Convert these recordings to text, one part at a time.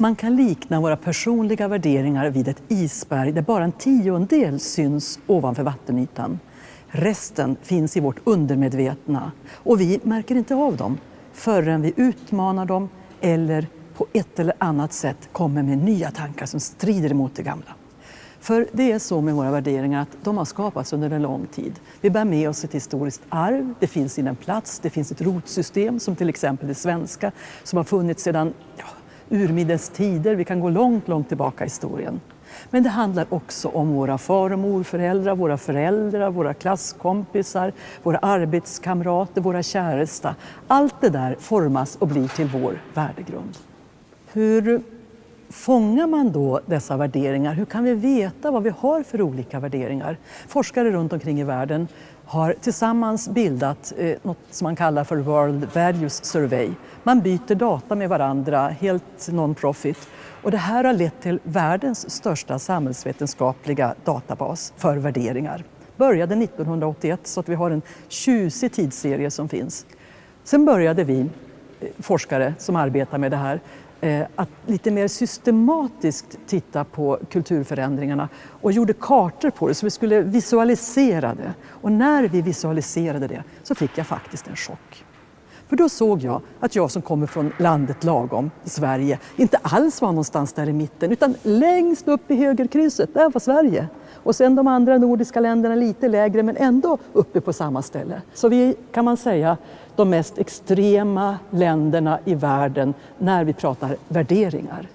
Man kan likna våra personliga värderingar vid ett isberg där bara en tiondel syns ovanför vattenytan. Resten finns i vårt undermedvetna och vi märker inte av dem förrän vi utmanar dem eller på ett eller annat sätt kommer med nya tankar som strider emot det gamla. För det är så med våra värderingar att de har skapats under en lång tid. Vi bär med oss ett historiskt arv, det finns i en plats, det finns ett rotsystem som till exempel det svenska som har funnits sedan ja, urminnes tider. Vi kan gå långt, långt tillbaka i historien. Men det handlar också om våra far och morföräldrar, våra föräldrar, våra klasskompisar, våra arbetskamrater, våra käresta. Allt det där formas och blir till vår värdegrund. Hur fångar man då dessa värderingar? Hur kan vi veta vad vi har för olika värderingar? Forskare runt omkring i världen har tillsammans bildat eh, något som man kallar för World Values Survey. Man byter data med varandra, helt non-profit. Och det här har lett till världens största samhällsvetenskapliga databas för värderingar. Började 1981 så att vi har en tjusig tidsserie som finns. Sen började vi eh, forskare som arbetar med det här Eh, att lite mer systematiskt titta på kulturförändringarna och gjorde kartor på det så vi skulle visualisera det. Och när vi visualiserade det så fick jag faktiskt en chock. För då såg jag att jag som kommer från landet lagom, Sverige, inte alls var någonstans där i mitten utan längst upp i högerkrysset, där var Sverige. Och sen de andra nordiska länderna lite lägre men ändå uppe på samma ställe. Så vi kan man säga de mest extrema länderna i världen när vi pratar värderingar.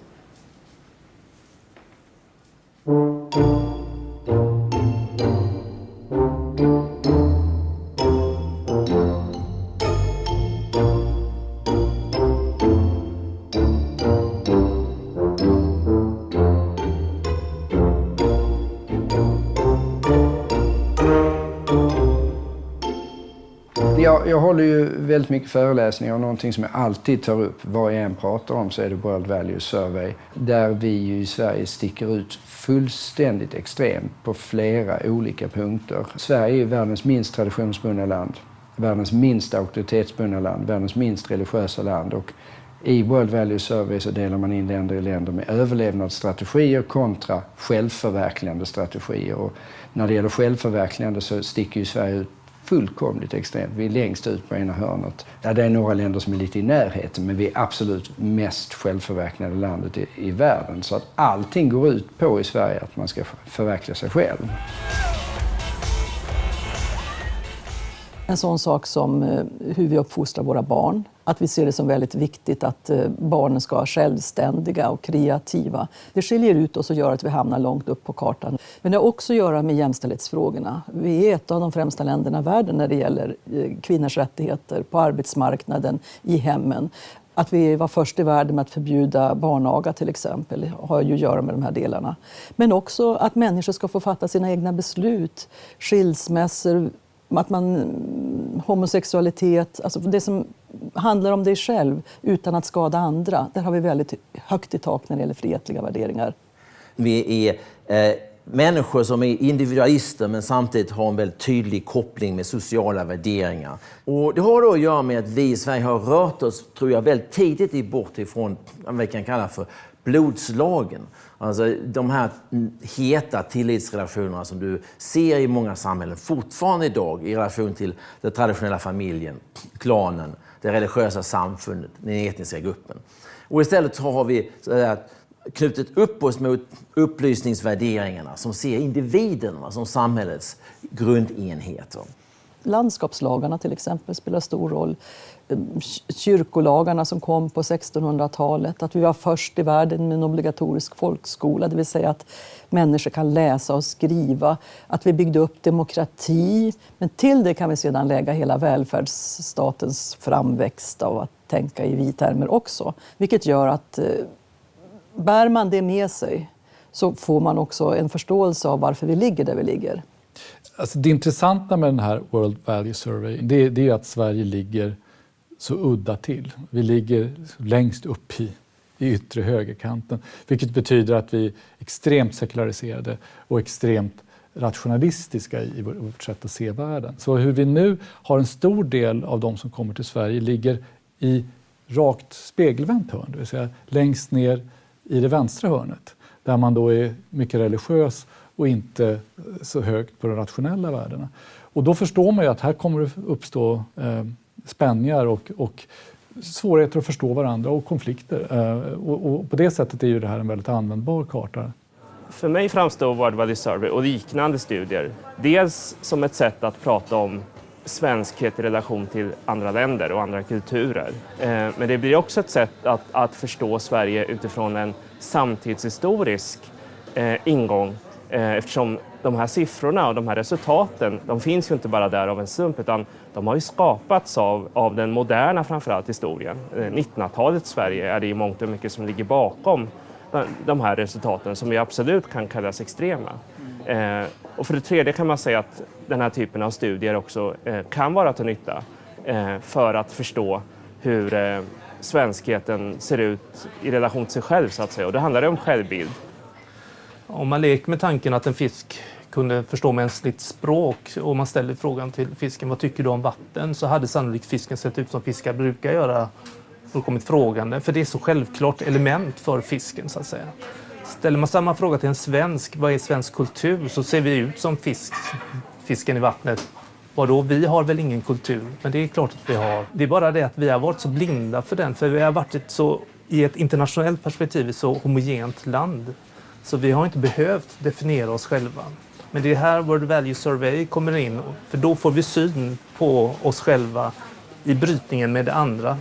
Jag, jag håller ju väldigt mycket föreläsningar och någonting som jag alltid tar upp, vad jag än pratar om så är det World Values Survey. Där vi ju i Sverige sticker ut fullständigt extremt på flera olika punkter. Sverige är världens minst traditionsbundna land, världens minst auktoritetsbundna land, världens minst religiösa land. Och i World Values Survey så delar man in länder i länder med överlevnadsstrategier kontra självförverkligande strategier. Och när det gäller självförverkligande så sticker ju Sverige ut fullkomligt extremt. Vi är längst ut på ena hörnet. Ja, det är några länder som är lite i närheten, men vi är absolut mest självförverkligade landet i, i världen. Så att allting går ut på i Sverige att man ska förverkliga sig själv. En sån sak som eh, hur vi uppfostrar våra barn. Att vi ser det som väldigt viktigt att eh, barnen ska vara självständiga och kreativa. Det skiljer ut oss och gör att vi hamnar långt upp på kartan. Men det har också att göra med jämställdhetsfrågorna. Vi är ett av de främsta länderna i världen när det gäller eh, kvinnors rättigheter på arbetsmarknaden, i hemmen. Att vi var först i världen med att förbjuda barnaga till exempel har ju att göra med de här delarna. Men också att människor ska få fatta sina egna beslut. Skilsmässor, att man, homosexualitet, alltså det som handlar om dig själv utan att skada andra. Där har vi väldigt högt i tak när det gäller frihetliga värderingar. Vi är eh, människor som är individualister men samtidigt har en väldigt tydlig koppling med sociala värderingar. Och det har då att göra med att vi i Sverige har rört oss, tror jag, väldigt tidigt bort ifrån vad vi kan kalla för blodslagen. Alltså de här heta tillitsrelationerna som du ser i många samhällen fortfarande idag i relation till den traditionella familjen, klanen, det religiösa samfundet, den etniska gruppen. Och istället har vi så knutit upp oss mot upplysningsvärderingarna som ser individen som samhällets grundenhet. Landskapslagarna till exempel spelar stor roll. Eh, kyrkolagarna som kom på 1600-talet, att vi var först i världen med en obligatorisk folkskola, det vill säga att människor kan läsa och skriva, att vi byggde upp demokrati. Men till det kan vi sedan lägga hela välfärdsstatens framväxt av att tänka i vi-termer också. Vilket gör att eh, bär man det med sig så får man också en förståelse av varför vi ligger där vi ligger. Alltså det intressanta med den här World Value Survey det, det är att Sverige ligger så udda till. Vi ligger längst upp i, i yttre högerkanten, vilket betyder att vi är extremt sekulariserade och extremt rationalistiska i vårt sätt att se världen. Så hur vi nu har en stor del av de som kommer till Sverige ligger i rakt spegelvänt hörn, det vill säga längst ner i det vänstra hörnet där man då är mycket religiös och inte så högt på de rationella värdena. Och då förstår man ju att här kommer det uppstå eh, spänningar och, och svårigheter att förstå varandra och konflikter. Eh, och, och, på det sättet är ju det här en väldigt användbar karta. För mig framstår World Value Survey och liknande studier dels som ett sätt att prata om svenskhet i relation till andra länder och andra kulturer. Eh, men det blir också ett sätt att, att förstå Sverige utifrån en samtidshistorisk eh, ingång eh, eftersom de här siffrorna och de här resultaten, de finns ju inte bara där av en slump utan de har ju skapats av, av den moderna framförallt historien. Eh, 1900-talets Sverige är det i mångt och mycket som ligger bakom de här resultaten som ju absolut kan kallas extrema. Eh, och för det tredje kan man säga att den här typen av studier också eh, kan vara till nytta eh, för att förstå hur eh, svenskheten ser ut i relation till sig själv så att säga. Och då handlar det om självbild. Om man leker med tanken att en fisk kunde förstå mänskligt språk och man ställer frågan till fisken vad tycker du om vatten så hade sannolikt fisken sett ut som fiskar brukar göra fullkomligt frågande för det är så självklart element för fisken så att säga. Ställer man samma fråga till en svensk, vad är svensk kultur, så ser vi ut som fisk, fisken i vattnet. Vadå, vi har väl ingen kultur? Men det är klart att vi har. Det är bara det att vi har varit så blinda för den, för vi har varit ett så, i ett internationellt perspektiv ett så homogent land. Så vi har inte behövt definiera oss själva. Men det är här World Value Survey kommer in, för då får vi syn på oss själva i brytningen med det andra.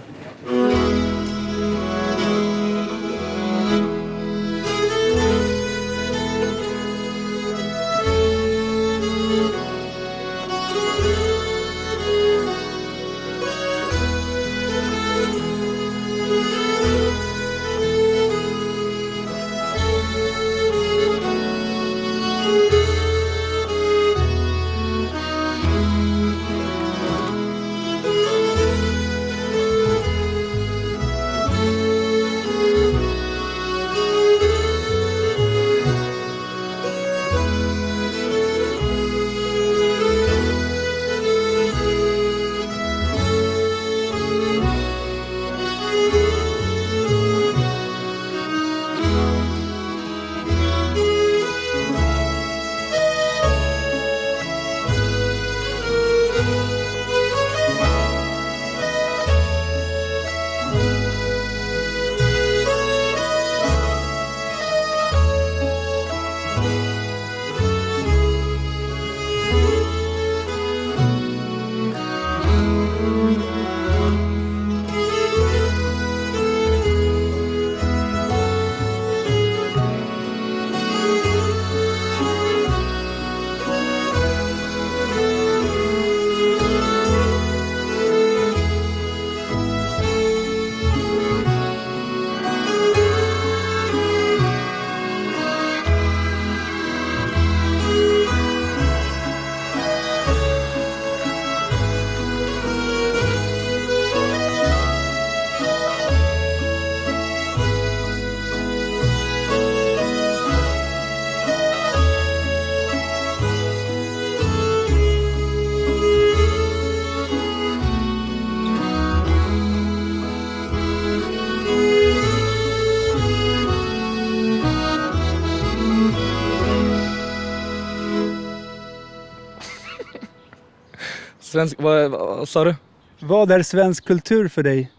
Svensk, vad, vad sa du? Vad är svensk kultur för dig?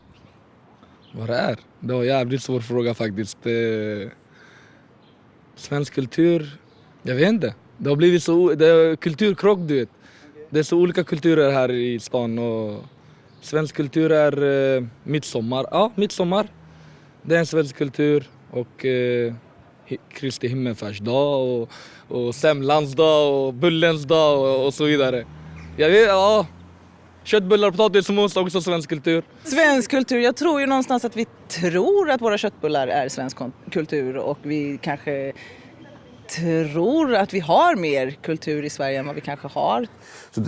Vad det är? Det var en jävligt svår fråga faktiskt. Eh, svensk kultur? Jag vet inte. Det har blivit så... Det är kulturkrock du vet. Det är så olika kulturer här i stan och svensk kultur är eh, midsommar. Ja, midsommar. Det är en svensk kultur och eh, Kristi himmelfärdsdag och, och semlans dag och bullens dag och, och så vidare. Jag vet, ja. Köttbullar och potatismos, också svensk kultur. Svensk kultur, jag tror ju någonstans att vi tror att våra köttbullar är svensk kultur och vi kanske tror att vi har mer kultur i Sverige än vad vi kanske har. Så,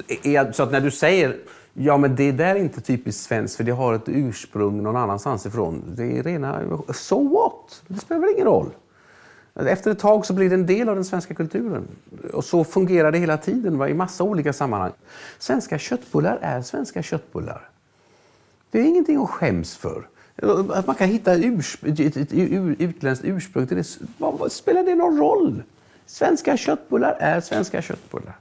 så att när du säger ja men det där är inte typiskt svenskt för det har ett ursprung någon annanstans ifrån. Det är rena, so what? Det spelar väl ingen roll? Efter ett tag så blir det en del av den svenska kulturen. Och så fungerar det hela tiden va? i massa olika sammanhang. Svenska köttbullar är svenska köttbullar. Det är ingenting att skäms för. Att man kan hitta ett, urs- ett, utländskt ursprung till det. Vad, vad spelar det någon roll? Svenska köttbullar är svenska köttbullar.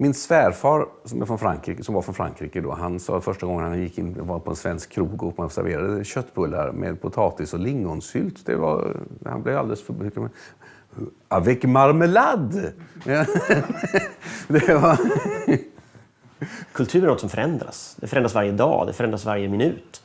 Min svärfar som, är från Frankrike, som var från Frankrike då, han sa första gången han gick in var på en svensk krog och man serverade köttbullar med potatis och lingonsylt. Det var, han blev alldeles för... Avec marmelade! Det var... Kultur är något som förändras. Det förändras varje dag, det förändras varje minut.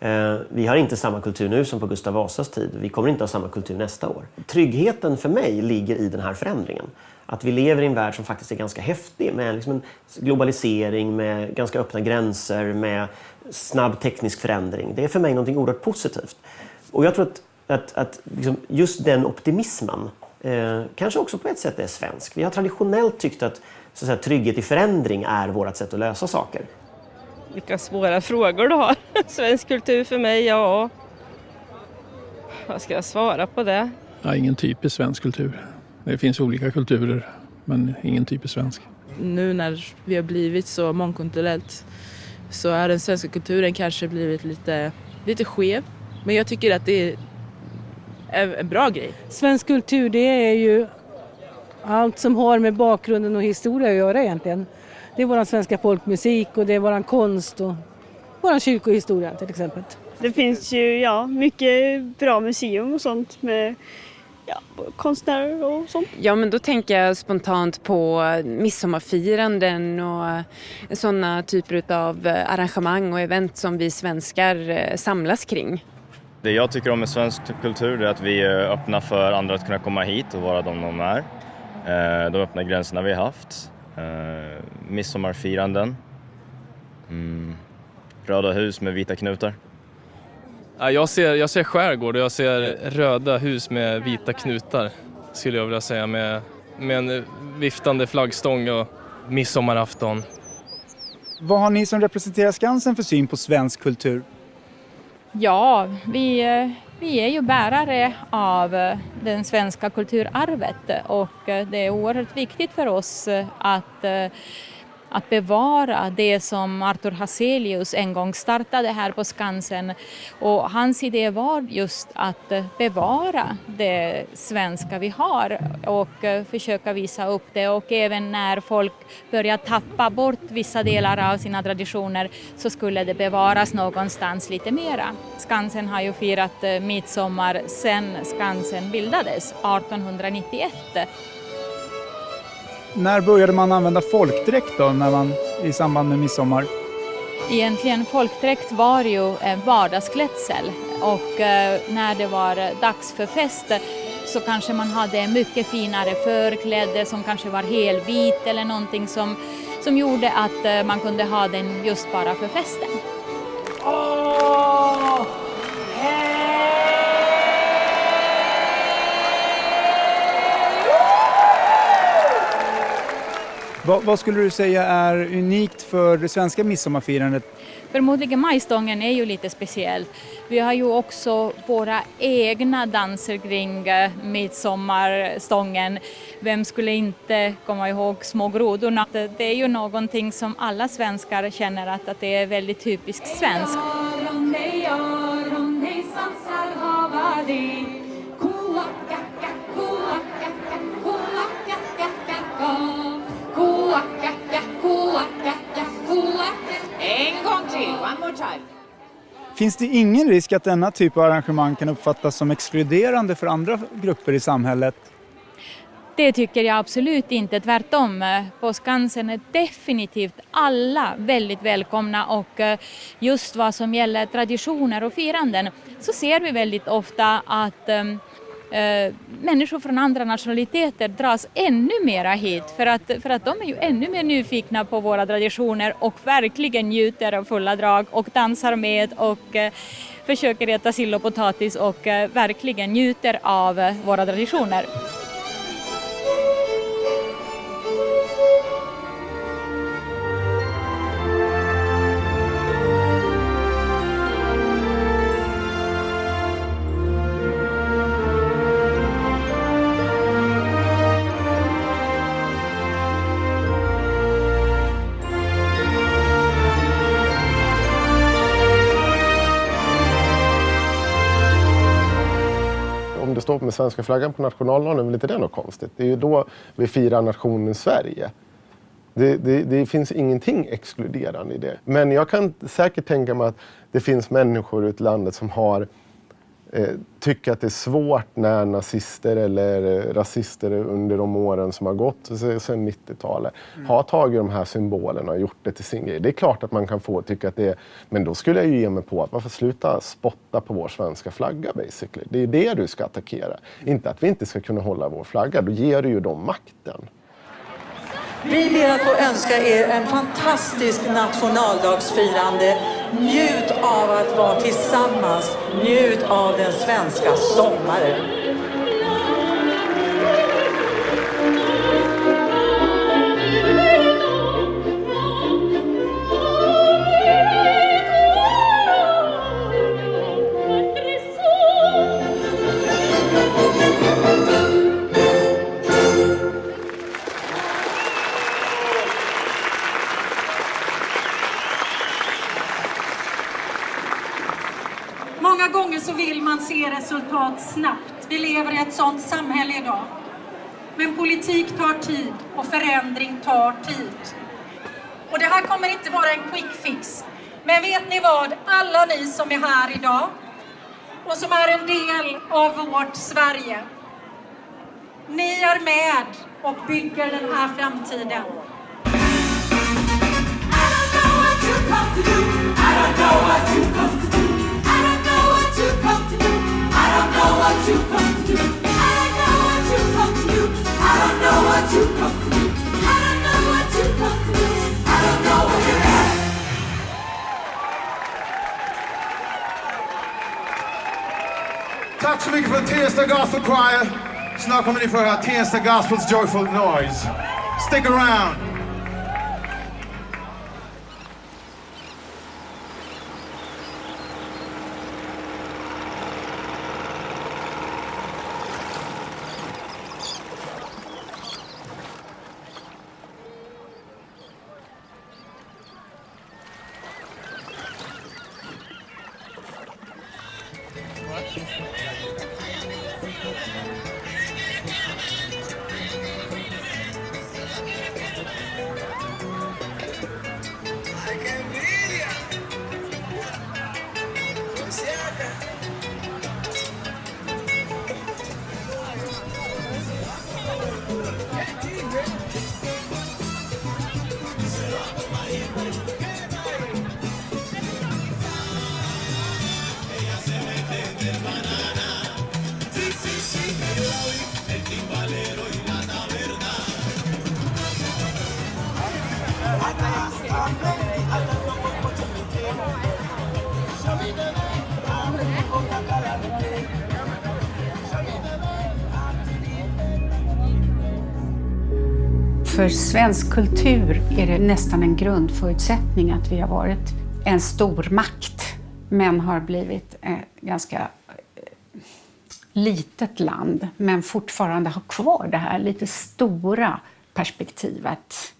Eh, vi har inte samma kultur nu som på Gustav Vasas tid. Vi kommer inte ha samma kultur nästa år. Tryggheten för mig ligger i den här förändringen. Att vi lever i en värld som faktiskt är ganska häftig med liksom en globalisering, med ganska öppna gränser, med snabb teknisk förändring. Det är för mig något oerhört positivt. Och jag tror att, att, att liksom just den optimismen eh, kanske också på ett sätt är svensk. Vi har traditionellt tyckt att, så att säga, trygghet i förändring är vårt sätt att lösa saker. Vilka svåra frågor du har. Svensk kultur för mig, ja. Vad ska jag svara på det? Ja, ingen typisk svensk kultur. Det finns olika kulturer, men ingen typisk svensk. Nu när vi har blivit så mångkulturellt så har den svenska kulturen kanske blivit lite, lite skev. Men jag tycker att det är en bra grej. Svensk kultur det är ju allt som har med bakgrunden och historia att göra egentligen. Det är vår svenska folkmusik och det är vår konst och vår kyrkohistoria till exempel. Det finns ju ja, mycket bra museum och sånt med ja, konstnärer och sånt. Ja, men då tänker jag spontant på midsommarfiranden och sådana typer av arrangemang och event som vi svenskar eh, samlas kring. Det jag tycker om med svensk kultur är att vi är öppna för andra att kunna komma hit och vara de de är. Eh, De öppna gränserna vi har haft. Eh, Midsommarfiranden. Mm. Röda hus med vita knutar. Ja, jag, ser, jag ser skärgård och jag ser röda hus med vita knutar skulle jag vilja säga med, med en viftande flaggstång och midsommarafton. Vad har ni som representerar Skansen för syn på svensk kultur? Ja, vi, vi är ju bärare av det svenska kulturarvet och det är oerhört viktigt för oss att att bevara det som Arthur Hazelius en gång startade här på Skansen. Och hans idé var just att bevara det svenska vi har och eh, försöka visa upp det. Och även när folk börjar tappa bort vissa delar av sina traditioner så skulle det bevaras någonstans lite mera. Skansen har ju firat eh, midsommar sedan Skansen bildades 1891. När började man använda folkdräkt då, när man, i samband med midsommar? Egentligen folkdräkt var ju en vardagsklädsel och eh, när det var dags för fest så kanske man hade mycket finare förkläde som kanske var helvit eller någonting som, som gjorde att eh, man kunde ha den just bara för festen. Vad, vad skulle du säga är unikt för det svenska midsommarfirandet? Förmodligen majstången är ju lite speciell. Vi har ju också våra egna danser kring midsommarstången. Vem skulle inte komma ihåg Små grodorna? Det det är ju någonting som alla svenskar känner att, att det är väldigt typiskt svenskt. En gång till, one more time. Finns det ingen risk att denna typ av arrangemang kan uppfattas som exkluderande för andra grupper i samhället? Det tycker jag absolut inte, tvärtom. På Skansen är definitivt alla väldigt välkomna och eh, just vad som gäller traditioner och firanden så ser vi väldigt ofta att eh, människor från andra nationaliteter dras ännu mera hit för att, för att de är ju ännu mer nyfikna på våra traditioner och verkligen njuter av fulla drag och dansar med och eh, försöker äta sill och potatis och eh, verkligen njuter av våra traditioner. Med svenska flaggan på nationaldagen är väl inte det något konstigt? Det är ju då vi firar nationen Sverige. Det, det, det, finns ingenting exkluderande i det. Men jag kan säkert tänka mig att det finns människor ute i landet som har eh, tycker att det är svårt när nazister eller eh, rasister under de åren som har gått sedan 90-talet mm. har tagit de här symbolerna och gjort det till sin grej. Det är klart att man kan få tycka att det är... Men då skulle jag ju ge mig på att varför sluta spotta på vår svenska flagga basically. Det är det du ska attackera. Inte att vi inte ska kunna hålla vår flagga. Då ger du ju dem makten. Vi ber att få önska er en fantastisk nationaldagsfirande. Njut av att vara tillsammans. Njut av den svenska sommaren. Så vill man se resultat snabbt. Vi lever i ett sådant samhälle idag. Men politik tar tid och förändring tar tid. Och det här kommer inte vara en quick fix. Men vet ni vad? Alla ni som är här idag och som är en del av vårt Sverige. Ni är med och bygger den här framtiden. I don't know what you Tack så mycket för Tensta Gospel Choir. Snart kommer ni få höra Tensta Gospels Joyful Noise. Stick around. För svensk kultur är det nästan en grundförutsättning att vi har varit en stor makt men har blivit ett ganska eh, litet land men fortfarande har kvar det här lite stora perspektivet.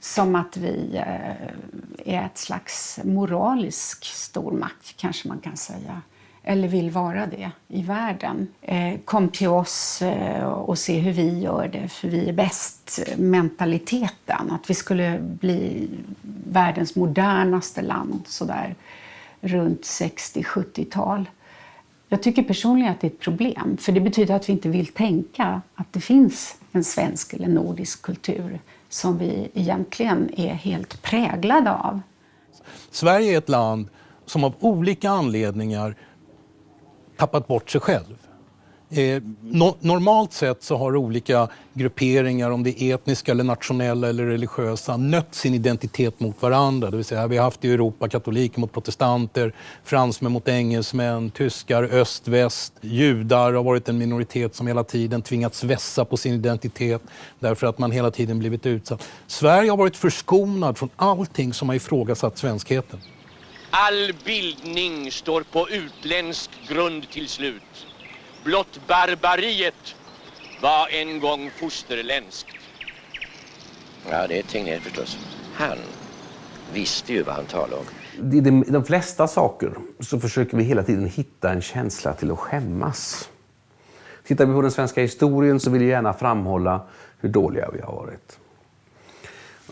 Som att vi eh, är ett slags moralisk stormakt, kanske man kan säga eller vill vara det i världen. Eh, kom till oss eh, och se hur vi gör det, för vi är bäst. Mentaliteten, att vi skulle bli världens modernaste land sådär runt 60-70-tal. Jag tycker personligen att det är ett problem, för det betyder att vi inte vill tänka att det finns en svensk eller nordisk kultur som vi egentligen är helt präglade av. Sverige är ett land som av olika anledningar tappat bort sig själv. Eh, no normalt sett så har olika grupperingar, om det är etniska, eller nationella eller religiösa, nött sin identitet mot varandra. Det vill säga, vi har haft i Europa katoliker mot protestanter, fransmän mot engelsmän, tyskar, öst, väst. Judar har varit en minoritet som hela tiden tvingats vässa på sin identitet därför att man hela tiden blivit utsatt. Sverige har varit förskonad från allting som har ifrågasatt svenskheten. All bildning står på utländsk grund till slut. Blott barbariet var en gång fosterländskt. Ja, det är Tegnér förstås. Han visste ju vad han talade om. I de flesta saker så försöker vi hela tiden hitta en känsla till att skämmas. Tittar vi på den svenska historien så vill jag gärna framhålla hur dåliga vi har varit.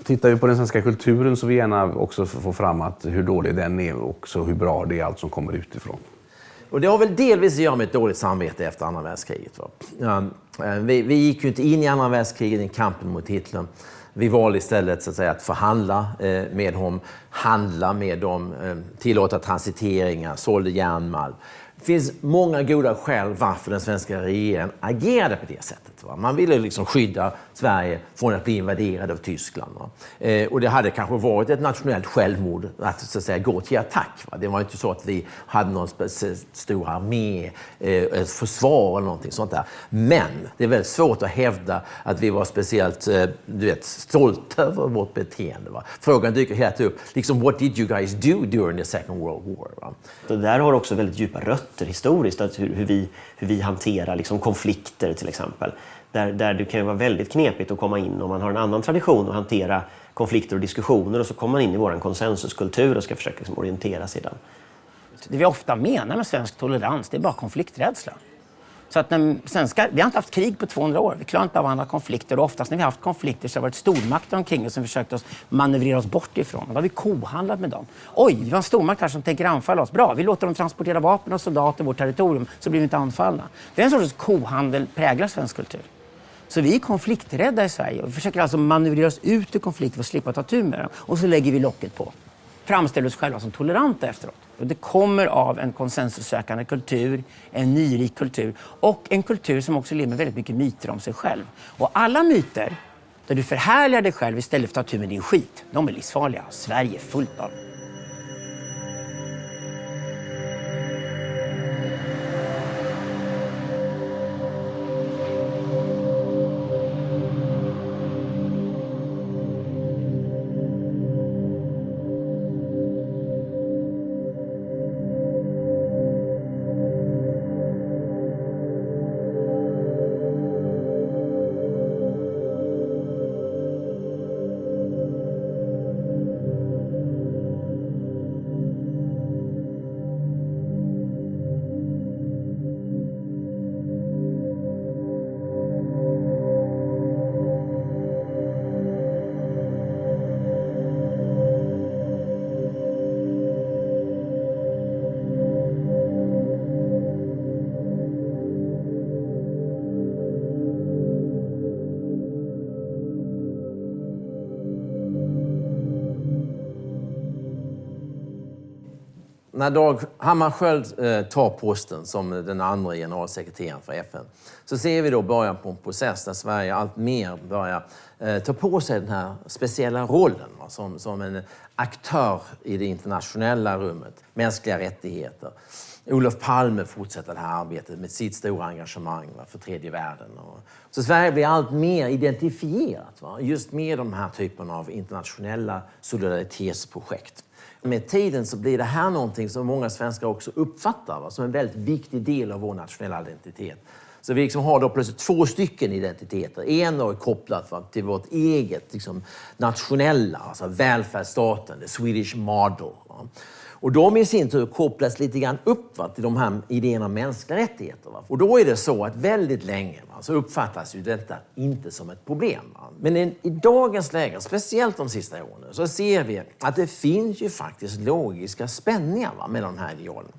Tittar vi på den svenska kulturen så vill vi gärna också få fram att hur dålig den är och också hur bra det är allt som kommer utifrån. Och det har väl delvis att göra med ett dåligt samvete efter andra världskriget. Va? Um, eh, vi, vi gick ju inte in i andra världskriget i kampen mot Hitler. Vi valde istället så att, säga, att förhandla eh, med honom, handla med dem, eh, tillåta transiteringar, sålde järnmalm. Det finns många goda skäl varför den svenska regeringen agerade på det sättet. Va? Man ville liksom skydda Sverige från att bli invaderad av Tyskland. Eh, och det hade kanske varit ett nationellt självmord att, så att säga, gå till attack. Va? Det var inte så att vi hade någon stor armé, eh, ett försvar eller någonting sånt där. Men det är väldigt svårt att hävda att vi var speciellt eh, du vet, stolta över vårt beteende. Va? Frågan dyker helt upp, liksom what did you guys do during the second world war? Va? Det där har också väldigt djupa rötter historiskt, att hur, hur, vi, hur vi hanterar liksom konflikter till exempel. Där, där det kan vara väldigt knepigt att komma in om man har en annan tradition att hantera konflikter och diskussioner och så kommer man in i vår konsensuskultur och ska försöka liksom orientera sig i den. Det vi ofta menar med svensk tolerans, det är bara konflikträdsla. Så att den svenska, vi har inte haft krig på 200 år. Vi klarar inte av andra konflikter. Och oftast när vi har haft konflikter så har det varit stormakter omkring oss som försökt oss manövrera oss bort ifrån. Då har vi kohandlat med dem. Oj, vi har en stormakt här som tänker anfalla oss. Bra, vi låter dem transportera vapen och soldater i vårt territorium så blir vi inte anfallna. Den sortens kohandel präglar svensk kultur. Så vi är konflikträdda i Sverige och försöker alltså manövrera oss ut ur konflikter för att slippa ta tur med dem. Och så lägger vi locket på. Framställer oss själva som toleranta efteråt. Och det kommer av en konsensussökande kultur, en nyrik kultur och en kultur som också lever med väldigt mycket myter om sig själv. Och alla myter där du förhärligar dig själv istället för att ta tur med din skit, de är livsfarliga. Sverige är fullt av dem. När Dag Hammarskjöld eh, tar posten som den andra generalsekreteraren för FN så ser vi då början på en process där Sverige allt mer börjar eh, ta på sig den här speciella rollen som, som en aktör i det internationella rummet. Mänskliga rättigheter. Olof Palme fortsätter det här arbetet med sitt stora engagemang va, för tredje världen. Och, så Sverige blir allt mer identifierat va, just med de här typen av internationella solidaritetsprojekt med tiden så blir det här någonting som många svenskar också uppfattar va, som en väldigt viktig del av vår nationella identitet. Så vi liksom har då plötsligt två stycken identiteter. En är kopplad va, till vårt eget liksom, nationella, alltså välfärdsstaten, the Swedish model. Va. Och de i sin tur kopplas lite grann upp va, till de här idéerna om mänskliga rättigheter. Va. Och då är det så att väldigt länge va, så uppfattas ju detta inte som ett problem. Va. Men i, i dagens läge, speciellt de sista åren, så ser vi att det finns ju faktiskt logiska spänningar va, mellan de här idealen.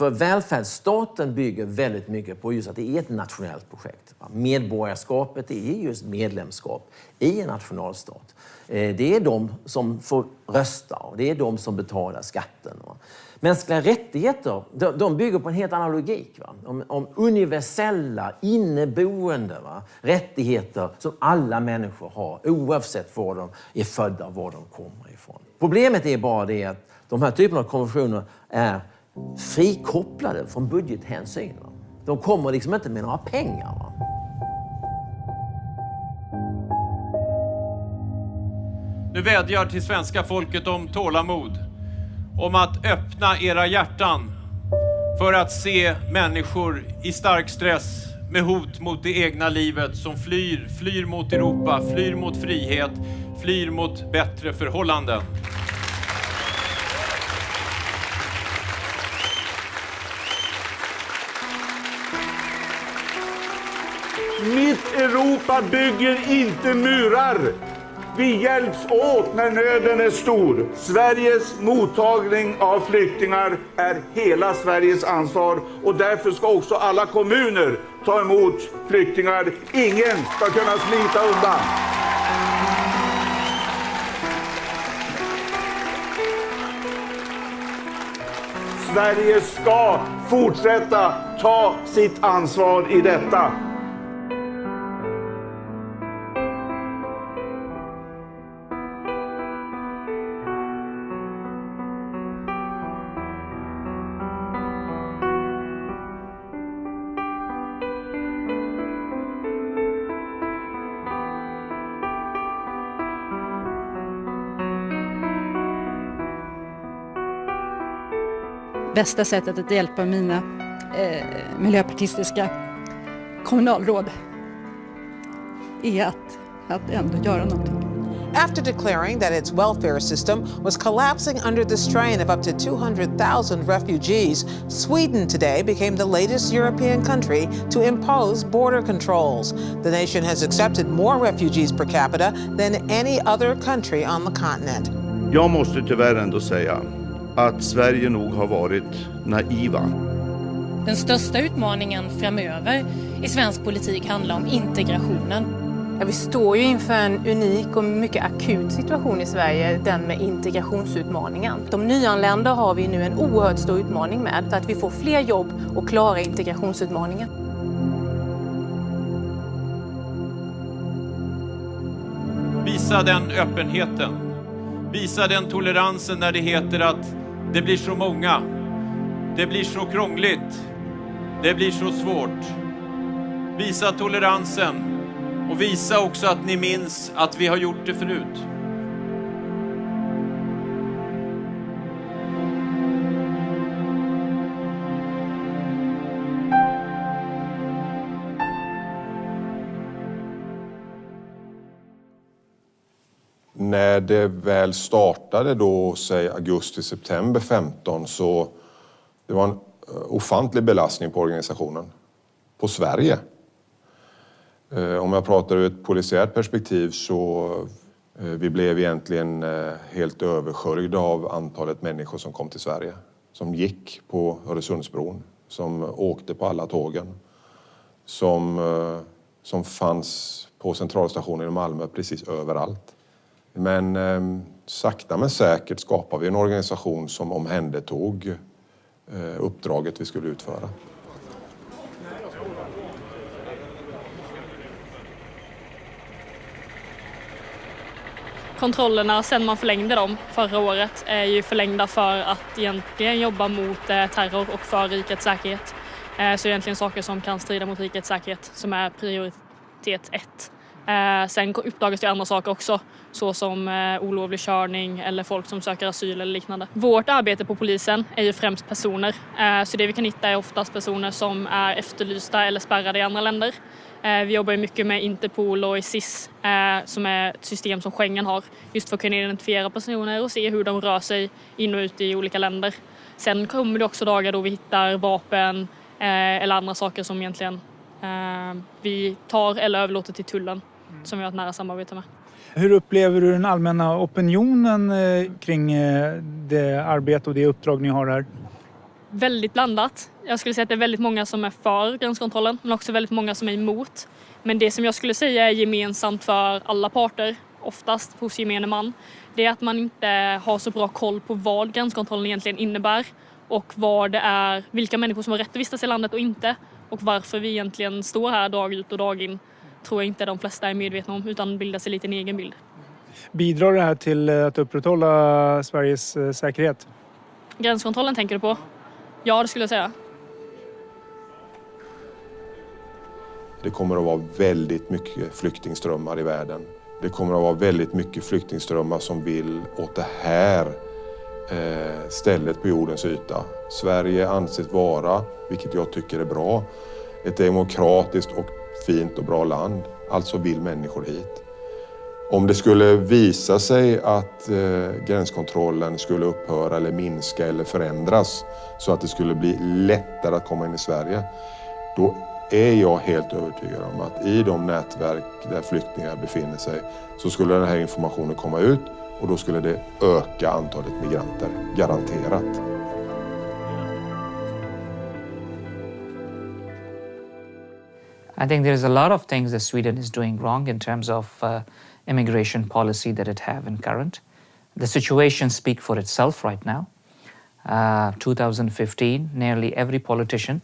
För välfärdsstaten bygger väldigt mycket på just att det är ett nationellt projekt. Medborgarskapet är just medlemskap i en nationalstat. Eh, det är de som får rösta och det är de som betalar skatten. Mänskliga rättigheter de bygger på en helt annan logik. Va? Om, om universella, inneboende va? rättigheter som alla människor har oavsett var de är födda och var de kommer ifrån. Problemet är bara det att de här typen av konventioner är frikopplade från budgethänsyn. De kommer liksom inte med några pengar. Nu vädjar till svenska folket om tålamod, om att öppna era hjärtan för att se människor i stark stress med hot mot det egna livet som flyr, flyr mot Europa, flyr mot frihet, flyr mot bättre förhållanden. Mitt Europa bygger inte murar. Vi hjälps åt när nöden är stor. Sveriges mottagning av flyktingar är hela Sveriges ansvar och därför ska också alla kommuner ta emot flyktingar. Ingen ska kunna smita undan. Sverige ska fortsätta ta sitt ansvar i detta. Bästa sättet att hjälpa mina eh, miljöpartistiska kommunalråd är att, att ändå göra någonting. After declaring that its welfare system was collapsing under the strain of up to 200,000 refugees, Sweden today became the latest European country to impose border controls. The nation has accepted more refugees per capita than any other country on the continent. Jag måste tyvärr ändå säga att Sverige nog har varit naiva. Den största utmaningen framöver i svensk politik handlar om integrationen. Ja, vi står ju inför en unik och mycket akut situation i Sverige, den med integrationsutmaningen. De nyanlända har vi nu en oerhört stor utmaning med, så att vi får fler jobb och klara integrationsutmaningen. Visa den öppenheten. Visa den toleransen när det heter att det blir så många. Det blir så krångligt. Det blir så svårt. Visa toleransen och visa också att ni minns att vi har gjort det förut. När det väl startade då, säg augusti-september 15, så det var en eh, ofantlig belastning på organisationen. På Sverige. Eh, om jag pratar ur ett polisiärt perspektiv så eh, vi blev egentligen helt översköljda av antalet människor som kom till Sverige. Som gick på Öresundsbron, som åkte på alla tågen. Som, som fanns på centralstationen i Malmö precis överallt. Men eh, sakta men säkert skapade vi en organisation som omhändertog eh, uppdraget vi skulle utföra. Kontrollerna sen man förlängde dem förra året är ju förlängda för att egentligen jobba mot eh, terror och för rikets säkerhet. Eh, så egentligen saker som kan strida mot rikets säkerhet som är prioritet ett. Eh, sen uppdagas det andra saker också, såsom eh, olovlig körning eller folk som söker asyl eller liknande. Vårt arbete på polisen är ju främst personer, eh, så det vi kan hitta är oftast personer som är efterlysta eller spärrade i andra länder. Eh, vi jobbar ju mycket med Interpol och SIS eh, som är ett system som Schengen har just för att kunna identifiera personer och se hur de rör sig in och ut i olika länder. Sen kommer det också dagar då vi hittar vapen eh, eller andra saker som egentligen eh, vi tar eller överlåter till tullen som vi har ett nära samarbete med. Hur upplever du den allmänna opinionen kring det arbete och det uppdrag ni har här? Väldigt blandat. Jag skulle säga att det är väldigt många som är för gränskontrollen men också väldigt många som är emot. Men det som jag skulle säga är gemensamt för alla parter, oftast hos gemene man, det är att man inte har så bra koll på vad gränskontrollen egentligen innebär och vad det är, vilka människor som har rätt att vistas i landet och inte och varför vi egentligen står här dag ut och dag in tror jag inte de flesta är medvetna om utan bildar sig lite en egen bild. Bidrar det här till att upprätthålla Sveriges eh, säkerhet? Gränskontrollen tänker du på? Ja, det skulle jag säga. Det kommer att vara väldigt mycket flyktingströmmar i världen. Det kommer att vara väldigt mycket flyktingströmmar som vill åt det här eh, stället på jordens yta. Sverige anses vara, vilket jag tycker är bra, ett demokratiskt och fint och bra land. Alltså vill människor hit. Om det skulle visa sig att eh, gränskontrollen skulle upphöra eller minska eller förändras så att det skulle bli lättare att komma in i Sverige, då är jag helt övertygad om att i de nätverk där flyktingar befinner sig så skulle den här informationen komma ut och då skulle det öka antalet migranter, garanterat. I think there is a lot of things that Sweden is doing wrong in terms of uh, immigration policy that it have in current. The situation speak for itself right now. Uh, 2015, nearly every politician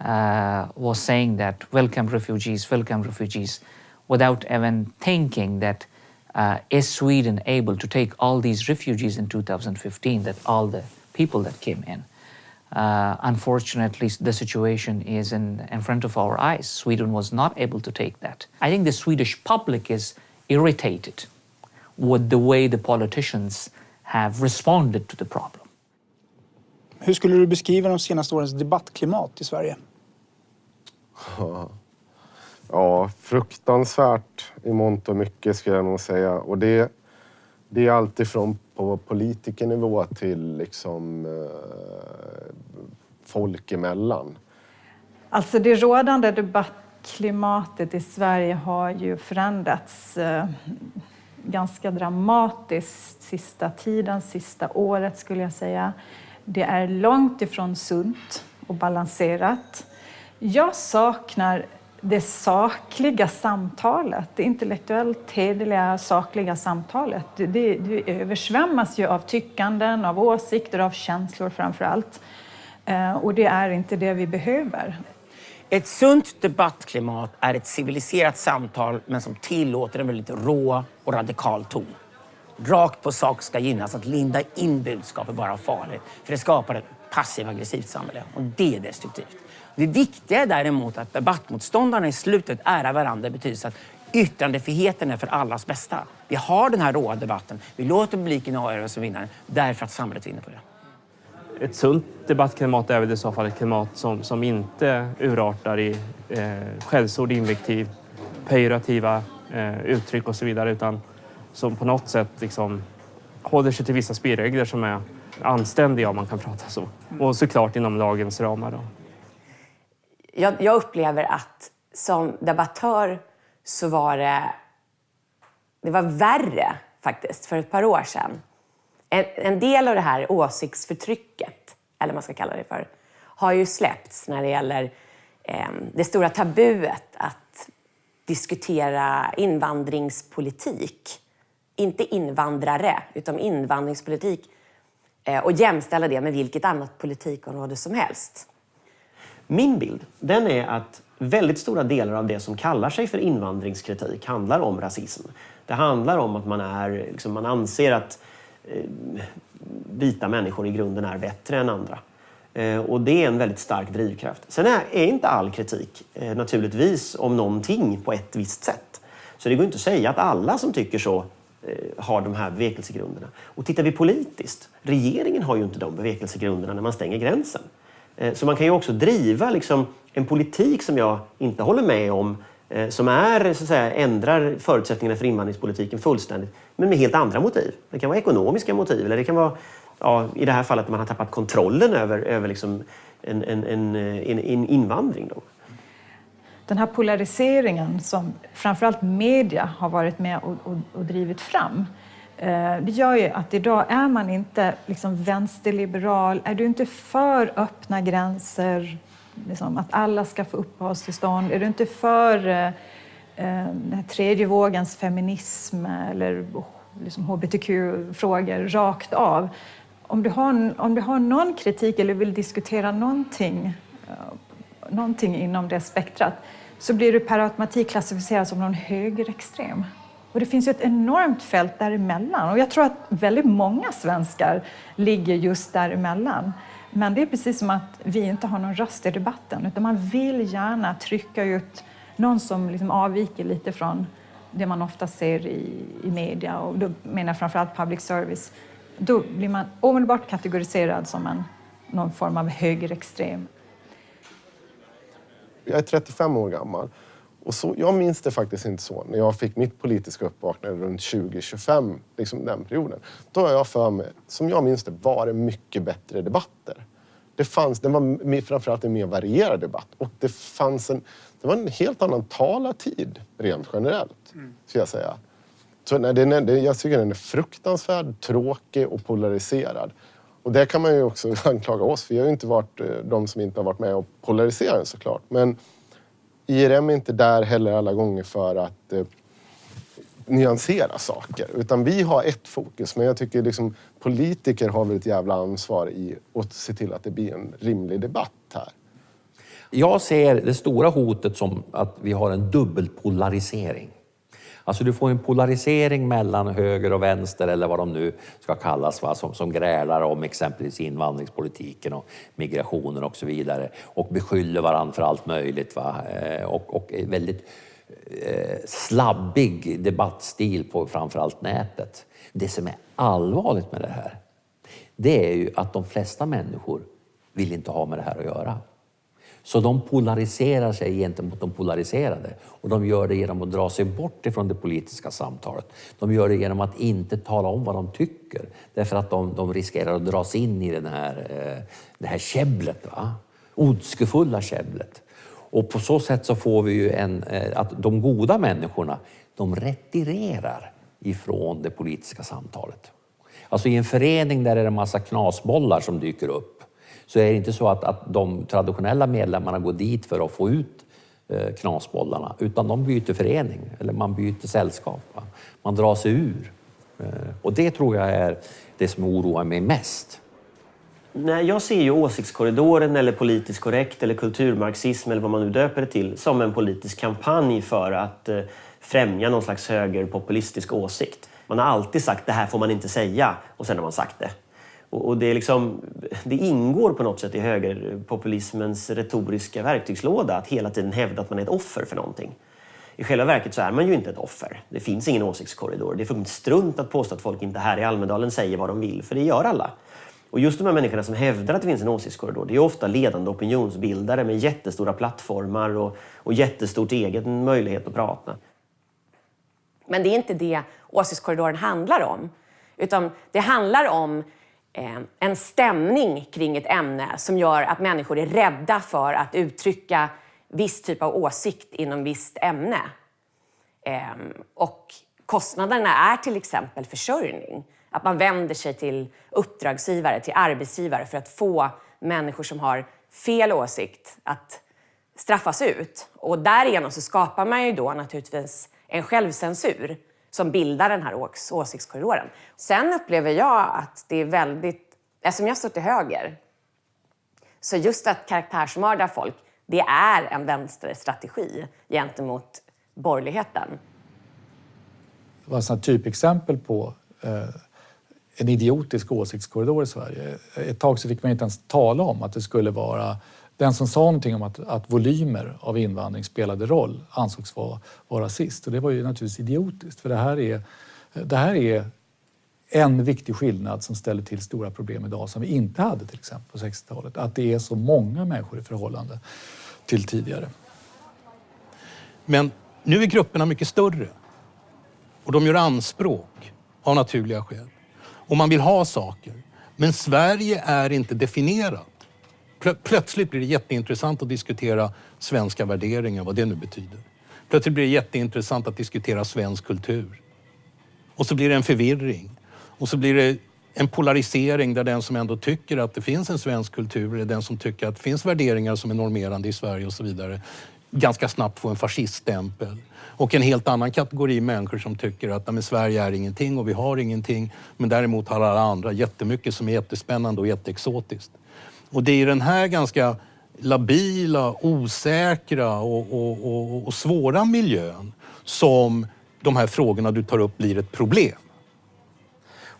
uh, was saying that welcome refugees, welcome refugees, without even thinking that uh, is Sweden able to take all these refugees in 2015, that all the people that came in. Uh, unfortunately, the situation is in, in front of our eyes. Sweden was not able to take that. I think the Swedish public is irritated with the way the politicians have responded to the problem. Hur skulle du beskriva de senaste årens debattklimat i Sverige? Ja, fruktansvärt i mångt och mycket skulle jag nog säga. Och det, det är alltifrån på politikernivå till liksom eh, folk emellan. Alltså det rådande debattklimatet i Sverige har ju förändrats eh, ganska dramatiskt sista tiden, sista året skulle jag säga. Det är långt ifrån sunt och balanserat. Jag saknar det sakliga samtalet, det intellektuellt hederliga sakliga samtalet. Det, det, det översvämmas ju av tyckanden, av åsikter, av känslor framför allt. Eh, och det är inte det vi behöver. Ett sunt debattklimat är ett civiliserat samtal men som tillåter en väldigt rå och radikal ton. Rakt på sak ska gynnas. Att linda in budskap är bara farligt. För det skapar ett passiv-aggressivt samhälle och det är destruktivt. Det viktiga är däremot att debattmotståndarna i slutet ärar varandra i betydelsen att yttrandefriheten är för allas bästa. Vi har den här råa debatten. Vi låter publiken avgöra som vinnare därför att samhället vinner på det. Ett sunt debattklimat är väl i så fall ett klimat som, som inte urartar i eh, skällsord, invektiv, pejorativa eh, uttryck och så vidare utan som på något sätt liksom håller sig till vissa spelregler som är anständiga om man kan prata så. Och såklart inom lagens ramar. Då. Jag, jag upplever att som debattör så var det, det var värre faktiskt för ett par år sedan. En, en del av det här åsiktsförtrycket, eller vad man ska kalla det för, har ju släppts när det gäller eh, det stora tabuet att diskutera invandringspolitik. Inte invandrare, utan invandringspolitik eh, och jämställa det med vilket annat politikområde som helst. Min bild den är att väldigt stora delar av det som kallar sig för invandringskritik handlar om rasism. Det handlar om att man, är, liksom, man anser att Eh, vita människor i grunden är bättre än andra. Eh, och det är en väldigt stark drivkraft. Sen är, inte all kritik eh, naturligtvis om någonting på ett visst sätt. Så det går inte att säga att alla som tycker så har de här bevekelsegrunderna. Och tittar vi politiskt, regeringen har ju inte de bevekelsegrunderna när man stänger gränsen. Så man kan ju också driva liksom en politik som jag inte håller med om, Eh, som är, så att säga, ändrar förutsättningarna för invandringspolitiken fullständigt, men med helt andra motiv. Det kan vara ekonomiska motiv, eller det kan vara ja, i det här fallet att man har tappat kontrollen över, över liksom en, en, en, en invandring. Då. Den här polariseringen som framförallt media har varit med och, och, och drivit fram, eh, det gör ju att idag är man inte liksom vänsterliberal, är du inte för öppna gränser, liksom att alla ska få uppehållstillstånd, är du inte för eh, eh den här tredje vågens feminism eller liksom hbtq-frågor rakt av. Om du, har, om du har någon kritik eller vill diskutera någonting, eh, någonting inom det spektrat så blir du per automatik klassificerad som någon högerextrem. Och det finns ju ett enormt fält däremellan och jag tror att väldigt många svenskar ligger just däremellan. Men det är precis som att vi inte har någon röst i debatten utan man vill gärna trycka ut någon som liksom avviker lite från det man ofta ser i, i media och då menar jag framförallt public service. Då blir man omedelbart kategoriserad som en, någon form av högerextrem. Jag är 35 år gammal och så, jag minns det faktiskt inte så. När jag fick mitt politiska uppvaknande runt 2025, liksom den perioden. Då har jag för mig, som jag minns det, var det mycket bättre debatter. Det, fanns, det var framförallt en mer varierad debatt och det fanns en, det var en helt annan talartid rent generellt, ska jag säga. Så nej, den är, jag tycker den är fruktansvärd, tråkig och polariserad. Och det kan man ju också anklaga oss. Vi har ju inte varit eh, de som inte har varit med och polariserat den såklart. Men IRM är inte där heller alla gånger för att eh, nyansera saker. Utan vi har ett fokus. Men jag tycker liksom politiker har väl ett jävla ansvar i att se till att det blir en rimlig debatt här. Jag ser det stora hotet som att vi har en dubbelpolarisering. Alltså du får en polarisering mellan höger och vänster eller vad de nu ska kallas, va? Som, som grälar om exempelvis invandringspolitiken och migrationen och så vidare och beskyller varandra för allt möjligt. Va? Eh, och, och är väldigt eh, slabbig debattstil på framförallt nätet. Det som är allvarligt med det här, det är ju att de flesta människor vill inte ha med det här att göra. Så de polariserar sig gentemot de polariserade. Och de gör det genom att dra sig bort ifrån det politiska samtalet. De gör det genom att inte tala om vad de tycker. Därför att de, de riskerar att dras in i den här, eh, det här käbblet. Va? Ondskefulla käbblet. Och på så sätt så får vi ju en, eh, att de goda människorna, de retirerar ifrån det politiska samtalet. Alltså i en förening där det är en massa knasbollar som dyker upp så är det inte så att, att de traditionella medlemmarna går dit för att få ut eh, knasbollarna, utan de byter förening eller man byter sällskap. Va? Man drar sig ur. Eh, och det tror jag är det som oroar mig mest. Nej, jag ser ju åsiktskorridoren eller politiskt korrekt eller kulturmarxism eller vad man nu döper det till som en politisk kampanj för att eh, främja någon slags högerpopulistisk åsikt. Man har alltid sagt det här får man inte säga och sen har man sagt det. Och, det, är liksom, det ingår på något sätt i högerpopulismens retoriska verktygslåda att hela tiden hävda att man är ett offer för någonting. I själva verket så är man ju inte ett offer. Det finns ingen åsiktskorridor. Det är fullkomligt strunt att påstå att folk inte här i Almedalen säger vad de vill, för det gör alla. Och just de här människorna som hävdar att det finns en åsiktskorridor, det är ofta ledande opinionsbildare med jättestora plattformar och, och jättestort egen möjlighet att prata. Men det är inte det åsiktskorridoren handlar om. Utan det handlar om Eh, en stämning kring ett ämne som gör att människor är rädda för att uttrycka viss typ av åsikt inom visst ämne. Ehm, och kostnaderna är till exempel försörjning. Att man vänder sig till uppdragsgivare, till arbetsgivare för att få människor som har fel åsikt att straffas ut. Och därigenom så skapar man ju då naturligtvis en självcensur som bildar den här ås- åsiktskorridoren. Sen upplever jag att det är väldigt... Eftersom jag står till höger, så just att karaktärsmörda folk, det är en vänsterstrategi gentemot borgerligheten. Det var ett typexempel på eh, en idiotisk åsiktskorridor i Sverige. Ett tag så fick man inte ens tala om att det skulle vara den som sa någonting om att, att volymer av invandring spelade roll ansågs vara, vara rasist. Och det var ju naturligtvis idiotiskt för det här är, det här är en viktig skillnad som ställer till stora problem idag som vi inte hade till exempel på 60-talet. Att det är så många människor i förhållande till tidigare. Men nu är grupperna mycket större. Och de gör anspråk av naturliga skäl. Och man vill ha saker. Men Sverige är inte definierat. Plö- Plötsligt blir det jätteintressant att diskutera svenska värderingar, vad det nu betyder. Plötsligt blir det jätteintressant att diskutera svensk kultur. Och så blir det en förvirring. Och så blir det en polarisering där den som ändå tycker att det finns en svensk kultur, eller den som tycker att det finns värderingar som är normerande i Sverige och så vidare, ganska snabbt får en fasciststämpel. Och en helt annan kategori människor som tycker att "Nej, men Sverige är ingenting och vi har ingenting, men däremot har alla andra jättemycket som är jättespännande och jätteexotiskt. Och det är i den här ganska labila, osäkra och, och, och, och svåra miljön som de här frågorna du tar upp blir ett problem.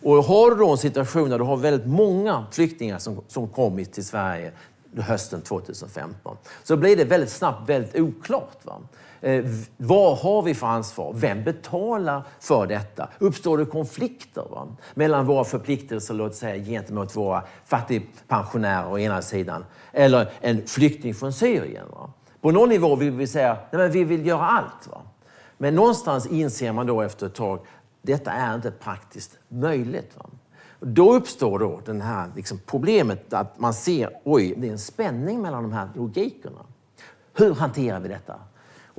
Och har du då en situation där du har väldigt många flyktingar som, som kommit till Sverige hösten 2015 så blir det väldigt snabbt väldigt oklart. Va? Eh, vad har vi för ansvar? Vem betalar för detta? Uppstår det konflikter va? mellan våra förpliktelser låt säga, gentemot våra fattigpensionärer å ena sidan eller en flykting från Syrien? Va? På någon nivå vill vi säga att vi vill göra allt. Va? Men någonstans inser man då efter ett tag detta är inte praktiskt möjligt. Va? Då uppstår då den här liksom problemet att man ser, oj, det är en spänning mellan de här logikerna. Hur hanterar vi detta?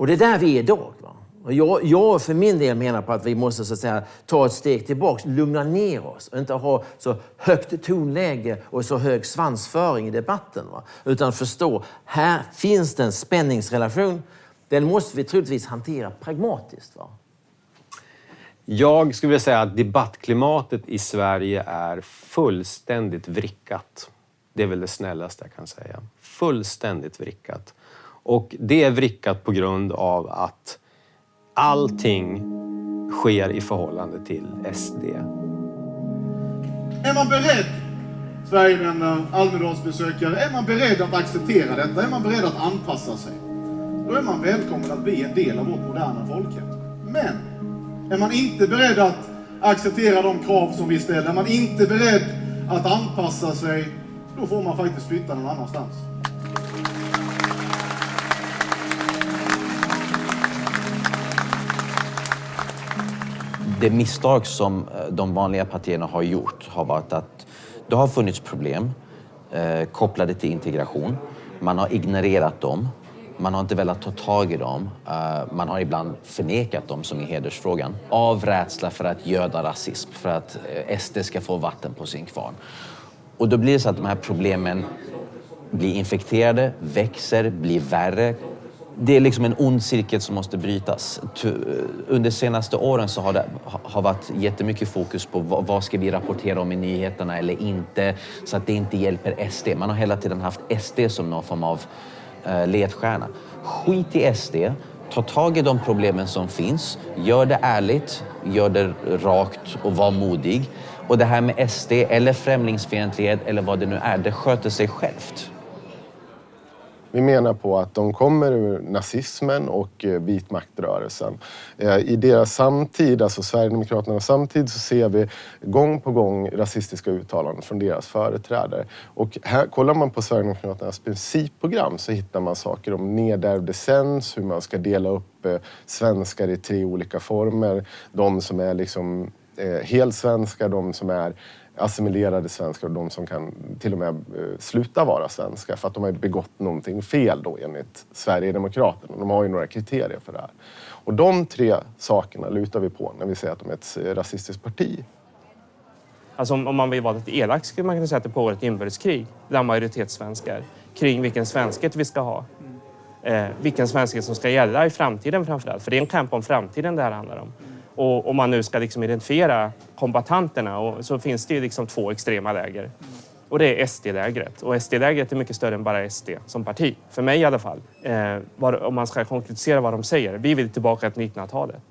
Och det är där vi är idag. Va? Och jag, jag för min del menar på att vi måste så att säga, ta ett steg tillbaka, lugna ner oss och inte ha så högt tonläge och så hög svansföring i debatten. Va? Utan förstå, här finns det en spänningsrelation. Den måste vi troligtvis hantera pragmatiskt. Va? Jag skulle vilja säga att debattklimatet i Sverige är fullständigt vrickat. Det är väl det snällaste jag kan säga. Fullständigt vrickat. Och det är vrickat på grund av att allting sker i förhållande till SD. Är man beredd, Sverigevänner, Almedalsbesökare, är man beredd att acceptera detta? Är man beredd att anpassa sig? Då är man välkommen att bli en del av vårt moderna folkhem. Men är man inte beredd att acceptera de krav som vi ställer, är man inte beredd att anpassa sig, då får man faktiskt flytta någon annanstans. Det misstag som eh, de vanliga partierna har gjort har varit att det har funnits problem eh, kopplade till integration. Man har ignorerat dem. Man har inte velat ta tag i dem. Uh, man har ibland förnekat dem, som i hedersfrågan, av rädsla för att göda rasism, för att eh, SD ska få vatten på sin kvarn. Och då blir det så att de här problemen blir infekterade, växer, blir värre, det är liksom en ond cirkel som måste brytas. Eh, under de senaste åren så har det har varit jättemycket fokus på vad, ska vi rapportera om i nyheterna eller inte, så att det inte hjälper SD. Man har hela tiden haft SD som någon form av eh, ledstjärna. Skit i SD, ta tag i de problemen som finns, gör det ärligt, gör det rakt och var modig. Och det här med SD eller främlingsfientlighet eller vad det nu är, det sköter sig självt. Vi menar på att de kommer ur nazismen och eh, vitmaktrörelsen. Eh, I deras samtid, alltså Sverigedemokraternas samtid, så ser vi gång på gång rasistiska uttalanden från deras företrädare. Och här, kollar man på Sverigedemokraternas principprogram så hittar man saker om nedärvd essens, hur man ska dela upp eh, svenskar i tre olika former. De som är liksom helsvenskar, de som är assimilerade svenskar och de som kan till och med eh, sluta vara svenskar för att de har begått någonting fel då enligt Sverigedemokraterna. De har ju några kriterier för det här. Och de tre sakerna lutar vi på när vi säger att de är ett eh, rasistiskt parti. Alltså om, man vill vara lite elak skulle man kunna säga att det pågår ett inbördeskrig bland majoritetssvenskar kring vilken svenskhet vi ska ha. Eh, vilken svenskhet som ska gälla i framtiden framförallt. För det är en kamp om framtiden det här handlar om. Och om man nu ska liksom identifiera kombatanterna och så finns det ju liksom två extrema läger. Och det är SD-lägret. Och SD-lägret är mycket större än bara SD som parti. För mig i alla fall. Eh, var, om man ska konkretisera vad de säger. Vi vill tillbaka till 1900-talet.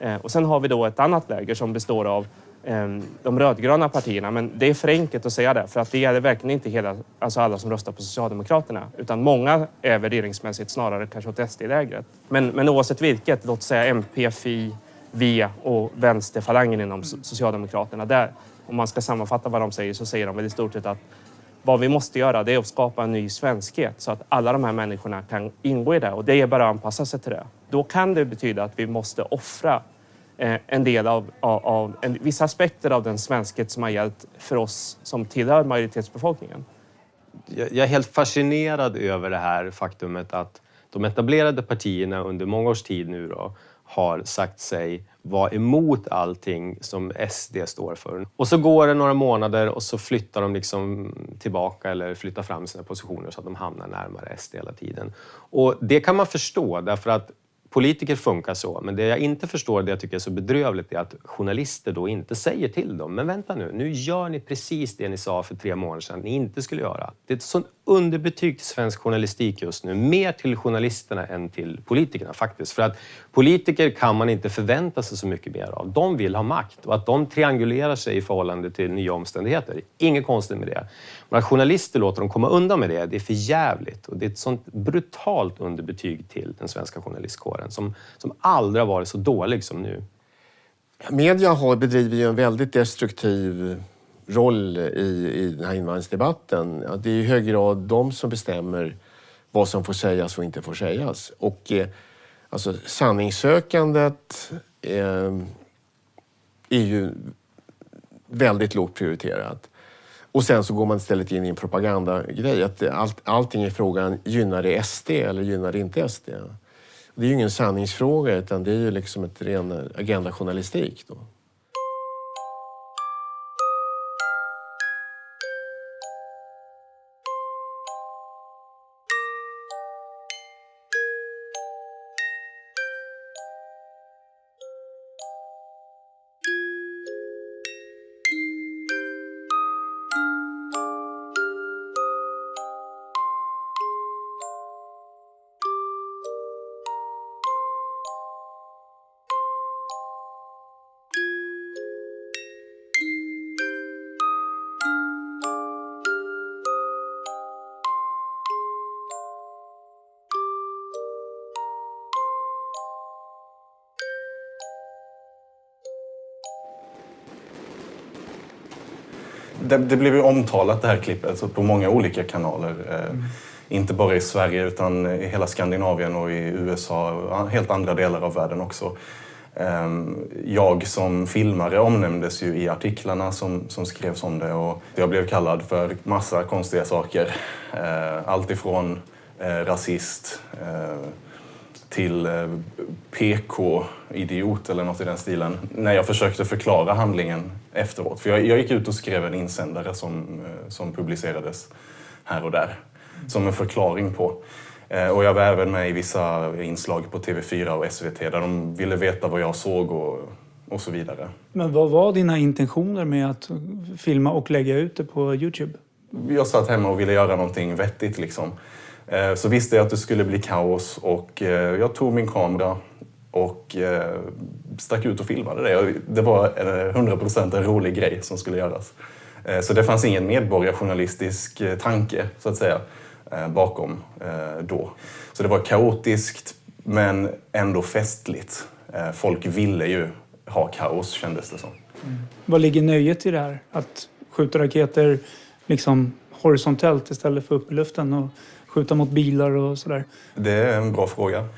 Eh, och sen har vi då ett annat läger som består av eh, de rödgröna partierna. Men det är för enkelt att säga det. För att det gäller verkligen inte hela, alltså alla som röstar på Socialdemokraterna. Utan många är värderingsmässigt snarare kanske åt SD-lägret. Men, men oavsett vilket, låt säga MP, FI, V och vänsterfalangen inom Socialdemokraterna. Där, om man ska sammanfatta vad de säger så säger de väl i stort sett att vad vi måste göra det är att skapa en ny svenskhet så att alla de här människorna kan ingå i det och det är bara att anpassa sig till det. Då kan det betyda att vi måste offra eh, en del av, av, av en, vissa aspekter av den svenskhet som har gällt för oss som tillhör majoritetsbefolkningen. Jag är helt fascinerad över det här faktumet att de etablerade partierna under många års tid nu då, har sagt sig vara emot allting som SD står för. Och så går det några månader och så flyttar de liksom tillbaka eller flyttar fram sina positioner så att de hamnar närmare SD hela tiden. Och det kan man förstå därför att Politiker funkar så, men det jag inte förstår, det jag tycker är så bedrövligt, är att journalister då inte säger till dem, men vänta nu, nu gör ni precis det ni sa för tre månader sedan att ni inte skulle göra. Det är ett sånt underbetyg till svensk journalistik just nu, mer till journalisterna än till politikerna faktiskt. För att politiker kan man inte förvänta sig så mycket mer av. De vill ha makt och att de triangulerar sig i förhållande till nya omständigheter, inget konstigt med det. Men att journalister låter dem komma undan med det, det är för jävligt. Och det är ett sånt brutalt underbetyg till den svenska journalistkåren som, som aldrig har varit så dålig som nu. Media har bedriver ju en väldigt destruktiv roll i, i den här invandringsdebatten. Det är i hög grad de som bestämmer vad som får sägas och inte får sägas. Och eh, alltså, sanningssökandet eh, är ju väldigt lågt prioriterat. Och sen så går man istället in i en propagandagrej. Att allt, allting i frågan, gynnar det SD eller gynnar det inte SD? Det är ju ingen sanningsfråga utan det är ju liksom ett ren agendajournalistik. Då. Det, det blev ju omtalat det här klippet alltså på många olika kanaler. Eh, Inte bara i Sverige utan i hela Skandinavien och i USA och helt andra delar av världen också. Eh, Jag som filmare omnämndes ju i artiklarna som, som skrevs om det och jag blev kallad för massa konstiga saker. Eh, Allt ifrån eh, rasist till eh, PK-idiot eller något i den stilen. När jag försökte förklara handlingen efteråt. För jag, jag gick ut och skrev en insändare som, eh, som publicerades här och där. Som en förklaring på. Eh, Och jag var även med i vissa inslag på TV4 och SVT där de ville veta vad jag såg och, och så vidare. Men vad var dina intentioner med att filma och lägga ut det på Youtube? Jag satt hemma och ville göra någonting vettigt. Liksom. Eh, så visste jag att det skulle bli kaos och eh, jag tog min kamera och eh, stack ut och filmade det. Det var 100% en rolig grej som skulle göras. Så det fanns ingen medborgarjournalistisk tanke, så att säga, bakom då. Så det var kaotiskt, men ändå festligt. Folk ville ju ha kaos, kändes det som. Mm. Vad ligger nöjet i det här? Att skjuta raketer liksom horisontellt istället för upp i luften och skjuta mot bilar och sådär? Det är en bra fråga.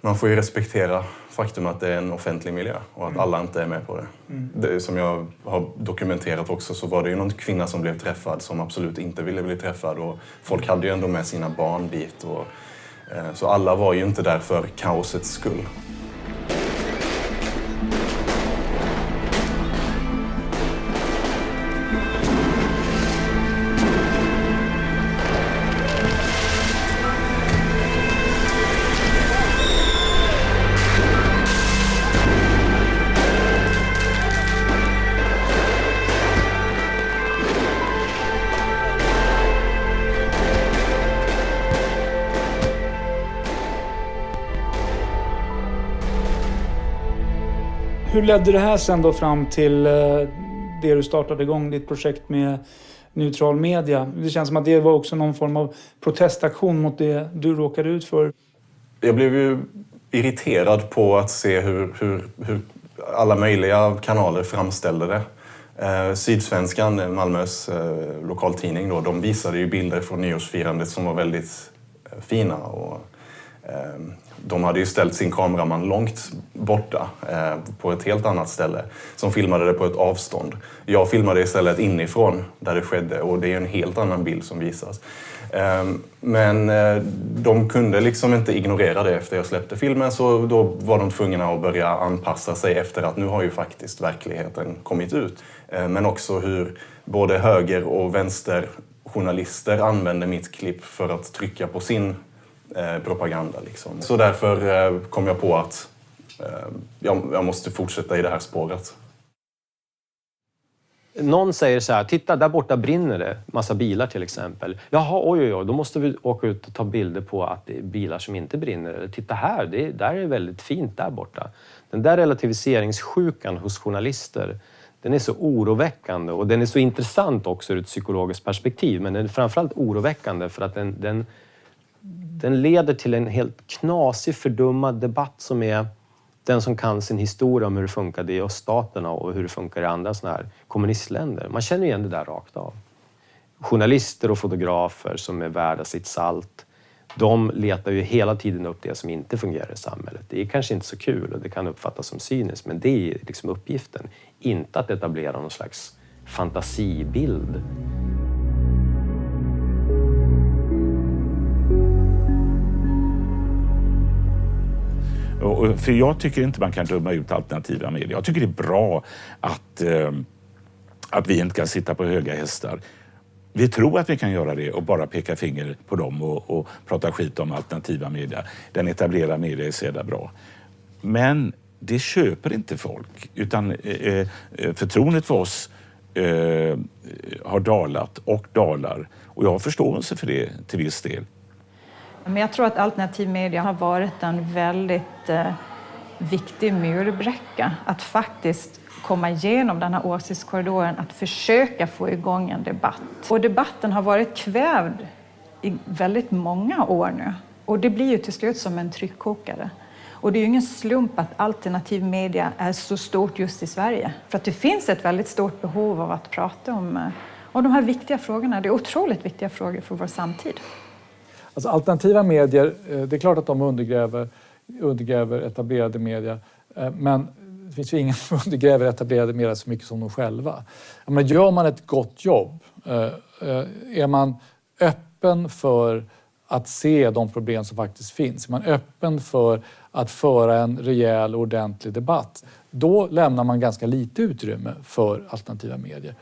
Man får ju respektera faktum att det är en offentlig miljö och att alla inte är med på det. Mm. det. Som jag har dokumenterat också så var det ju någon kvinna som blev träffad som absolut inte ville bli träffad och folk hade ju ändå med sina barn dit. Och, eh, så alla var ju inte där för kaosets skull. Ledde det här sen då fram till eh, det du startade igång, ditt projekt med neutral media? Det känns som att det var också någon form av protestaktion mot det du råkade ut för. Jag blev ju irriterad på att se hur, hur, hur alla möjliga kanaler framställde det. Eh, Sydsvenskan, eh, Malmös eh, lokaltidning, då, de visade ju bilder från nyårsfirandet som var väldigt eh, fina. Och, eh, de hade ju ställt sin kameraman långt borta eh, på ett helt annat ställe som filmade det på ett avstånd. Jag filmade istället inifrån där det skedde och det är en helt annan bild som visas. Eh, Men eh, de kunde liksom inte ignorera det efter jag släppte filmen så då var de tvungna att börja anpassa sig efter att nu har ju faktiskt verkligheten kommit ut. Eh, Men också hur både höger och vänsterjournalister använde mitt klipp för att trycka på sin Eh, propaganda. Liksom. Så därför eh, kom jag på att eh, jag, jag måste fortsätta i det här spåret. Någon säger så här, titta där borta brinner det, massa bilar till exempel. Jaha, oj, oj, oj, då måste vi åka ut och ta bilder på att det är bilar som inte brinner. Eller titta här, det är, där är det väldigt fint där borta. Den där relativiseringssjukan hos journalister, den är så oroväckande och den är så intressant också ur ett psykologiskt perspektiv. Men den är framförallt oroväckande för att den, den, den leder till en helt knasig, fördummad debatt som är den som kan sin historia om hur det funkade i öststaterna och hur det funkar i andra såna här kommunistländer. Man känner igen det där rakt av. Journalister och fotografer som är värda sitt salt, de letar ju hela tiden upp det som inte fungerar i samhället. Det är kanske inte så kul och det kan uppfattas som cyniskt, men det är liksom uppgiften. Inte att etablera någon slags fantasibild. Och, för jag tycker inte man kan döma ut alternativa medier. Jag tycker det är bra att, eh, att vi inte kan sitta på höga hästar. Vi tror att vi kan göra det och bara peka finger på dem och, och prata skit om alternativa medier. Den etablerade media är så jävla bra. Men det köper inte folk, utan eh, eh, förtroendet för oss eh, har dalat och dalar. Och jag har förståelse för det till viss del. Men jag tror att alternativ media har varit en väldigt eh, viktig murbräcka att faktiskt komma igenom den här åsiktskorridoren, att försöka få igång en debatt. Och debatten har varit kvävd i väldigt många år nu. Och det blir ju till slut som en tryckkokare. Och det är ju ingen slump att alternativ media är så stort just i Sverige. För att det finns ett väldigt stort behov av att prata om, eh, om de här viktiga frågorna. Det är otroligt viktiga frågor för vår samtid. Alltså, alternativa medier, eh, det är klart att de undergräver, undergräver etablerade medier. Eh, men det finns ju ingen som undergräver etablerade medier så mycket som de själva. Men gör man ett gott jobb, eh, är man öppen för att se de problem som faktiskt finns, är man öppen för att föra en rejäl och ordentlig debatt, då lämnar man ganska lite utrymme för alternativa medier.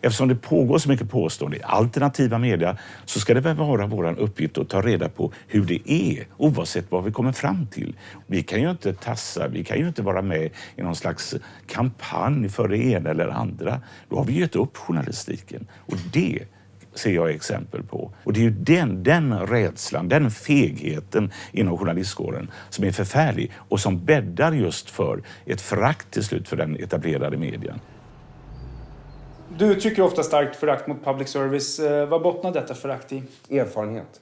Eftersom det pågår så mycket påstående i alternativa media så ska det väl vara vår uppgift att ta reda på hur det är oavsett vad vi kommer fram till. Vi kan ju inte tassa, vi kan ju inte vara med i någon slags kampanj för det ena eller andra. Då har vi gett upp journalistiken och det ser jag exempel på. Och det är ju den, den rädslan, den fegheten inom journalistkåren som är förfärlig och som bäddar just för ett förakt till slut för den etablerade medien. Du uttrycker ofta starkt förakt mot public service. Eh, Vad bottnar detta förakt i? Erfarenhet.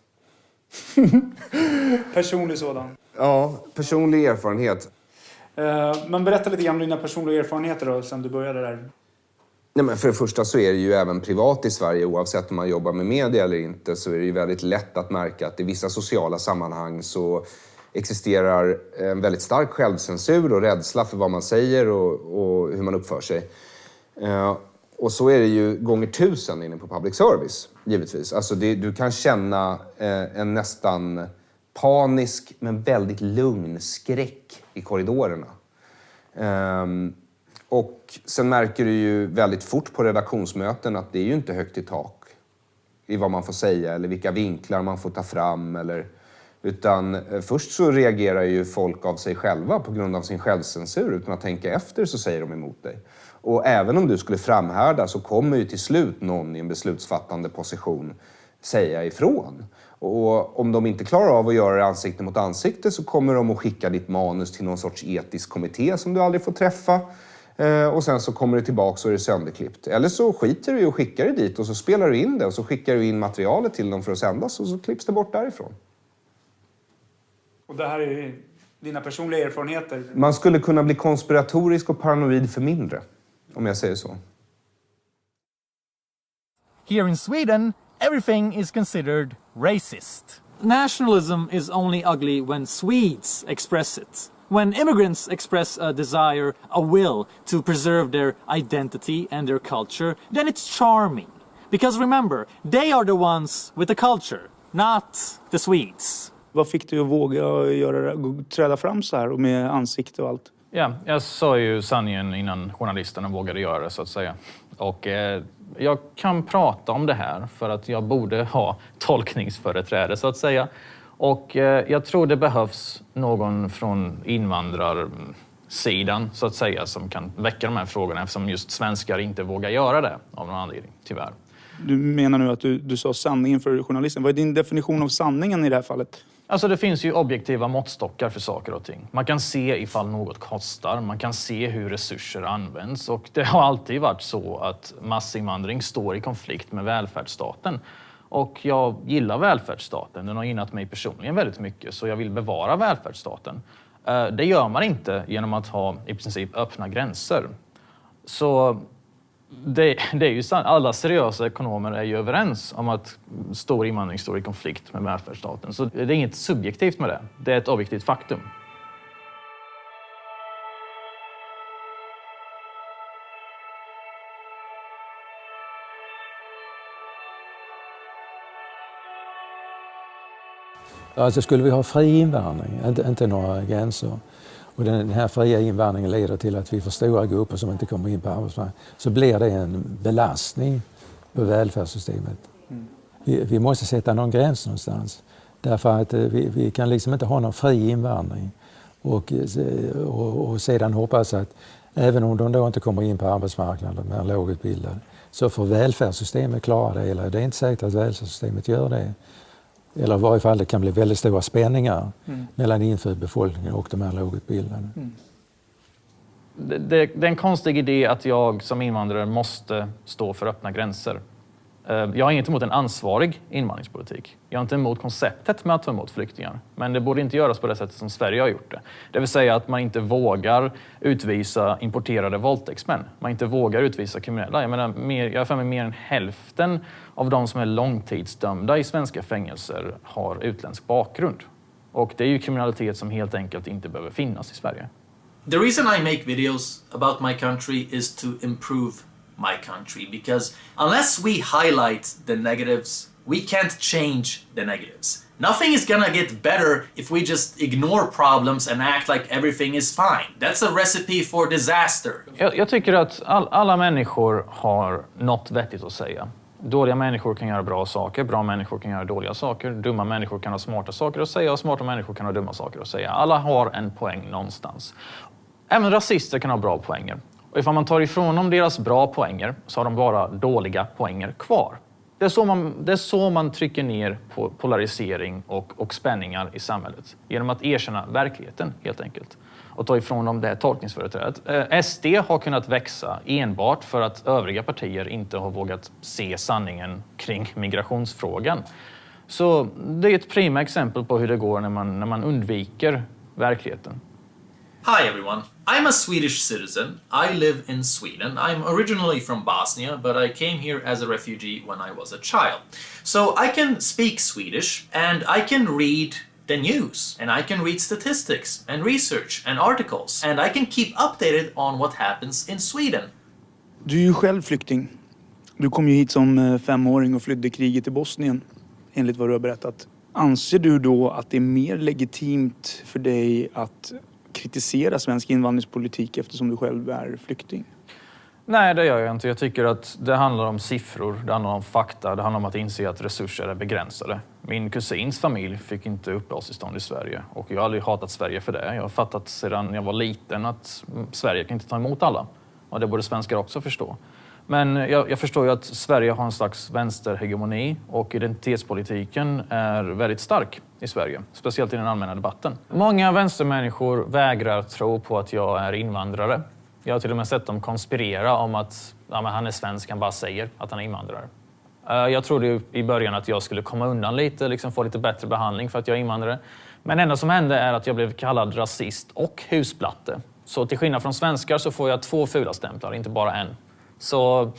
Personlig sådan. Ja, personlig erfarenhet. Eh, Men berätta lite grann om dina personliga erfarenheter då, sen du började där. Nej, men för det första så är det ju även privat i Sverige, oavsett om man jobbar med media eller inte, så är det ju väldigt lätt att märka att i vissa sociala sammanhang så existerar en väldigt stark självcensur och rädsla för vad man säger och, och hur man uppför sig. Och så är det ju gånger tusen inne på public service, givetvis. Alltså det, du kan känna eh, en nästan panisk men väldigt lugn skräck i korridorerna. Ehm, och sen märker du ju väldigt fort på redaktionsmöten att det är ju inte högt i tak i vad man får säga eller vilka vinklar man får ta fram. Eller, utan eh, först så reagerar ju folk av sig själva på grund av sin självcensur. Utan att tänka efter så säger de emot dig. Och även om du skulle framhärda så kommer ju till slut någon i en beslutsfattande position säga ifrån. Och om de inte klarar av att göra det ansikte mot ansikte så kommer de att skicka ditt manus till någon sorts etisk kommitté som du aldrig får träffa. Eh, och sen så kommer det tillbaka och är det sönderklippt. Eller så skiter du i och skickar det dit och så spelar du in det och så skickar du in materialet till dem för att sändas och så klipps det bort därifrån. Och det här är dina personliga erfarenheter. Man skulle kunna bli konspiratorisk och paranoid för mindre, om jag säger så. Here in Sweden, everything is considered racist. Nationalism is only ugly when Swedes express it. When immigrants express a desire, a will to preserve their identity and their culture, then it's charming. Because remember, they are the ones with the culture, not the Swedes. Vad fick du att våga göra, träda fram så här och med ansikte och allt? Ja, jag sa ju sanningen innan journalisterna vågade göra det, så att säga. Och eh, jag kan prata om det här för att jag borde ha tolkningsföreträde, så att säga. Och eh, jag tror det behövs någon från invandrarsidan, så att säga, som kan väcka de här frågorna eftersom just svenskar inte vågar göra det av någon anledning, tyvärr. Du menar nu att du, du sa sanningen för journalisten. Vad är din definition av sanningen i det här fallet? Alltså det finns ju objektiva måttstockar för saker och ting. Man kan se ifall något kostar, man kan se hur resurser används och det har alltid varit så att massinvandring står i konflikt med välfärdsstaten. Och jag gillar välfärdsstaten, den har gynnat mig personligen väldigt mycket så jag vill bevara välfärdsstaten. Eh, det gör man inte genom att ha i princip öppna gränser. Så det, det, är ju sant. Alla seriösa ekonomer är ju överens om att stor invandring står i konflikt med välfärdsstaten. Så det är inget subjektivt med det. Det är ett objektivt faktum. Alltså skulle vi ha fri invandring, inte, inte några gränser, och den här fria invandringen leder till att vi får stora grupper som inte kommer in på arbetsmarknaden, så blir det en belastning på välfärdssystemet. Vi, vi måste sätta någon gräns någonstans. Därför att eh, vi, vi kan liksom inte ha någon fri invandring och, eh, och, och sedan hoppas att även om de då inte kommer in på arbetsmarknaden, de är lågutbildade, så får välfärdssystemet klara det. Eller det är inte säkert att välfärdssystemet gör det. Eller i varje fall det kan bli väldigt stora spänningar Mm. mellan infödd befolkning och de här lågutbildade. Det, det, det är en konstig idé att jag som invandrare måste stå för öppna gränser. Eh, Jag har inget emot en ansvarig invandringspolitik. Jag är inte emot konceptet med att ta emot flyktingar. Men det borde inte göras på det sättet som Sverige har gjort det. Det vill säga att man inte vågar utvisa importerade våldtäktsmän. Man inte vågar utvisa kriminella. Jag, menar, mer, jag har för mig mer än hälften av de som är långtidsdömda i svenska fängelser har utländsk bakgrund. Och det är ju kriminalitet som helt enkelt inte behöver finnas i Sverige. The reason I make videos about my country is to improve my country because unless we highlight the negatives, we can't change the negatives. Nothing is gonna get better if we just ignore problems and act like everything is fine. That's a recipe for disaster. Jag, jag tycker att all, alla människor har något vettigt att säga. Dåliga människor kan göra bra saker, bra människor kan göra dåliga saker, dumma människor kan ha smarta saker att säga och smarta människor kan ha dumma saker att säga. Alla har en poäng någonstans. Även rasister kan ha bra poänger. Och ifall man tar ifrån dem deras bra poänger så har de bara dåliga poänger kvar. Det är så man, det är så man trycker ner på polarisering och, och spänningar i samhället. Genom att erkänna verkligheten, helt enkelt. Och ta ifrån dem det tolkningsföreträdet. Eh, SD har kunnat växa enbart för att övriga partier inte har vågat se sanningen kring migrationsfrågan. Så det är ett prima exempel på hur det går när man, när man undviker verkligheten. Hi everyone. I'm a Swedish citizen. I live in Sweden. I'm originally from Bosnia, but I came here as a refugee when I was a child. So I can speak Swedish and I can read the news and I can read statistics and research and articles and I can keep updated on what happens in Sweden. Du är ju själv flykting. Du kom ju hit som eh, femåring och flydde kriget i Bosnien, enligt vad du har berättat. Anser du då att det är mer legitimt för dig att kritisera svensk invandringspolitik eftersom du själv är flykting? Nej, det gör jag inte. Jag tycker att det handlar om siffror, det handlar om fakta, det handlar om att inse att resurser är begränsade. Min kusins familj fick inte uppehållstillstånd i Sverige och jag har aldrig hatat Sverige för det. Jag har fattat sedan jag var liten att Sverige kan inte ta emot alla. Och det borde svenskar också förstå. Men jag, jag förstår ju att Sverige har en slags vänsterhegemoni och identitetspolitiken är väldigt stark i Sverige, speciellt i den allmänna debatten. Många vänstermänniskor vägrar tro på att jag är invandrare. Jag har till och med sett dem konspirera om att ja, men han är svensk, han bara säger att han är invandrare. Eh, jag trodde i början att jag skulle komma undan lite, liksom få lite bättre behandling för att jag är invandrare. Men det enda som hände är att jag blev kallad rasist och husplatte. Så till skillnad från svenskar så får jag två fula stämplar, inte bara en. Så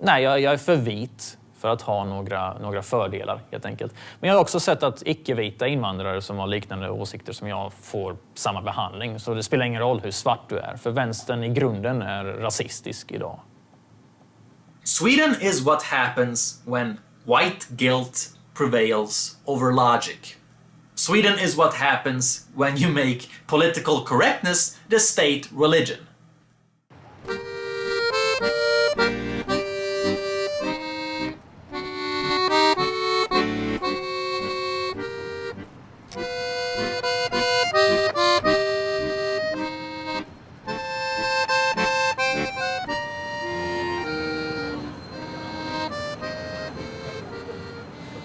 nej, jag, jag är för vit för att ha några, några fördelar helt enkelt. Men jag har också sett att icke-vita invandrare som har liknande åsikter som jag får samma behandling. Så det spelar ingen roll hur svart du är, för vänstern i grunden är rasistisk idag. Sweden is what happens when white guilt prevails over logic. Sweden is what happens when you make political correctness the state religion.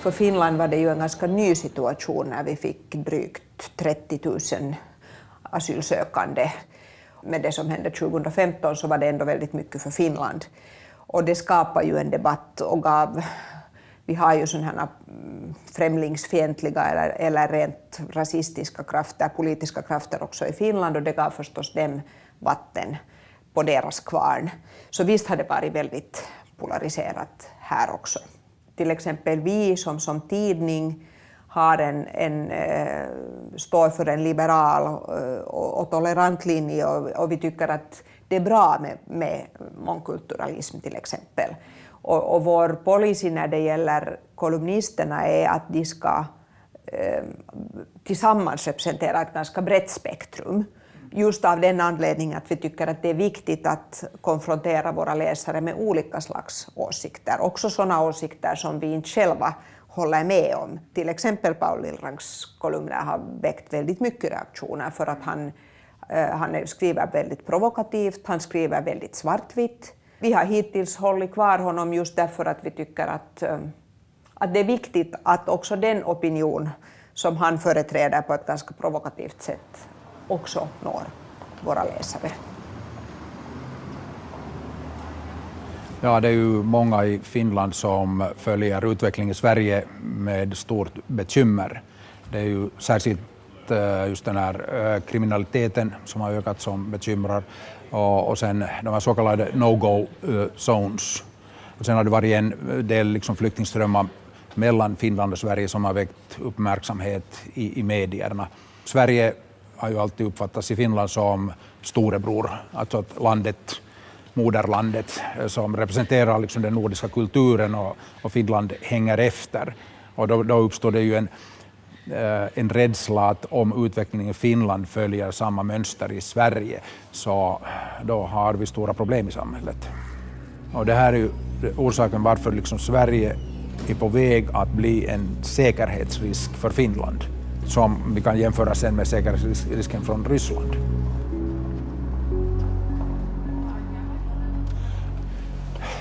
För Finland var det ju en ganska ny situation när vi fick drygt 30 000 asylsökande. Med det som hände 2015 så var det ändå väldigt mycket för Finland. Och det skapade ju en debatt och gav... Vi har ju sådana här mm, främlingsfientliga eller, eller rent rasistiska krafter, politiska krafter också i Finland och det gav förstås dem vatten på deras kvarn. Så visst har det varit väldigt polariserat här också till exempel vi som, som tidning har en, en, eh, står för en liberal eh, och, och tolerant linje och, och vi tycker att det är bra med, med mångkulturalism till exempel. Och, och vår policy när det gäller kolumnisterna är att de ska eh, tillsammans representera ett ganska brett spektrum. Just av den anledningen att vi tycker att det är viktigt att konfrontera våra läsare med olika slags åsikter, också sådana åsikter som vi inte själva håller med om. Till exempel Paul Lillrangs kolumner har väckt väldigt mycket reaktioner för att han, eh, han skriver väldigt provokativt, han skriver väldigt svartvitt. Vi har hittills hållit kvar honom just därför att vi tycker att, eh, att det är viktigt att också den opinion som han företräder på ett ganska provokativt sätt också når våra läsare. Ja, det är ju många i Finland som följer utvecklingen i Sverige med stort bekymmer. Det är ju särskilt eh, just den här eh, kriminaliteten som har ökat som bekymrar och, sen de här så kallade no-go-zones. Eh, och sen har det varit en del liksom flyktingströmmar mellan Finland och Sverige som har väckt uppmärksamhet i, i medierna. Sverige har ju alltid uppfattats i Finland som storebror, alltså att landet moderlandet eh, som representerar liksom den nordiska kulturen och, och Finland hänger efter. Och då, då uppstår det ju en, eh, en rädsla att om utvecklingen i Finland följer samma mönster i Sverige så då har vi stora problem i samhället. Och det här är ju orsaken varför liksom Sverige är på väg att bli en säkerhetsrisk för Finland som vi kan jämföra sen med säkerhetsrisken från Ryssland.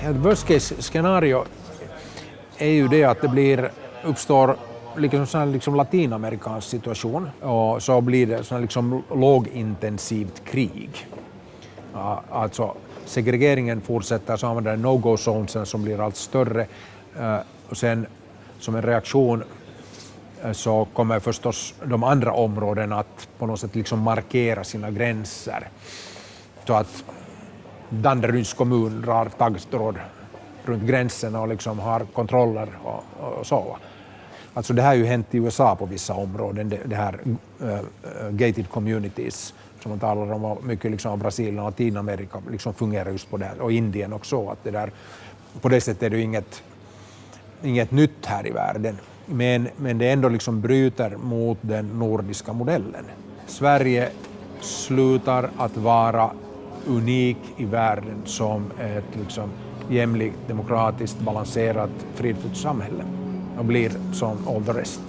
Ett worst case scenario är ju det att det blir, uppstår liksom en liksom latinamerikansk situation och så blir det sån liksom lågintensivt krig. Alltså segregeringen fortsätter, så använder man no-go zonesen som blir allt större eh, och sen som en reaktion Eh, så kommer förstås de andra områdena att på något sätt liksom markera sina gränser. Så att Danderyds kommun drar taggtråd runt gränsen och liksom har kontroller och, och så. Alltså det här har ju hänt i USA på vissa områden, det, det här uh, gated communities som man talar om, och mycket liksom Brasilien och Latinamerika liksom fungerar just på det här, och Indien också. Att det där, på det sättet är det ju inget, inget nytt här i världen, men, men det ändå liksom bryter mot den nordiska modellen. Sverige slutar att vara unik i världen som ett liksom jämlikt, demokratiskt, balanserat, fridfullt samhälle och blir som all the rest.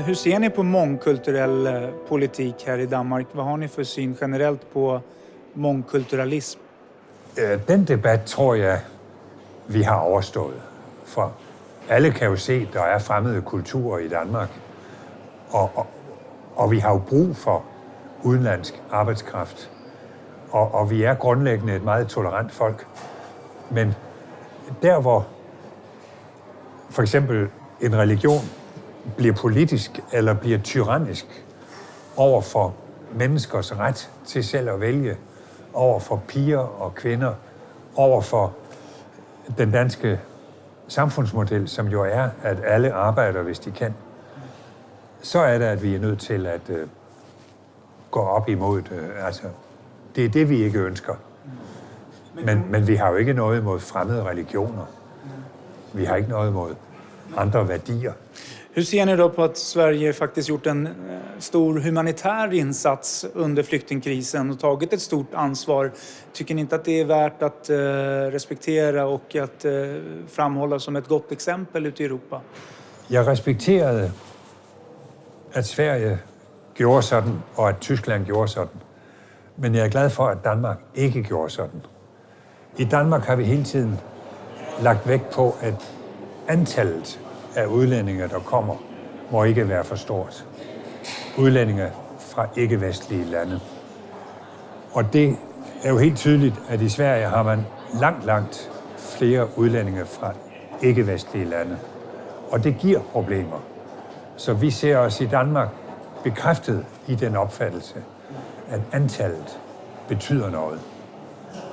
Hur ser ni på mångkulturell eh, politik här i Danmark? Vad har ni för syn generellt på mångkulturalism? Eh, den debatten tror jag vi har överstått. För alla kan ju se, att det är främmande kulturer i Danmark. Och, och, och vi har ju brug för udenlandsk arbetskraft. Och, och vi är grundläggande ett mycket tolerant folk. Men där var, till exempel, en religion bliver politisk eller bliver tyrannisk over for menneskers ret til selv at vælge, over for piger og kvinder, over for den danske samfundsmodel, som jo er, at alle arbejder, hvis de kan, så er det, at vi er nødt til at øh, gå op imod det. Altså, det er det, vi ikke ønsker. Men, men vi har jo ikke noget imod fremmede religioner. Vi har ikke noget imod andre værdier. Hur ser ni då på att Sverige faktiskt gjort en eh, stor humanitär insats under flyktingkrisen och tagit ett stort ansvar? Tycker ni inte att det är värt att eh, respektera och att eh, framhålla som ett gott exempel ute i Europa? Jag respekterade att Sverige gjorde sådan, och att Tyskland gjorde sådan. Men jag är glad för att Danmark inte gjorde sådan. I Danmark har vi hela tiden lagt vikt på, att antalet af udlændinge, der kommer, må ikke være for stort. Udlændinge fra ikke-vestlige lande. Og det er jo helt tydeligt, at i Sverige har man langt, langt flere udlændinge fra ikke-vestlige lande. Og det giver problemer. Så vi ser os i Danmark bekræftet i den opfattelse, at antallet betyder noget.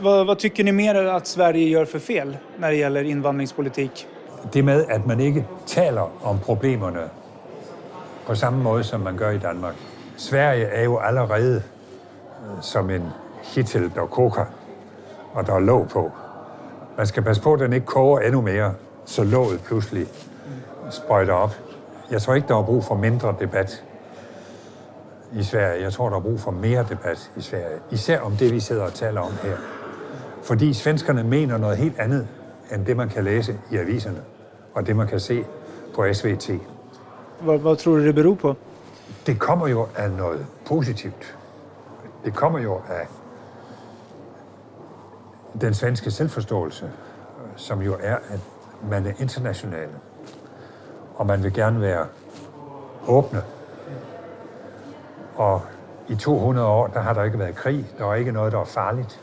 Vad, vad tycker ni mer att Sverige gör för fel när det gäller invandringspolitik? Det med, at man ikke taler om problemerne på samme måde, som man gør i Danmark. Sverige er jo allerede øh, som en hittel, der koker, og der er låg på. Man skal passe på, at den ikke koger endnu mere, så låget pludselig sprøjter op. Jeg tror ikke, der er brug for mindre debat i Sverige. Jeg tror, der er brug for mere debat i Sverige. Især om det, vi sidder og taler om her. Fordi svenskerne mener noget helt andet, end det, man kan læse i aviserne, og det, man kan se på SVT. Vad, vad tror du det beror på? Det kommer jo af noget positivt. Det kommer jo af den svenske selvforståelse, som jo er, at man er international, og man vil gerne være åbne. Og i 200 år, der har der ikke været krig. Der er ikke noget, der er farligt.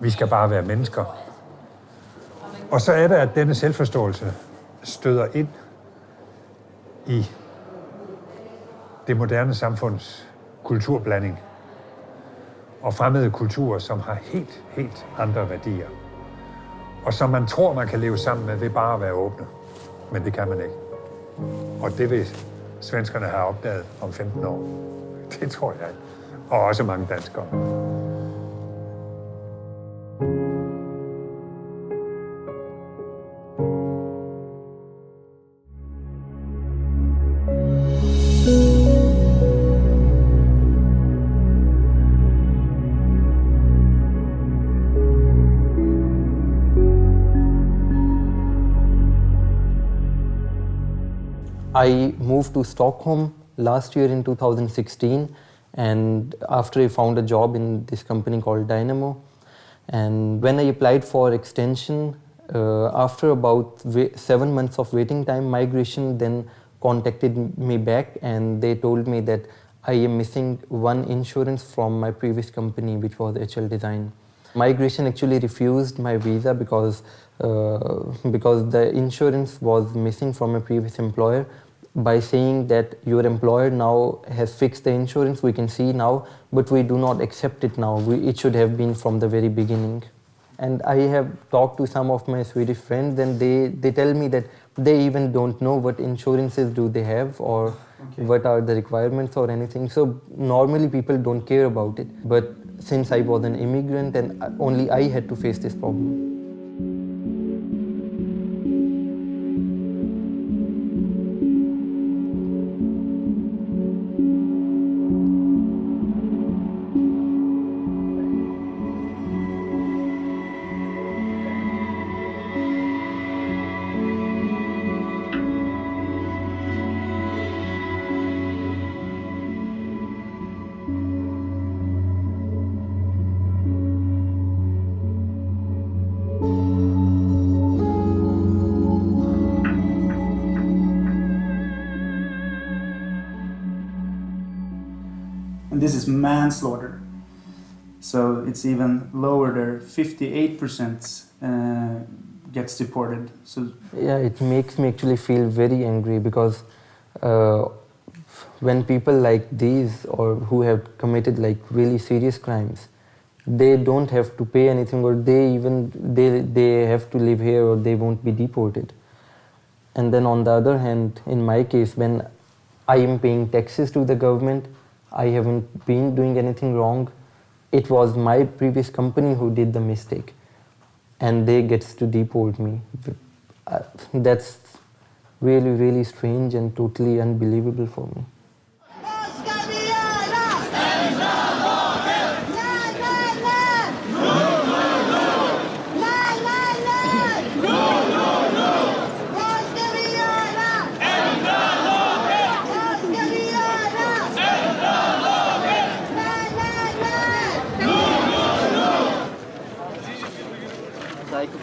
Vi skal bare være mennesker. Og så er det, at denne selvforståelse støder ind i det moderne samfunds kulturblanding og fremmede kulturer, som har helt, helt andre værdier. Og som man tror, man kan leve sammen med ved bare at være åbne. Men det kan man ikke. Og det vil svenskerne have opdaget om 15 år. Det tror jeg. Og også mange danskere. I moved to Stockholm last year in 2016, and after I found a job in this company called Dynamo. And when I applied for extension, uh, after about seven months of waiting time, migration then contacted me back and they told me that I am missing one insurance from my previous company, which was HL Design. Migration actually refused my visa because uh, because the insurance was missing from my previous employer. By saying that your employer now has fixed the insurance, we can see now, but we do not accept it now. We, it should have been from the very beginning. And I have talked to some of my Swedish friends, and they, they tell me that they even don't know what insurances do they have or what are the requirements or anything. So normally people don't care about it. But since I was an immigrant and only I had to face this problem. Manslaughter. So it's even lower there. 58% uh, gets deported. So Yeah, it makes me actually feel very angry because uh, when people like these or who have committed like really serious crimes, they don't have to pay anything or they even they, they have to live here or they won't be deported. And then on the other hand, in my case, when I am paying taxes to the government, I haven't been doing anything wrong. It was my previous company who did the mistake and they gets to deport me. Uh, that's really, really strange and totally unbelievable for me.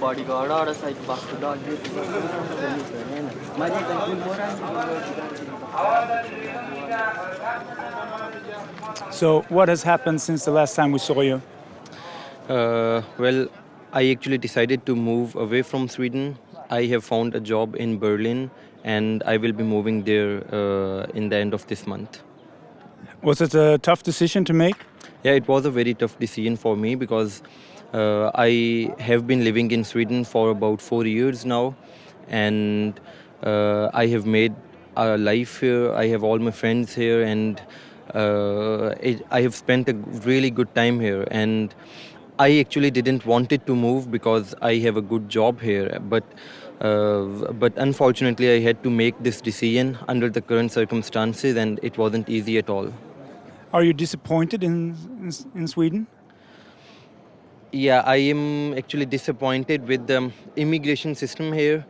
bodyguard or a dog. So, what has happened since the last time we saw you? Uh, well, I actually decided to move away from Sweden. I have found a job in Berlin and I will be moving there uh, in the end of this month. Was it a tough decision to make? Yeah, it was a very tough decision for me because uh, I have been living in Sweden for about four years now, and uh, I have made a life here. I have all my friends here, and uh, it, I have spent a really good time here. And I actually didn't want it to move because I have a good job here, but. Uh, but unfortunately, I had to make this decision under the current circumstances, and it wasn't easy at all. Are you disappointed in, in, in Sweden? Yeah, I am actually disappointed with the immigration system here.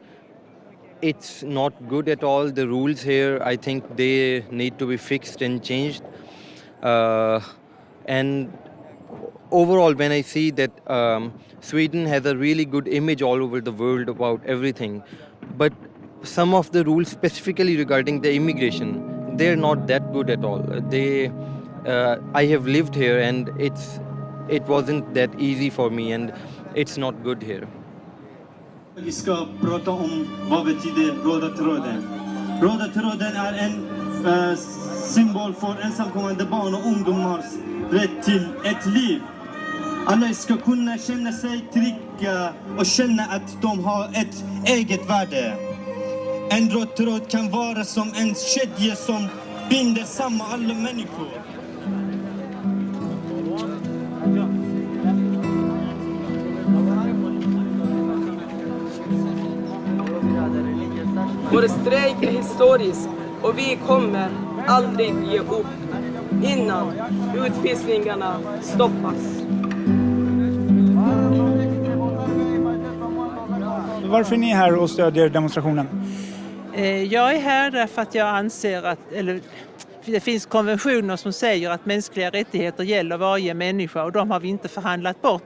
It's not good at all. The rules here, I think they need to be fixed and changed. Uh, and overall, when I see that um, Sweden has a really good image all over the world about everything, but some of the rules specifically regarding the immigration, they're not that good at all. They, uh, I have lived here and it's it wasn't that easy for me and it's not good here. Vi ska prata om vad betyder röda tråden. Röda tråden är en eh, symbol för ensamkommande barn och ungdomars rätt till ett liv. Alla ska kunna känna sig trygga och känna att de har ett eget värde. En röd tråd kan vara som en kedja som binder samman alla människor. Vår strejk är historisk och vi kommer aldrig ge upp innan utvisningarna stoppas. Varför är ni här och stödjer demonstrationen? Eh, Jag är här därför att jag anser att, eller det finns konventioner som säger att mänskliga rättigheter gäller varje människa och de har vi inte förhandlat bort.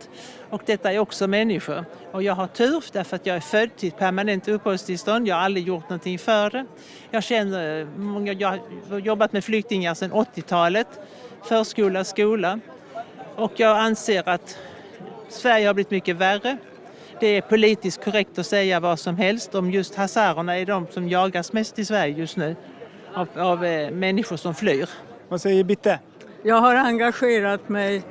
Och detta är också människor. Och jag har tur därför att jag är född till ett permanent uppehållstillstånd. Jag har aldrig gjort någonting för det. Jag känner många, jag har jobbat med flyktingar sedan 80-talet, förskola, skola. Och jag anser att Sverige har blivit mycket värre. Det är politiskt korrekt att säga vad som helst om just hazarerna är de som jagas mest i Sverige just nu av, av eh, människor som flyr. Vad säger Bitte? Jag har engagerat mig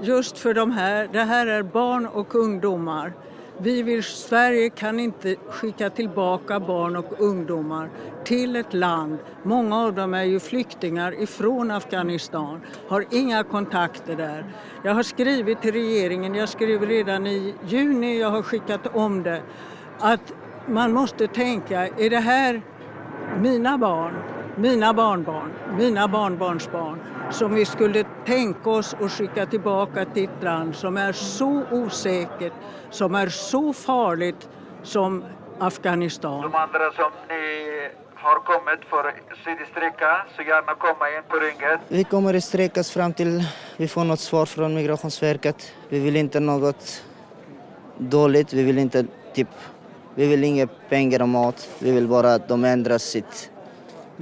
just för de här. Det här är barn och ungdomar. Vi vill, Sverige kan inte skicka tillbaka barn och ungdomar till ett land. Många av dem är ju flyktingar ifrån Afghanistan, har inga kontakter där. Jag har skrivit till regeringen, jag skrev redan i juni, jag har skickat om det, att man måste tänka, är det här mina barn, mina barnbarn, mina barnbarnsbarn som vi skulle tänka oss att skicka tillbaka till ett land som är så osäkert, som är så farligt som Afghanistan. De andra som ni har kommit för sidsträcka, så gärna komma in på ringen. Vi kommer att sträckas fram till vi får något svar från Migrationsverket. Vi vill inte något dåligt. Vi vill inte typ, vi vill inga pengar och mat. Vi vill bara att de ändrar sitt.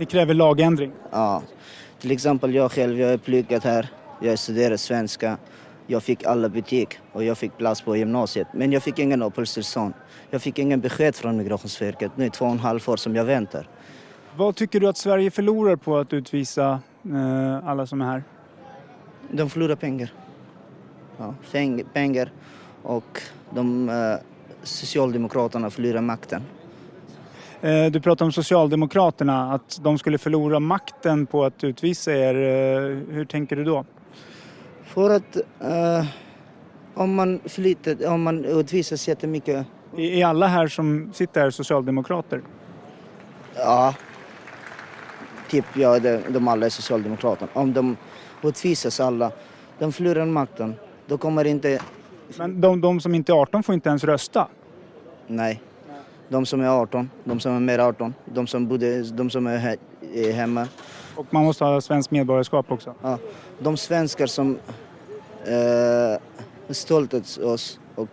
Ni kräver lagändring. Ja. Till exempel jag själv, jag är pluggat här, jag studerar svenska, jag fick alla betyg och jag fick plats på gymnasiet. Men jag fick ingen uppehållstillstånd. Jag fick ingen besked från Migrationsverket. Nu är två och en halv år som jag väntar. Vad tycker du att Sverige förlorar på att utvisa eh, alla som är här? De förlorar pengar. Ja, pengar och de, eh, Socialdemokraterna förlorar makten. Eh, du pratar om Socialdemokraterna, att de skulle förlora makten på att utvisa er. Eh, hur tänker du då? För att eh, om man flyttar, om man utvisas jättemycket, Är är alla här som sitter här socialdemokrater? ja, typ ja, de, de alla är socialdemokrater. Om de utvisas alla, de förlorar makten. Då kommer inte, Men de, de som inte är 18 får inte ens rösta. nej. De som är 18, de som är mer 18, de som, bodde, de som är, he, är hemma. Och man måste ha svenskt medborgarskap också. Ja, de svenskar som eh, är stolta över oss, och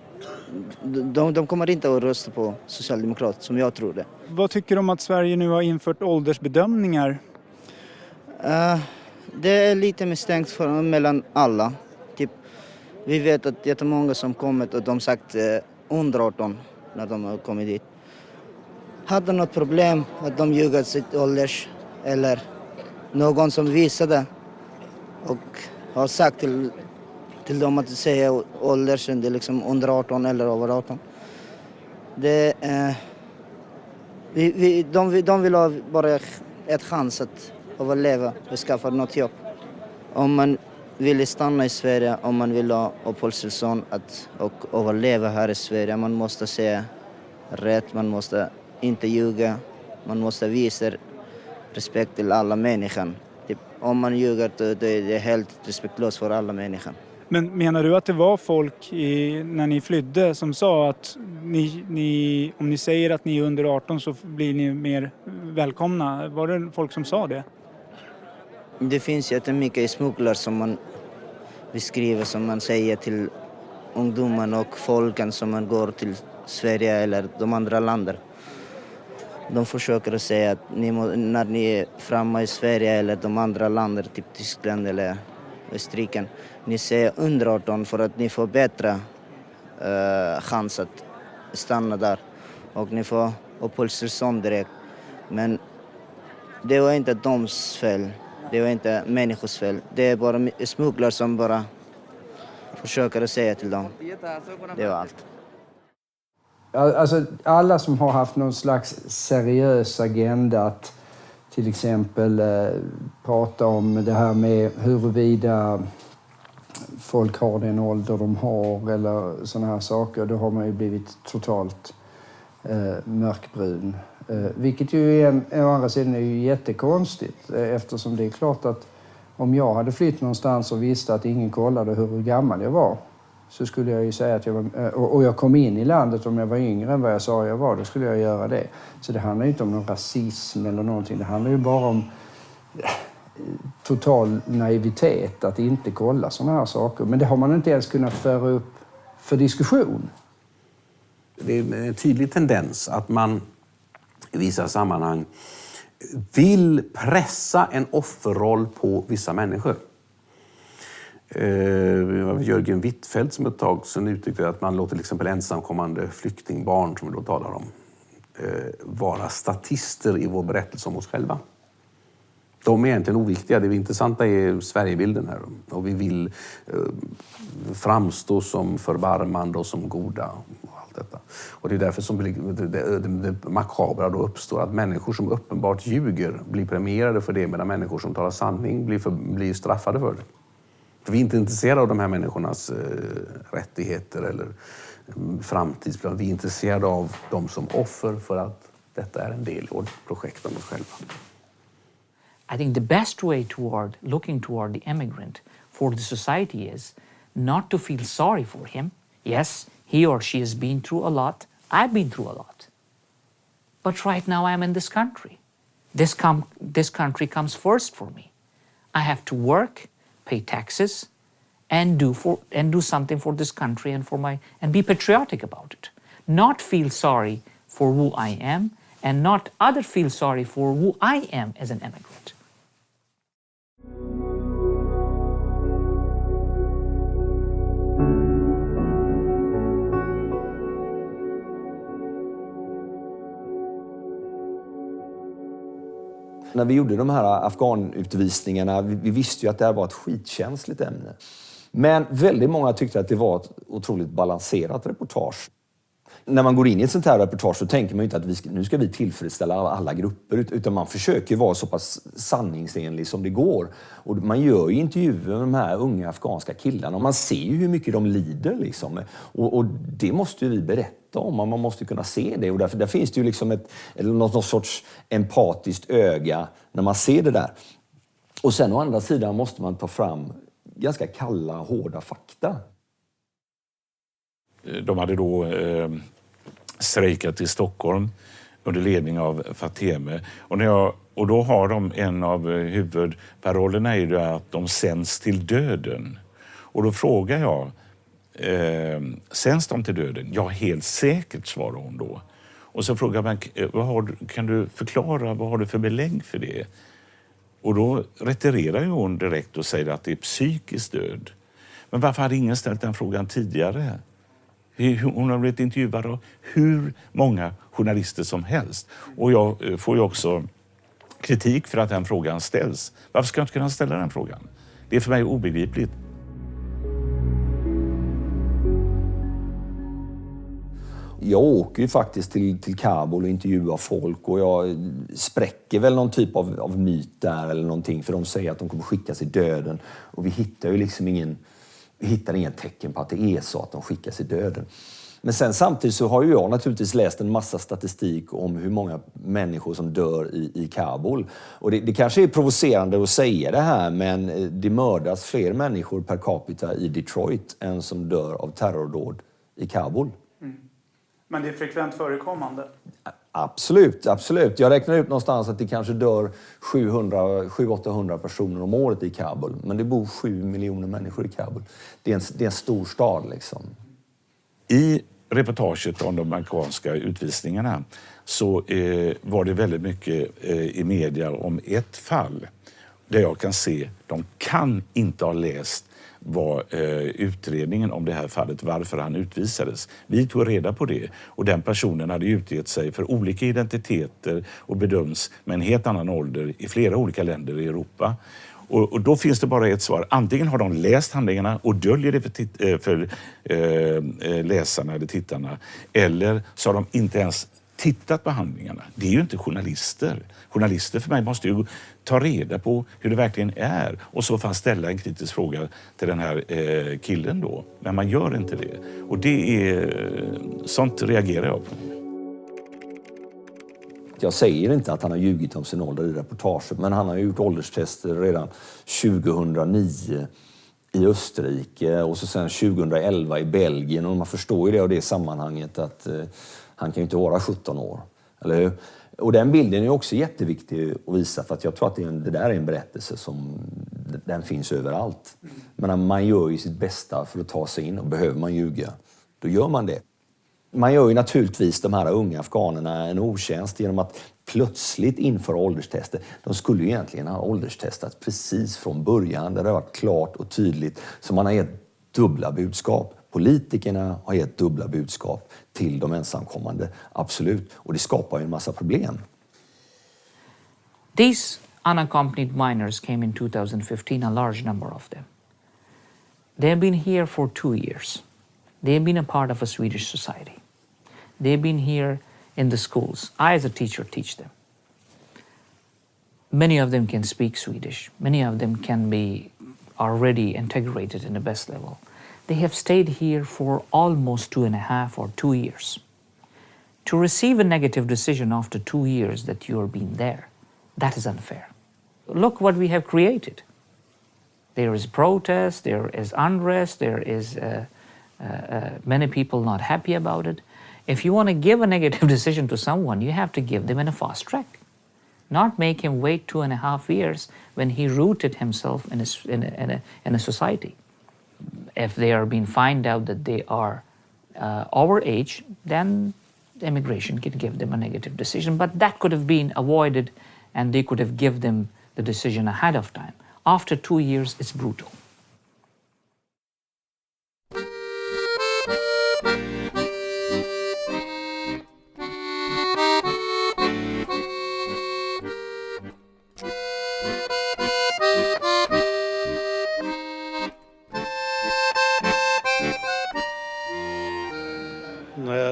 de, de kommer inte att rösta på Socialdemokraterna som jag tror det. Vad tycker du om att Sverige nu har infört åldersbedömningar? Eh, det är lite misstänkt för, mellan alla. Typ, vi vet att jättemånga som kommit och de sagt eh, under 18 när de har kommit dit. Hade något problem att de ljugit sitt ålders eller någon som visade och har sagt till, till dem att säga åldern, det är liksom under 18 eller över 18. Det, eh, vi, vi, de, vill- de vill ha bara ett chans att överleva och skaffa något jobb. Om man vill stanna i Sverige, om man vill ha uppehållstillstånd att- och överleva här i Sverige, man måste säga rätt, man måste inte ljuga, man måste visa respekt till alla människor. Typ, om man ljuger, då, då är det helt respektlöst för alla människor. Men menar du att det var folk i, när ni flydde som sa att ni, ni, om ni säger att ni är under 18 så blir ni mer välkomna? Var det folk som sa det? Det finns jättemycket smugglar som man beskriver, som man säger till ungdomarna och folken som man går till Sverige eller de andra länder. De försöker att säga att ni må, när ni är framme i Sverige eller de andra länderna, typ Tyskland eller Österrike, ni säger under 18 för att ni får bättre eh, chans att stanna där och ni får uppehållstillstånd direkt. Men det var inte doms fel. Det var inte människors fel. Det är bara smugglare som bara försöker att säga till dem. Det var allt. Alltså, alla som har haft någon slags seriös agenda att till exempel eh, prata om det här med huruvida folk har den ålder de har eller sådana här saker, då har man ju blivit totalt eh, mörkbrun. Eh, vilket ju är å andra sidan är ju jättekonstigt eh, eftersom det är klart att om jag hade flytt någonstans och visste att ingen kollade hur gammal jag var så skulle jag ju säga att jag var, eh, och jag kom in i landet om jag var yngre än vad jag sa jag var, då skulle jag göra det. Så det handlar ju inte om någon rasism eller någonting. Det handlar ju bara om eh, total naivitet att inte kolla sådana här saker. Men det har man inte ens kunnat föra upp för diskussion. Det är en tydlig tendens att man i vissa sammanhang vill pressa en offerroll på vissa människor. Eh, Jörgen Wittfeldt som ett tag sedan uttryckte att man låter till exempel ensamkommande flyktingbarn, som vi då talar om, eh, vara statister i vår berättelse om oss själva. De är egentligen oviktiga. Det intressanta är Sverigebilden här. Och vi vill eh, framstå som förbarmande och som goda. Och allt detta. Och det är därför som det, det, det, det makabra då uppstår. Att människor som uppenbart ljuger blir premierade för det medan människor som talar sanning blir, för, blir straffade för det. För vi är inte intresserade av de här människornas eh, rättigheter eller mm, framtidsplan. Vi är intresserade av dem som offer för att detta är en del i vårt projekt om oss själva. I think the best way toward looking toward the immigrant for the society is not to feel sorry for him. Yes, he or she has been through a lot. I've been through a lot. But right now I'm in this country. This, com- this country comes first for me. I have to work, pay taxes, and do for and do something for this country and for my and be patriotic about it. Not feel sorry for who I am, and not other feel sorry for who I am as an immigrant. När vi gjorde de här afghanutvisningarna, vi, vi visste ju att det här var ett skitkänsligt ämne. Men väldigt många tyckte att det var ett otroligt balanserat reportage. När man går in i ett sånt här reportage så tänker man ju inte att vi ska, nu ska vi tillfredsställa alla grupper utan man försöker vara så pass sanningsenlig som det går. Och man gör ju intervjuer med de här unga afghanska killarna och man ser ju hur mycket de lider. Liksom. Och, och det måste ju vi berätta om och man måste kunna se det. Och därför där finns det ju liksom ett, eller något, något sorts empatiskt öga när man ser det där. Och sen å andra sidan måste man ta fram ganska kalla, hårda fakta. De hade då eh, strejkat i Stockholm under ledning av Fateme. Och, när jag, och då har de en av eh, huvudparollerna är ju att de sänds till döden. Och då frågar jag, eh, sänds de till döden? Ja, helt säkert, svarar hon då. Och så frågar man, eh, vad har, kan du förklara, vad har du för belägg för det? Och då retirerar hon direkt och säger att det är psykisk död. Men varför hade ingen ställt den frågan tidigare? Hon har blivit intervjuad av hur många journalister som helst. Och jag eh, får ju också kritik för att den frågan ställs. Varför ska jag inte kunna ställa den frågan? Det är för mig obegripligt. Jag åker ju faktiskt till, till Kabul och intervjuar folk och jag spräcker väl någon typ av, av myt där eller någonting för de säger att de kommer skickas i döden. Och vi hittar ju liksom ingen, vi hittar inga tecken på att det är så att de skickas i döden. Men sen samtidigt så har ju jag naturligtvis läst en massa statistik om hur många människor som dör i, i Kabul. Och det, det kanske är provocerande att säga det här, men eh, det mördas fler människor per capita i Detroit än som dör av terrordåd i Kabul. Men det är frekvent förekommande? Absolut, absolut. Jag räknar ut någonstans att det kanske dör 700-800 personer om året i Kabul. Men det bor 7 miljoner människor i Kabul. Det är en, det är en stor stad liksom. I reportaget om de amerikanska utvisningarna så eh, var det väldigt mycket eh, i media om ett fall där jag kan se de kan inte ha läst var eh, utredningen om det här fallet, varför han utvisades. Vi tog reda på det och den personen hade utgett sig för olika identiteter och bedöms med en helt annan ålder i flera olika länder i Europa. Och, och, då finns det bara ett svar. Antingen har de läst handlingarna och döljer det för, tit- eh, för eh, eh, läsarna eller tittarna. Eller så har de inte ens tittat på handlingarna. Det är ju inte journalister. Journalister för mig måste ju ta reda på hur det verkligen är och så fall ställa en kritisk fråga till den här eh, killen då. Men man gör inte det. Och det är, eh, sånt reagerar jag på. Jag säger inte att han har ljugit om sin ålder i reportaget, men han har gjort ålderstester redan 2009 i Österrike och så sen 2011 i Belgien. Och man förstår ju det av det sammanhanget att eh, han kan ju inte vara 17 år. Eller hur? Och den bilden är också jätteviktig att visa för att jag tror att det, en, det där är en berättelse som den finns överallt. Men man gör ju sitt bästa för att ta sig in och behöver man ljuga, då gör man det. Man gör ju naturligtvis de här unga afghanerna en otjänst genom att plötsligt införa ålderstester. De skulle ju egentligen ha ålderstestats precis från början där det har varit klart och tydligt. Så man har gett dubbla budskap. Politikerna har gett dubbla budskap till de ensamkommande, absolut. Och det skapar ju en massa problem. These unaccompanied minors came in 2015, a large number of them. They have been here for two years. They have been a part of a Swedish society. They have been here in the schools. I, as a teacher, teach them. Many of them can speak Swedish. Many of them can be already integrated in the best level. They have stayed here for almost two and a half or two years. To receive a negative decision after two years that you are being there, that is unfair. Look what we have created. There is protest, there is unrest, there is uh, uh, uh, many people not happy about it. If you want to give a negative decision to someone, you have to give them in a fast track. Not make him wait two and a half years when he rooted himself in a, in a, in a, in a society if they are being found out that they are uh, our age, then immigration can give them a negative decision. But that could have been avoided and they could have given them the decision ahead of time. After two years, it's brutal.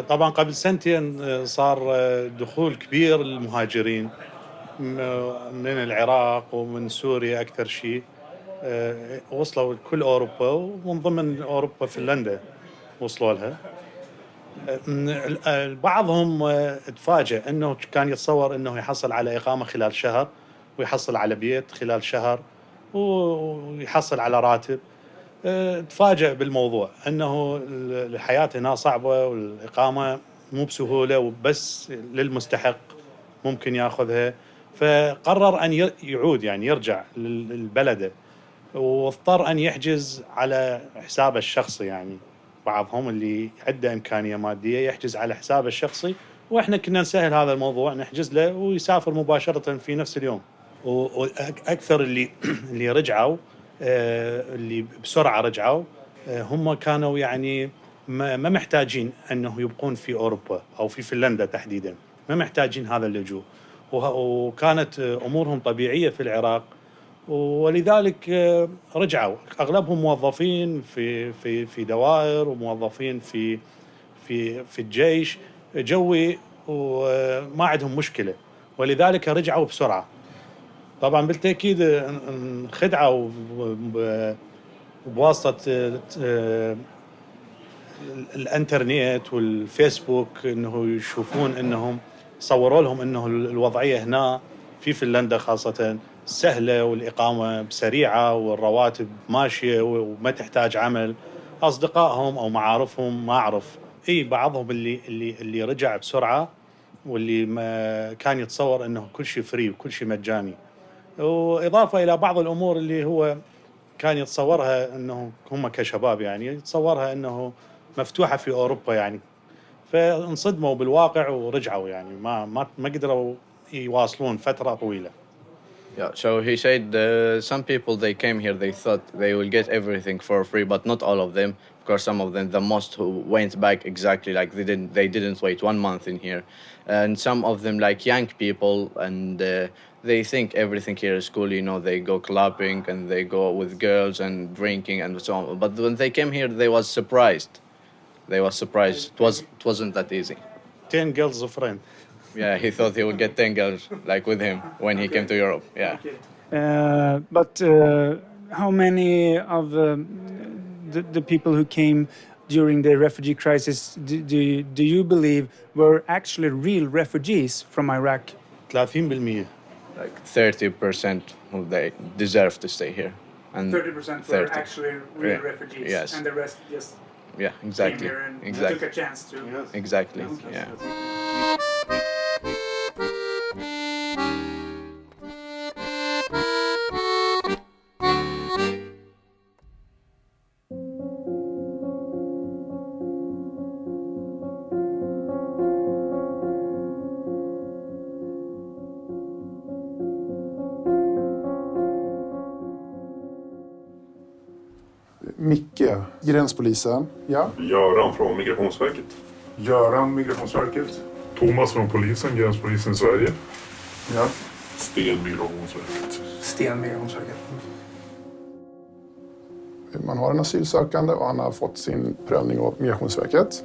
طبعا قبل سنتين آه، صار آه، دخول كبير للمهاجرين من العراق ومن سوريا أكثر شيء. آه، وصلوا لكل أوروبا ومن ضمن أوروبا فنلندا وصلوا لها. بعضهم تفاجئ إنه كان يتصور إنه يحصل على إقامة خلال شهر ويحصل على بيت خلال شهر ويحصل على راتب. تفاجأ بالموضوع أنه الحياة هنا صعبة والإقامة مو بسهولة وبس للمستحق ممكن ياخذها. فقرر أن يعود يعني يرجع لبلده واضطر أن يحجز على حسابه الشخصي يعني. بعضهم اللي عنده إمكانية مادية يحجز على حسابه الشخصي وإحنا كنا نسهل هذا الموضوع نحجز له ويسافر مباشرة في نفس اليوم. وأكثر اللي اللي رجعوا اللي بسرعة رجعوا. آه، هم كانوا يعني ما محتاجين أنه يبقون في أوروبا أو في فنلندا تحديدا. ما محتاجين هذا اللجوء. وكانت آه، أمورهم طبيعية في العراق. ولذلك آه، رجعوا. أغلبهم موظفين في في في دوائر وموظفين في في في الجيش. جوي وما عندهم مشكلة. ولذلك رجعوا بسرعة. طبعا بالتأكيد ب- بواسطه آه، الانترنت والفيسبوك إنه يشوفون إنهم صوروا لهم إنه الوضعية هنا في فنلندا خاصة سهلة والإقامة سريعة والرواتب ماشية وما تحتاج عمل. أصدقائهم أو معارفهم ما أعرف. إي بعضهم اللي اللي اللي رجع بسرعة واللي ما كان يتصور إنه كل شيء فري وكل شيء مجاني. واضافه إلى بعض الأمور اللي هو كان يتصورها انه هم كشباب يعني يتصورها انه مفتوحه في اوروبا يعني فانصدموا بالواقع ورجعوا يعني ما ما ما قدروا يواصلون فتره طويله Yeah, so he said uh, some people they came here they thought they will get everything for free, but not all of them. Of course, some of them, the most who went back exactly like they didn't they didn't wait one month in here, and some of them like young people and uh, they think everything here is cool. You know, they go clubbing and they go with girls and drinking and so on. But when they came here, they was surprised. They was surprised. It was it wasn't that easy. Ten girls a friend. Yeah, he thought he would get ten girls like with him when he came to Europe. Yeah. Uh, but uh, how many of um, the, the people who came during the refugee crisis do, do, you- do you believe were actually real refugees from Iraq? 30% like 30% who they deserve to stay here. And 30% were 30. actually real Yeah. refugees, Yes. and the rest just Yeah, exactly. came here and exactly. took a chance to. Exactly. Okay. Yeah. Gränspolisen. Ja. Göran från Migrationsverket. Göran, Migrationsverket. Thomas från polisen, Gränspolisen i Sverige. Ja. Sten, Migrationsverket. Sten, Migrationsverket. Man har en asylsökande och han har fått sin prövning av Migrationsverket.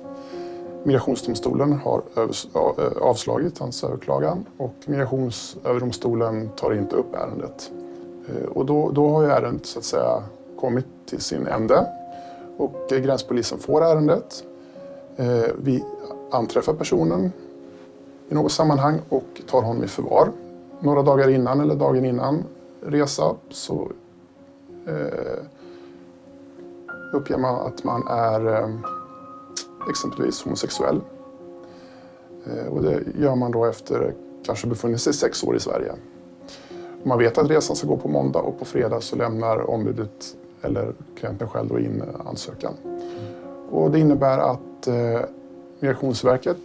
Migrationsdomstolen har eh, avslagit hans överklagan och Migrationsöverdomstolen tar inte upp ärendet. Eh, Och då, då har ju ärendet så att säga kommit till sin ände och gränspolisen får ärendet. Eh, vi anträffar personen i något sammanhang och tar honom i förvar. Några dagar innan eller dagen innan resa så eh, uppger man att man är eh, exempelvis homosexuell. Eh, och det gör man då efter kanske befunnit sig sex år i Sverige. Man vet att resan ska gå på måndag och på fredag så lämnar ombudet eller klienten själv då in ansökan. Och det innebär att eh, Migrationsverket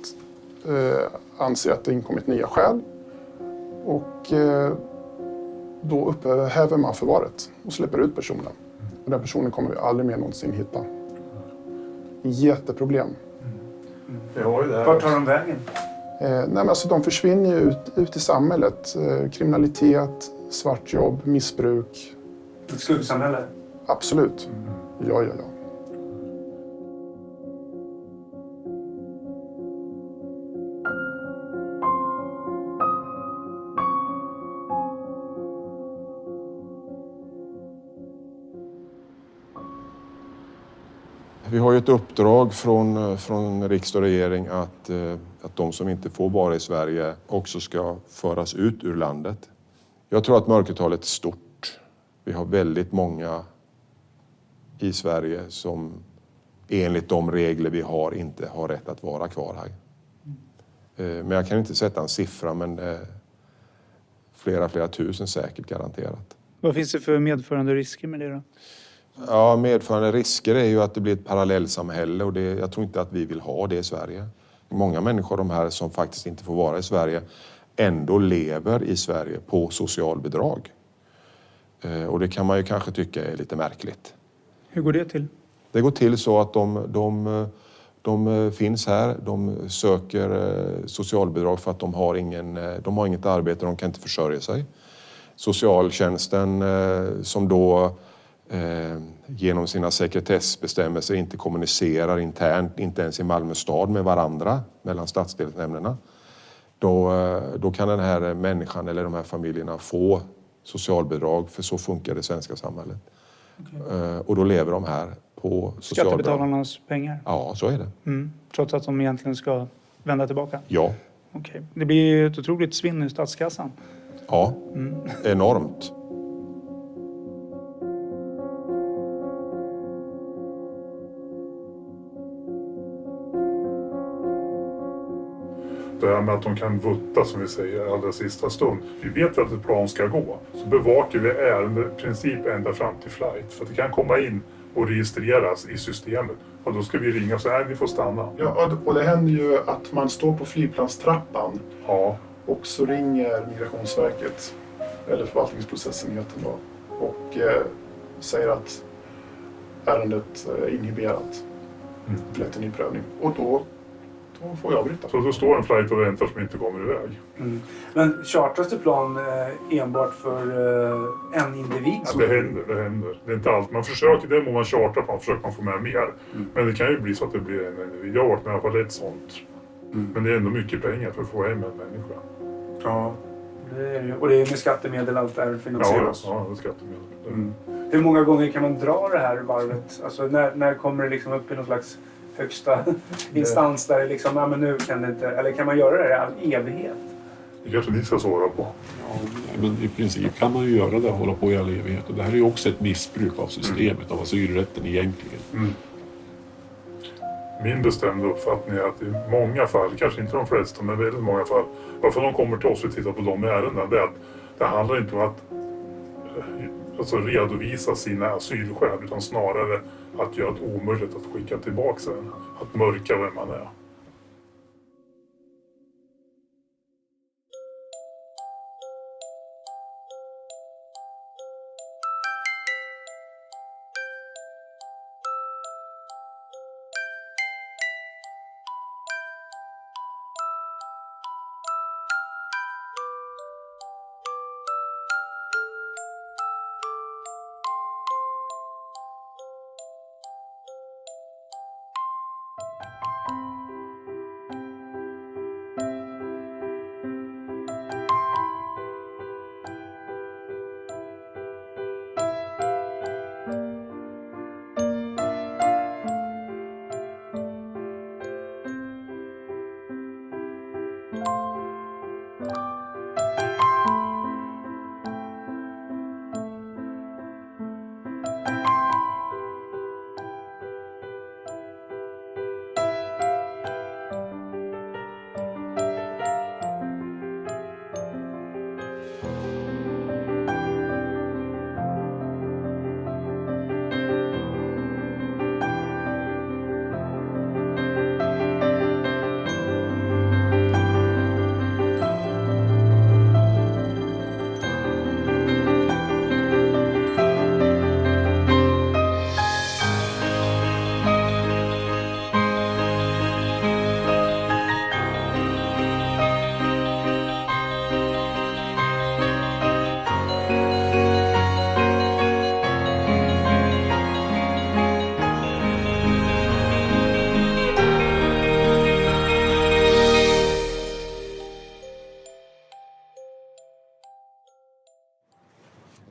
eh, anser att det inkommit nya skäl och eh, då upphäver man förvaret och släpper ut personen. Och den personen kommer vi aldrig mer någonsin hitta. Jätteproblem. Vart tar de vägen? Eh, nej, men alltså, de försvinner ju ut, ut i samhället. Eh, kriminalitet, svartjobb, missbruk. Ett skuggsamhälle? Absolut. Ja, ja, ja. Vi har ju ett uppdrag från, eh, från riksdag och regering att, eh, att de som inte får vara i Sverige också ska föras ut ur landet. Jag tror att mörkertalet är stort. Vi har väldigt många i Sverige som enligt de regler vi har inte har rätt att vara kvar här. Eh, Men jag kan inte sätta en siffra men eh, flera, flera tusen säkert garanterat. Vad finns det för medförande risker med det då? Ja, medförande risker är ju att det blir ett parallellsamhälle och det, jag tror inte att vi vill ha det i Sverige. Många människor, de här som faktiskt inte får vara i Sverige, ändå lever i Sverige på socialbidrag. Eh, Och det kan man ju kanske tycka är lite märkligt. Hur går det till? Det går till så att de, de, de eh, finns här, de söker eh, socialbidrag för att de har, ingen, eh, de har inget arbete, de kan inte försörja sig. Socialtjänsten som då genom sina sekretessbestämmelser inte kommunicerar internt, inte ens i Malmö stad med varandra, mellan stadsdelsnämnderna. Då, då kan den här människan eller de här familjerna få socialbidrag, för så funkar det svenska samhället. Eh, Och då lever de här på socialbidrag. Skattebetalarnas pengar? Ja, så är det. Mm. Trots att de egentligen ska vända tillbaka? Ja. Okej. Det blir ju ett otroligt svinn i statskassan. Ja, Mm. enormt. Det här med att de kan vutta som vi säger allra sista stund. Vi vet att ett plan ska gå. Så bevakar vi ärendet i princip ända fram till flight. För att det kan komma in och registreras i systemet. Och då ska vi ringa säga nej, ni får stanna. Ja, och det händer ju att man står på flygplanstrappan Ja. och så ringer Migrationsverket, eller förvaltningsprocesenheten då, och eh, säger att ärendet är inhiberat för rätt till ny prövning. Och då, då får jag avbryta. Så då står en flight och väntar som inte kommer iväg. Mm. Men chartras det plan eh, enbart för eh, en individ? Ja, det händer, det händer. Det är inte allt. Man försöker, det må man chartra på, försöker man få med mer. Men det kan ju bli så att det blir en individ. Jag har varit med på ett sånt. Men det är ändå mycket pengar för att få hem en människa. Ja, det är, ju- och det är med skattemedel allt det här Ja, finansieras. ja, det är skattemedel. Mm. Hur många gånger kan man dra det här varvet? Alltså när, när kommer det liksom upp i någon slags högsta instans där det liksom, ja men nu kan det inte, eller kan man göra det i all evighet? Det kanske ni ska svara på. Men i princip kan man ju göra det och hålla på i all evighet. Och det här är ju också ett missbruk av systemet, av asylrätten egentligen. Mm. Min bestämda uppfattning är att i många fall, kanske inte de flesta, men väldigt många fall, varför de kommer till oss och tittar på de ärendena, det är att det handlar inte om att eh, alltså, redovisa sina asylskäl, utan snarare att göra det omöjligt att skicka tillbaka den. Att mörka vem man är.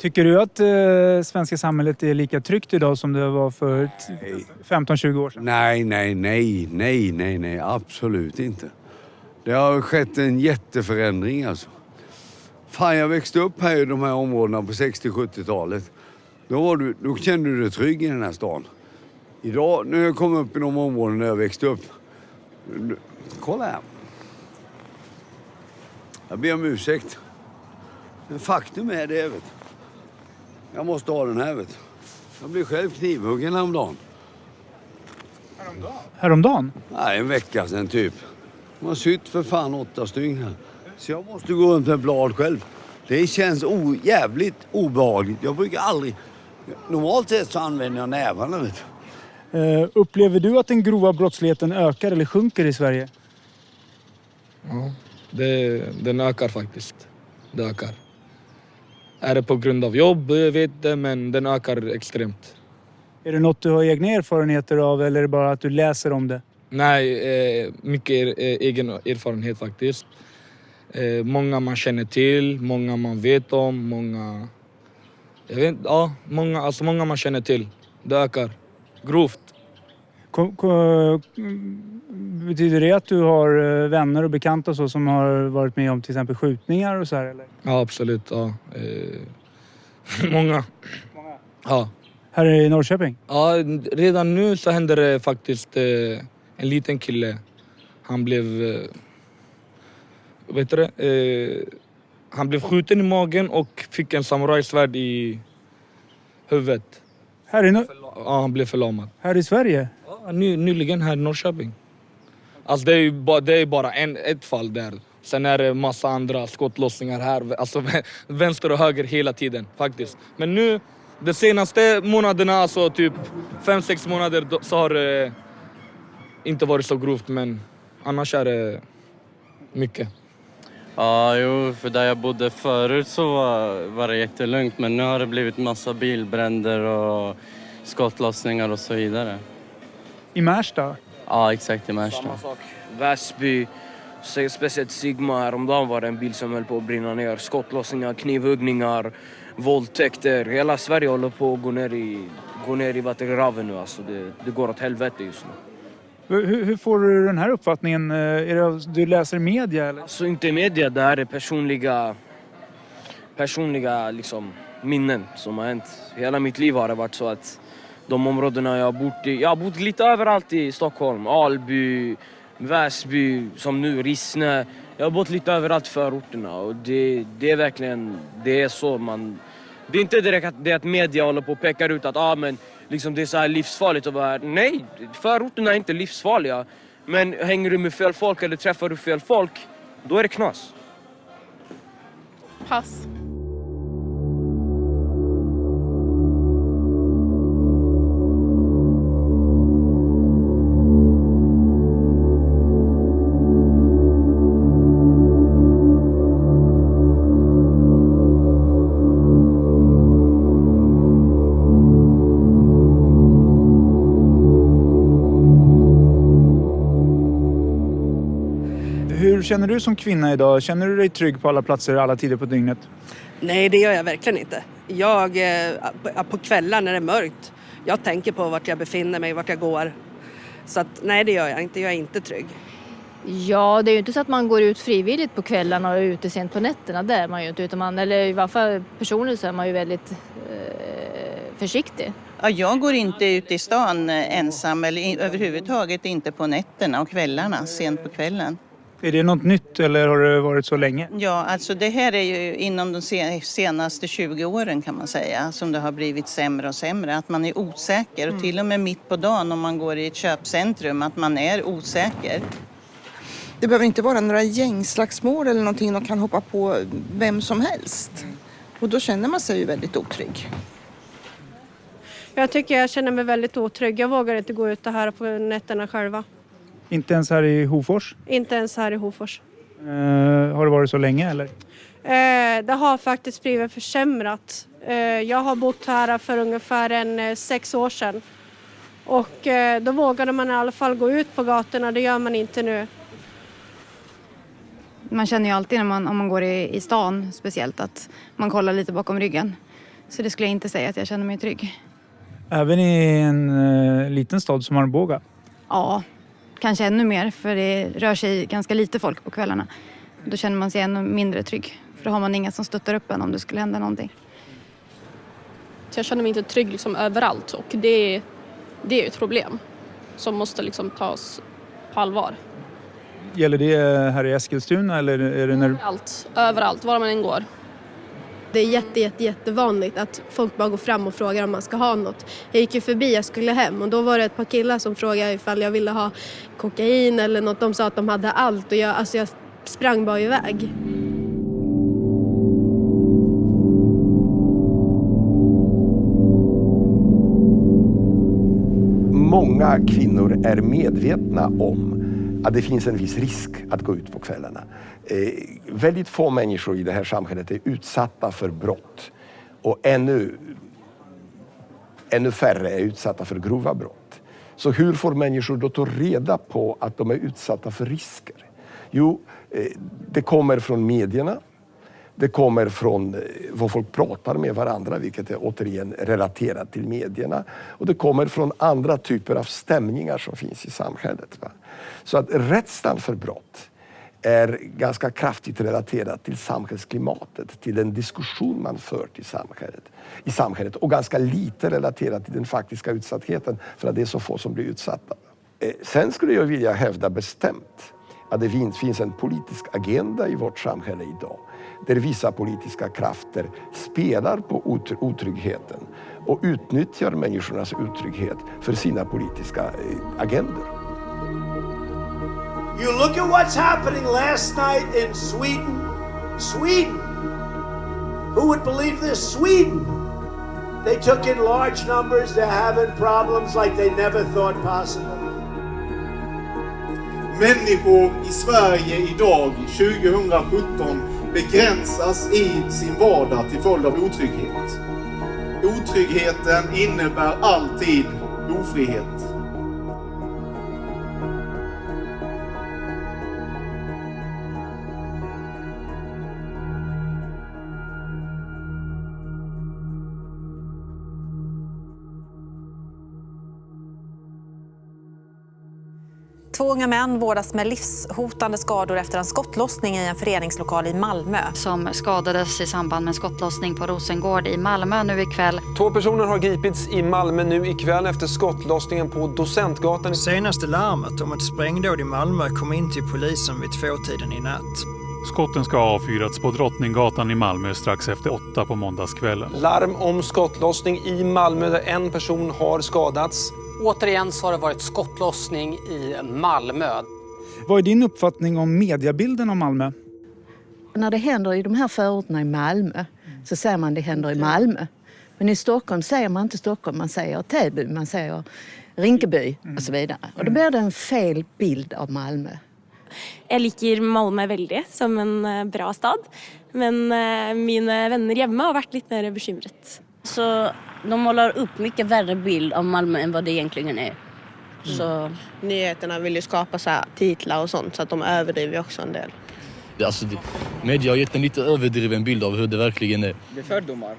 Tycker du att eh, svenska samhället är lika tryggt idag som det var för t- 15-20 år sedan? Nej, nej, nej, nej, nej, nej, absolut inte. Det har skett en jätteförändring alltså. Fan, jag växte upp här i de här områdena på 60-70-talet. Då, du, då kände du dig trygg i den här stan. Idag, när jag kom upp i de områden där jag växte upp. Kolla här. Jag ber om ursäkt. Men faktum är det, vet du. Jag måste ha den här, vet du. Jag blev själv knivhuggen häromdagen. Häromdagen? Nej, en vecka sedan typ. De har sytt för fan åtta stygn här. Så jag måste gå runt med blad själv. Det känns o- jävligt obehagligt. Jag brukar aldrig... Normalt sett så använder jag nävarna vet du. Eh, upplever du att den grova brottsligheten ökar eller sjunker i Sverige? Ja, det, den ökar faktiskt. Det ökar. Är det på grund av jobb? Jag vet det, men den ökar extremt. Är det något du har egna erfarenheter av eller är det bara att du läser om det? Nej, eh, mycket eh, egen erfarenhet faktiskt. Eh, många man känner till, många man vet om, många... Jag vet ja, många, alltså många man känner till. Det ökar. Grovt. Ko- ko- betyder det att du har eh, vänner och bekanta och så som har varit med om till exempel skjutningar och så här eller? Ja, absolut. Ja. Eh, många. Ja. Här i Norrköping? Ja, redan nu så händer det faktiskt eh, en liten kille. Han blev... Eh, vet du det? Han blev skjuten i magen och fick en samurajsvärd i huvudet. Här i, Nor- Ja, han blev förlamad. här i Sverige? Ny, nyligen här i Norrköping. Alltså det är ju bara, det är bara en, ett fall där. Sen är det massa andra skottlossningar här. Alltså vänster och höger hela tiden faktiskt. Men nu, de senaste månaderna, alltså typ fem sex månader, så har det inte varit så grovt. Men annars är det mycket. Ja, jo, för där jag bodde förut så var, var det jättelugnt men nu har det blivit massa bilbränder och skottlossningar och så vidare. I Märsta? Ja, exakt i Märsta. Samma sak. Väsby, speciellt Sigma. Häromdagen var det en bil som höll på att brinna ner. Skottlossningar, knivhuggningar, våldtäkter. Hela Sverige håller på att gå ner i, gå ner i vattengraven nu. Alltså det, det går åt helvete just nu. Hur, hur får du den här uppfattningen? Eh, Är det, du läser i media eller? Alltså inte media, det här är personliga, personliga liksom, minnen som har hänt. Hela mitt liv har det varit så att de områdena jag har bott i, jag har bott lite överallt i Stockholm. Alby, Väsby, som nu Rissne. Jag har bott lite överallt i förorterna och det, det är verkligen, det är så man... Det är inte direkt att, det är att media håller på och pekar ut att ah, men, liksom, det är så här livsfarligt att vara här. Nej, förorterna är inte livsfarliga. Men hänger du med fel folk eller träffar du fel folk, då är det knas. Pass. Känner du som kvinna idag? Känner du dig trygg på alla platser alla tider på dygnet? Nej, det gör jag verkligen inte. Jag, eh, på- kvällar när det är mörkt, jag tänker på vart jag befinner mig, vart jag går. Så att, nej, det gör jag inte. Jag är inte trygg. Ja, det är ju inte så att man går ut frivilligt på kvällarna och är ute sent på nätterna. Det är man ju inte. Utan man, eller i varje fall personligen så är man ju väldigt eh, försiktig. Ja, jag går inte ut i stan eh, ensam eller i, överhuvudtaget inte på nätterna och kvällarna, sent på kvällen. Är det något nytt eller har det varit så länge? Ja, alltså det här är ju inom de se- senaste 20 åren kan man säga som det har blivit sämre och sämre. Att man är osäker och till och med mitt på dagen om man går i ett köpcentrum att man är osäker. Det behöver inte vara några gängslagsmål eller någonting. De kan hoppa på vem som helst. Och då känner man sig ju väldigt otrygg. Jag tycker jag känner mig väldigt otrygg. Jag vågar inte gå ut här på nätterna själva. Inte ens här i Hofors? Inte ens här i Hofors. Eh, har det varit så länge eller? Eh, det har faktiskt blivit försämrat. Eh, jag har bott här för ungefär en, eh, sex år sedan. Och eh, då vågade man i alla fall gå ut på gatorna. Det gör man inte nu. Man känner ju alltid när man, om man går i, i stan speciellt att man kollar lite bakom ryggen. Så det skulle jag inte säga att jag känner mig trygg. Även i en eh, liten stad som Arboga? Ja, kanske ännu mer för det rör sig ganska lite folk på kvällarna. Då känner man sig ännu mindre trygg. För då har man inga som stöttar upp en om det skulle hända någonting. Jag känner mig inte trygg liksom överallt och det, det är ett problem som måste liksom tas på allvar. Gäller det här i Eskilstuna eller är det när... Allt, överallt, var man än går. Det är jätte, jätte, jättevanligt att folk bara går fram och frågar om man ska ha något. Jag gick ju förbi, jag skulle hem och då var det ett par killar som frågade ifall jag ville ha kokain eller något. De sa att de hade allt och jag, alltså jag sprang bara iväg. Många kvinnor är medvetna om att det finns en viss risk att gå ut på kvällarna. Eh, Väldigt få människor i det här samhället är utsatta för brott. Och ännu, ännu färre är utsatta för grova brott. Så hur får människor då ta reda på att de är utsatta för risker? Jo, eh, det kommer från medierna. Det kommer från eh, vad folk pratar med varandra, vilket är återigen relaterat till medierna. Och det kommer från andra typer av stämningar som finns i samhället. Va? Så att rädslan för brott är ganska kraftigt relaterat till samhällsklimatet, till den diskussion man fört i samhället, i samhället och ganska lite relaterat till den faktiska utsattheten för att det är så få som blir utsatta. Eh, sen skulle jag vilja hävda bestämt att det finns, en politisk agenda i vårt samhälle idag där vissa politiska krafter spelar på otryggheten och utnyttjar människornas otrygghet för sina politiska eh, agendor. You look at what's happening last night in Sweden. Sweden. Who would believe this? Sweden. They took in large numbers. They're having problems like they never thought possible. Människor i Sverige idag, 2017, begränsas i sin vardag till följd av otrygghet. Otryggheten innebär alltid ofrihet. Två unga män vårdas med livshotande skador efter en skottlossning i en föreningslokal i Malmö. Som skadades i samband med en skottlossning på Rosengård i Malmö nu ikväll. Två personer har gripits i Malmö nu ikväll efter skottlossningen på Docentgatan. Senaste larmet om ett sprängdåd i Malmö kom in till polisen vid tvåtiden i natt. Skotten ska ha avfyrats på Drottninggatan i Malmö strax efter åtta på måndagskvällen. Larm om skottlossning i Malmö där en person har skadats. Återigen så har det varit skottlossning i Malmö. Vad är din uppfattning om mediebilden av Malmö? När det händer i de här förorterna i Malmö så säger man det händer i Malmö. Men i Stockholm säger man inte Stockholm, man säger Täby, man säger Rinkeby och så vidare. Och då blir det en fel bild av Malmö. Jeg liker Malmö veldig som en eh, bra stad, men eh, mine venner hjemme har vært litt mer bekymret. Så de målar upp mycket värre bild av Malmö än vad det egentligen är. Så... Nyheterna vill ju skapa så här titlar och sånt så att de överdriver också en del. Alltså, media har gett en lite överdriven bild av hur det verkligen är. Det är fördomar.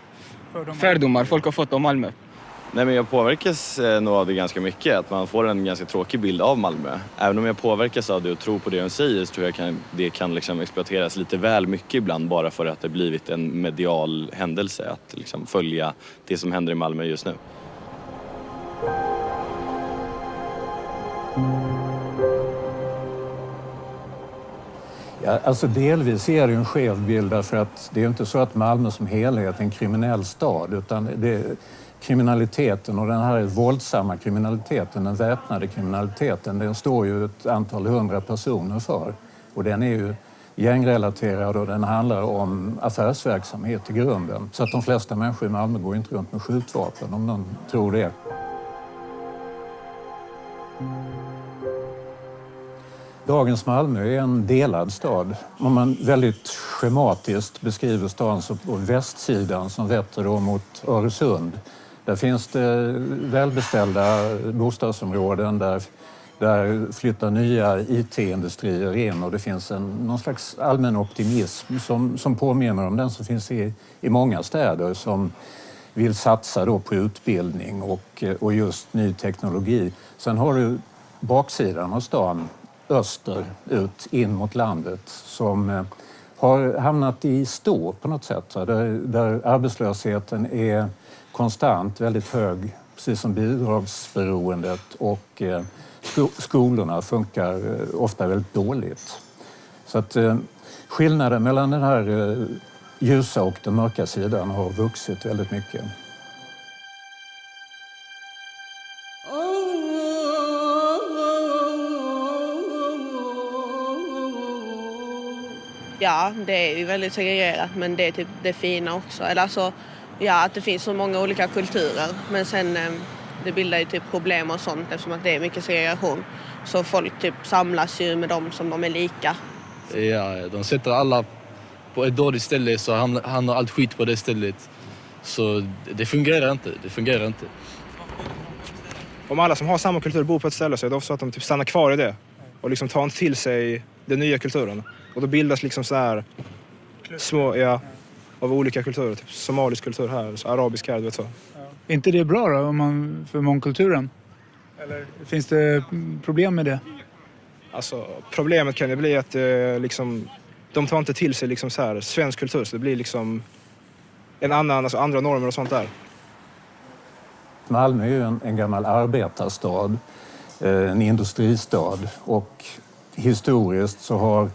Fördomar folk har fått om Malmö. Nej, men jag påverkas eh, nog av det ganska mycket. Att man får en ganska tråkig bild av Malmö. Även om jag påverkas av det och tror på det de säger så tror jag kan, det kan liksom exploateras lite väl mycket ibland bara för att det blivit en medial händelse att liksom följa det som händer i Malmö just nu. Ja, alltså delvis är det en skev bild därför att det är ju inte så att Malmö som helhet är en kriminell stad utan det, kriminaliteten och den här våldsamma kriminaliteten, den väpnade kriminaliteten, den står ju ett antal hundra personer för. Och den är ju gängrelaterad och den handlar om affärsverksamhet i grunden. Så att de flesta människor i Malmö går inte runt med skjutvapen om någon tror det. Dagens Malmö är en delad stad. Om man väldigt schematiskt beskriver stan så på västsidan som vetter då mot Öresund. Där finns det välbeställda bostadsområden där, där flyttar nya IT-industrier in och det finns en, någon slags allmän optimism som, som påminner om den som finns i, i många städer som vill satsa då på utbildning och, och just ny teknologi. Sen har du baksidan av stan, österut in mot landet, som eh, har hamnat i stå på något sätt. Där, där arbetslösheten är konstant väldigt hög, precis som bidragsberoendet och eh, skolorna funkar eh, ofta väldigt dåligt. Så att eh, skillnaden mellan den här ljusa och den mörka sidan har vuxit väldigt mycket. Ja, det är ju väldigt segregerat men det är typ det fina också. Eller alltså, ja, att det finns så många olika kulturer. Men sen eh, det bildar ju typ problem och sånt eftersom att det är mycket segregation. Så folk typ samlas ju med dem som de är lika. Ja, de sätter alla på ett dåligt ställe så hamnar allt skit på det stället. Så det fungerar inte. Det fungerar inte. Om alla som har samma kultur bor på ett ställe så är det ofta så att de typ stannar kvar i det och liksom tar inte till sig den nya kulturen. Och då bildas liksom så här små, ja, av olika kulturer. Typ somalisk kultur här, så arabisk här, du vet så. Är inte det bra då, om man, för mångkulturen? Eller finns det problem med det? Alltså, problemet kan ju bli att eh, liksom, de tar inte till sig liksom så här, svensk kultur så det blir liksom en annan, alltså andra normer och sånt där. Malmö är ju en, en gammal arbetarstad, eh, en industristad och historiskt så har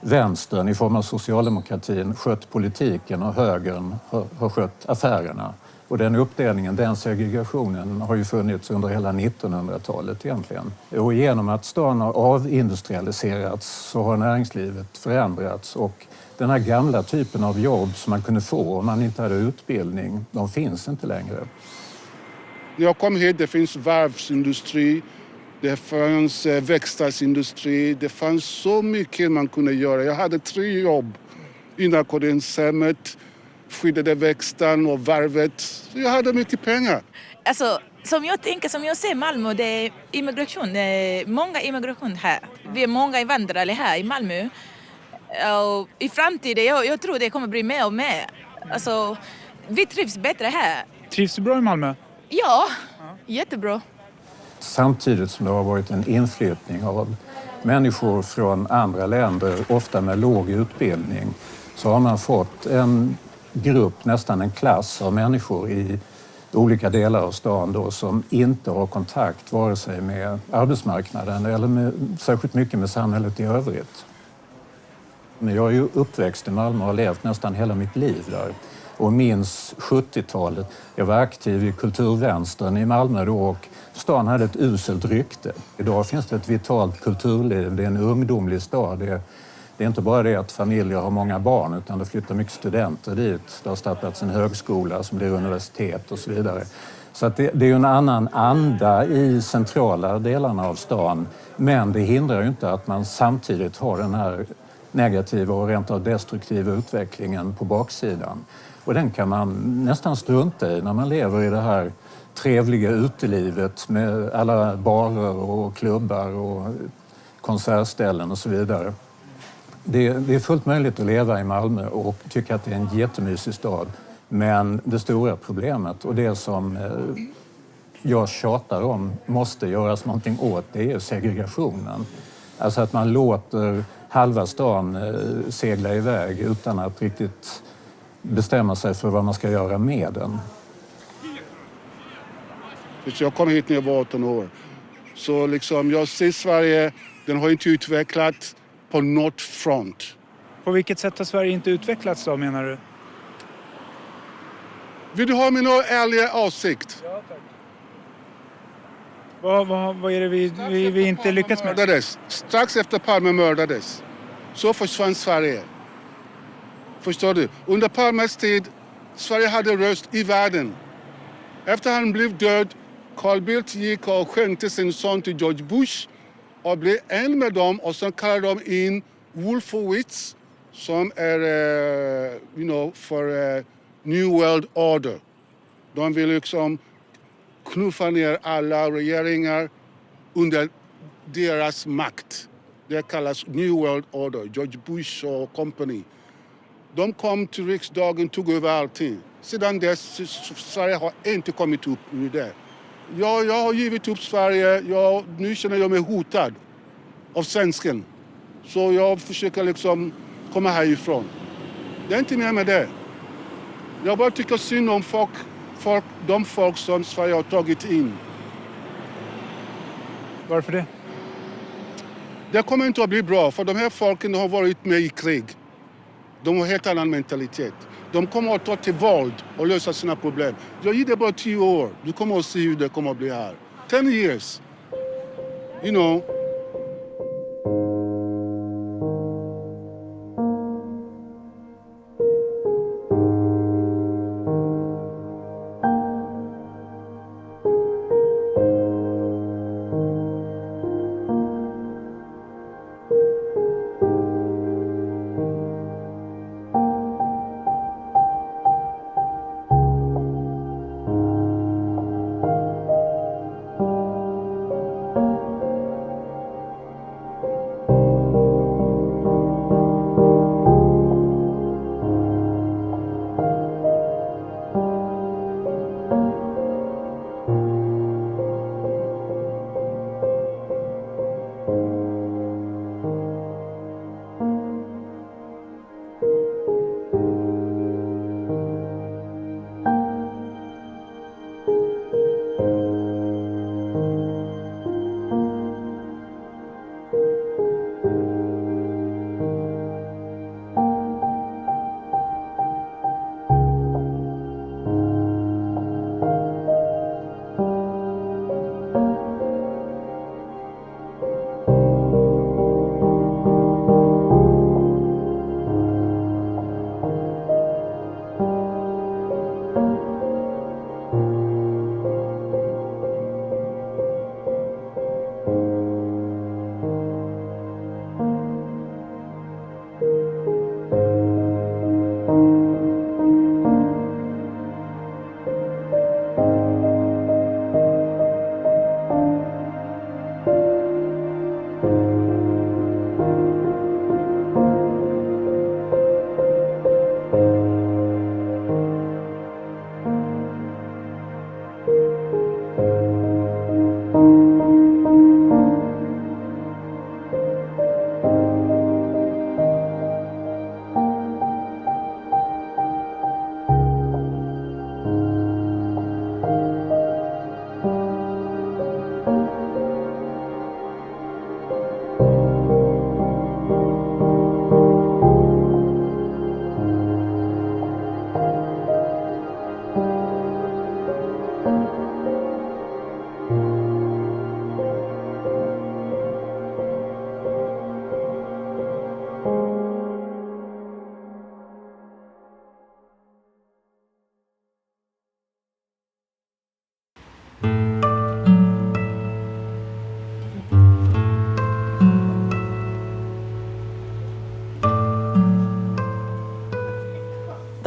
vänstern i form av socialdemokratin skött politiken och högern har, har skött affärerna. Och den uppdelningen, den segregationen har ju funnits under hela 1900-talet egentligen. Och genom att stan har avindustrialiserats så har näringslivet förändrats och den här gamla typen av jobb som man kunde få om man inte hade utbildning, de finns inte längre. När jag kom hit det finns varvsindustri, det fanns eh, verkstadsindustri, det fanns så mycket man kunde göra. Jag hade tre jobb inackorderingshemmet, skyddade verkstaden och varvet. Jag hade mycket pengar. Alltså, som jag tänker, som jag ser Malmö, det är immigration, det är många immigration här. Vi är många invandrare här i Malmö. Och I framtiden, jag, jag tror det kommer bli mer och mer. Alltså, vi trivs bättre här. Trivs du bra i Malmö? Ja, jättebra. Samtidigt som det har varit en inflyttning av människor från andra länder, ofta med låg utbildning, så har man fått en grupp, nästan en klass av människor i olika delar av stan då, som inte har kontakt vare sig med arbetsmarknaden eller med, särskilt mycket med samhället i övrigt. Men jag är ju uppväxt i Malmö och har levt nästan hela mitt liv där och minns 70-talet. Jag var aktiv i kulturvänstern i Malmö då och stan hade ett uselt rykte. Idag finns det ett vitalt kulturliv, det är en ungdomlig stad. Det är, det är inte bara det att familjer har många barn utan det flyttar mycket studenter dit. Det har startats en högskola som blir universitet och så vidare. Så att det, det är en annan anda i centrala delarna av stan. Men det hindrar ju inte att man samtidigt har den här negativa och rent av destruktiva utvecklingen på baksidan. Och den kan man nästan strunta i när man lever i det här trevliga utelivet med alla barer och klubbar och konsertställen och så vidare. Det, det, är fullt möjligt att leva i Malmö och tycka att det är en jättemysig stad. Men det stora problemet och det som eh, jag tjatar om måste göras någonting åt, det är segregationen. Alltså att man låter halva stan eh, segla iväg utan att riktigt bestämma sig för vad man ska göra med den. Jag kom hit när jag var 18 år. Så liksom, jag ser Sverige, den har inte utvecklats på något front. På vilket sätt har Sverige inte utvecklats då menar du? Vill du ha min ärliga åsikt? Ja, tack. Vad, vad, vad är det vi, vi, vi inte lyckats med? Mördades. Strax efter Palme mördades så försvann Sverige. Förstår du? Under Palmes tid, Sverige hade röst i världen. Efter han blev död, Carl Bildt gick och skänkte sin son till George Bush och blev en med dem och sen kallade de in Wolfowitz som är, uh, you know, för uh, New World Order. De vill liksom knuffa ner alla regeringar under deras makt. Det kallas New World Order, George Bush och company. De kom till riksdagen, tog över allting. Sedan dess, s- Sverige har inte kommit upp ur det. Jag, jag har givit upp Sverige. Jag, nu känner jag mig hotad av svensken. Så jag försöker liksom komma härifrån. Det är inte mer med det. Jag bara tycker synd om folk, folk, de folk som Sverige har tagit in. Varför det? Det kommer inte att bli bra för de här folken har varit med i krig. De har en helt annan mentalitet. De kommer att ta till våld och lösa sina problem. Jag ger det bara tio år. Du kommer att se hur det kommer att bli här. Ten years. You know.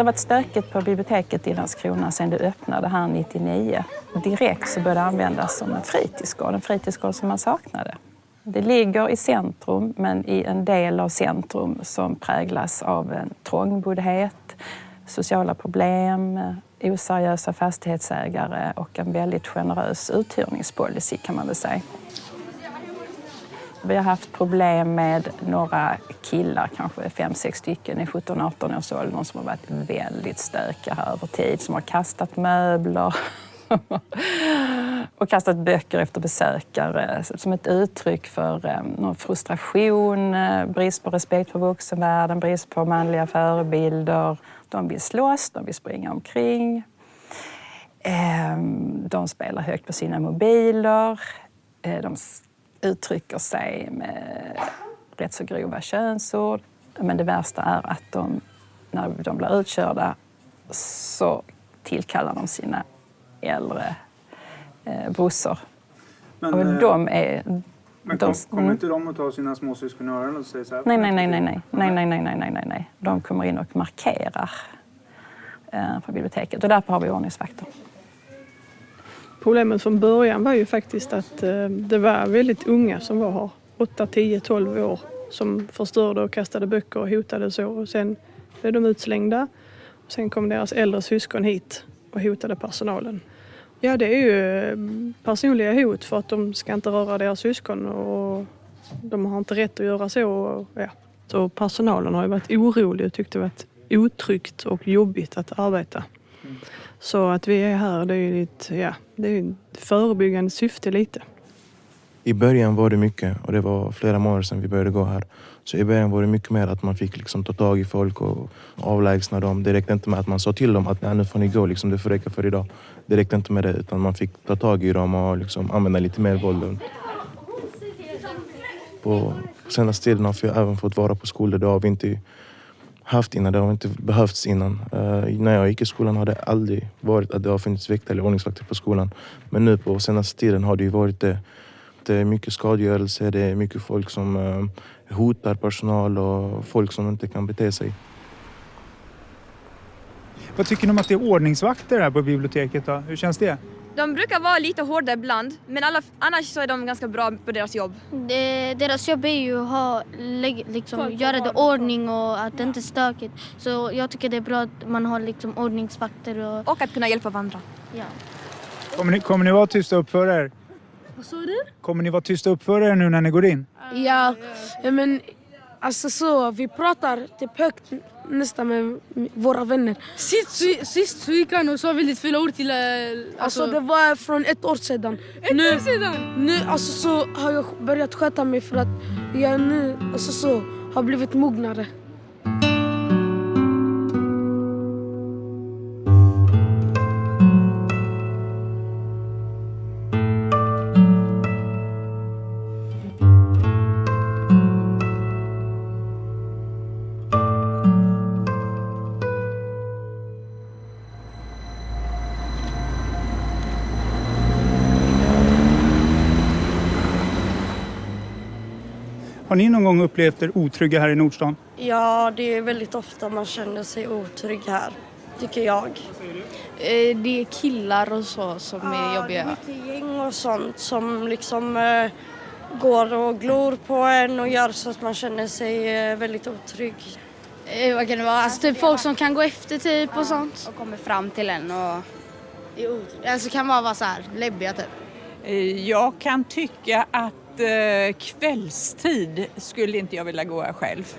Har varit stökigt på biblioteket i Landskrona sedan det öppnade här 99. Direkt så började det användas som en fritidsgård, en fritidsgård som man saknade. Det ligger i centrum, men i en del av centrum som präglas av en trångboddhet, sociala problem, oseriösa fastighetsägare och en väldigt generös uthyrningspolicy kan man väl säga. Vi har haft problem med några killar, kanske fem, sex stycken i 17-18 års åldern som har varit väldigt stökiga här över tid, som har kastat möbler och kastat böcker efter besökare som ett uttryck för eh, någon frustration, eh, brist på respekt för vuxenvärlden, brist på manliga förebilder. De vill slåss, de vill springa omkring. Ehm, de spelar högt på sina mobiler. Eh, de uttrycker sig med rätt så grova könsord. Men det värsta är att de, när de blir utkörda så tillkallar de sina äldre eh, brorsor. Men, och eh, de är... Men de, kom, kommer mm. inte de att ta sina småsyskon i öronen och säga så här? Nej, nej, nej, nej, nej, nej, nej, nej, nej, nej, nej, nej. De kommer in och markerar eh, på biblioteket och därför har vi ordningsvakter. Problemet från början var ju faktiskt att eh, det var väldigt unga som var här. 8, 10, 12 år som förstörde och kastade böcker och hotade och så. Och sen blev de utslängda. Sen kom deras äldre syskon hit och hotade personalen. Ja, det är ju eh, personliga hot för att de ska inte röra deras syskon och de har inte rätt att göra så. Och, ja. så personalen har ju varit orolig och tyckt det varit otryggt och jobbigt att arbeta. Mm. Så att vi är här, det är ju ett, ja, det är ett förebyggande syfte lite. I början var det mycket och det var flera månader sedan vi började gå här. Så i början var det mycket mer att man fick liksom ta tag i folk och avlägsna dem. Det räckte inte med att man sa till dem att Nej, nu får ni gå, liksom, det får räcka för idag. Det räckte inte med det utan man fick ta tag i dem och liksom använda lite mer våld. På senaste tiden har vi även fått vara på skolor. Det har vi inte haft innan. Det har inte behövts innan. Uh, när jag gick i skolan har det aldrig varit att det har funnits väktare eller ordningsvakter på skolan. Men nu på senaste tiden har det ju varit det. Det är mycket skadegörelse, det är mycket folk som uh, hotar personal och folk som inte kan bete sig. Vad tycker ni om att det är ordningsvakter här på biblioteket? Då? Hur känns det? De brukar vara lite hårda ibland, men alla, annars så är de ganska bra på deras jobb. Det, deras jobb är ju att ha, liksom, göra det ordning och att det inte är stökigt. Så jag tycker det är bra att man har liksom ordningsvakter. Och, och att kunna hjälpa varandra. Ja. Kommer ni, kommer ni vara tysta och uppföra er? Vad sa du? Kommer ni vara tysta och uppföra er nu när ni går in? Ja, men alltså så, vi pratar typ högt nästan med våra vänner. Sist, sist så gick han och sa väldigt fula ord till... Alltså, alltså det var från ett år sedan. Ett nu, år sedan? Nu alltså, så har jag börjat sköta mig för att jag nu alltså, så, har blivit mognare. Har ni någon gång upplevt er otrygga här i Nordstan? Ja, det är väldigt ofta man känner sig otrygg här, tycker jag. Eh, det är killar och så som ja, är jobbiga. Ja, mycket gäng och sånt som liksom eh, går och glor på en och gör så att man känner sig eh, väldigt otrygg. Eh, vad kan det vara? Alltså typ folk som kan gå efter typ och sånt. Och kommer fram till en och... Alltså kan vara, vara så här läbbiga typ. Jag kan tycka att eh, kvällstid skulle inte jag vilja gå själv.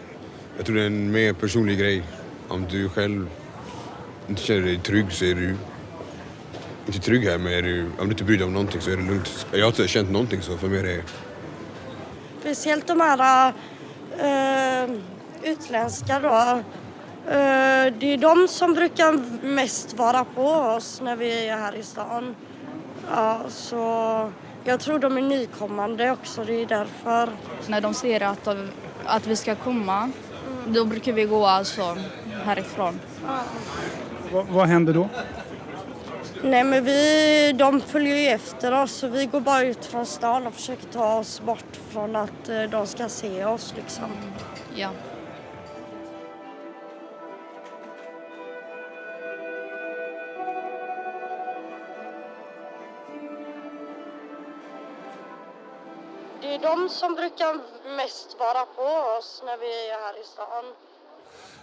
Jag tror det är en mer personlig grej. Om du själv inte känner dig trygg så är du inte trygg här. Men är du, om du inte bryr dig om någonting så är det lugnt. Jag har inte känt någonting så för mig är det... Speciellt de här uh, utländska då. Uh, det är de som brukar mest vara på oss när vi är här i stan. Ja, så jag tror de är nykommande också, det är därför. När de ser att, att vi ska komma, mm. då brukar vi gå alltså härifrån. Ja. Va, vad händer då? Nej men vi, de följer ju efter oss och vi går bara ut från stan och försöker ta oss bort från att eh, de ska se oss liksom. Ja. Det är de som brukar mest vara på oss när vi är här i stan.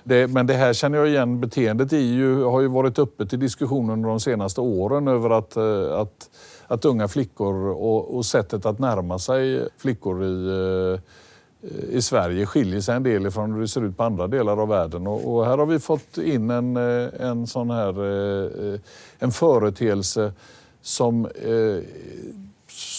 Det, men det här känner jag igen. Beteendet är ju, har ju varit uppe till diskussion under de senaste åren över att, eh, att, att unga flickor och, och sättet att närma sig flickor i, eh, i Sverige skiljer sig en del från hur det ser ut på andra delar av världen. Och, och här har vi fått in en, eh, en sån här en företeelse som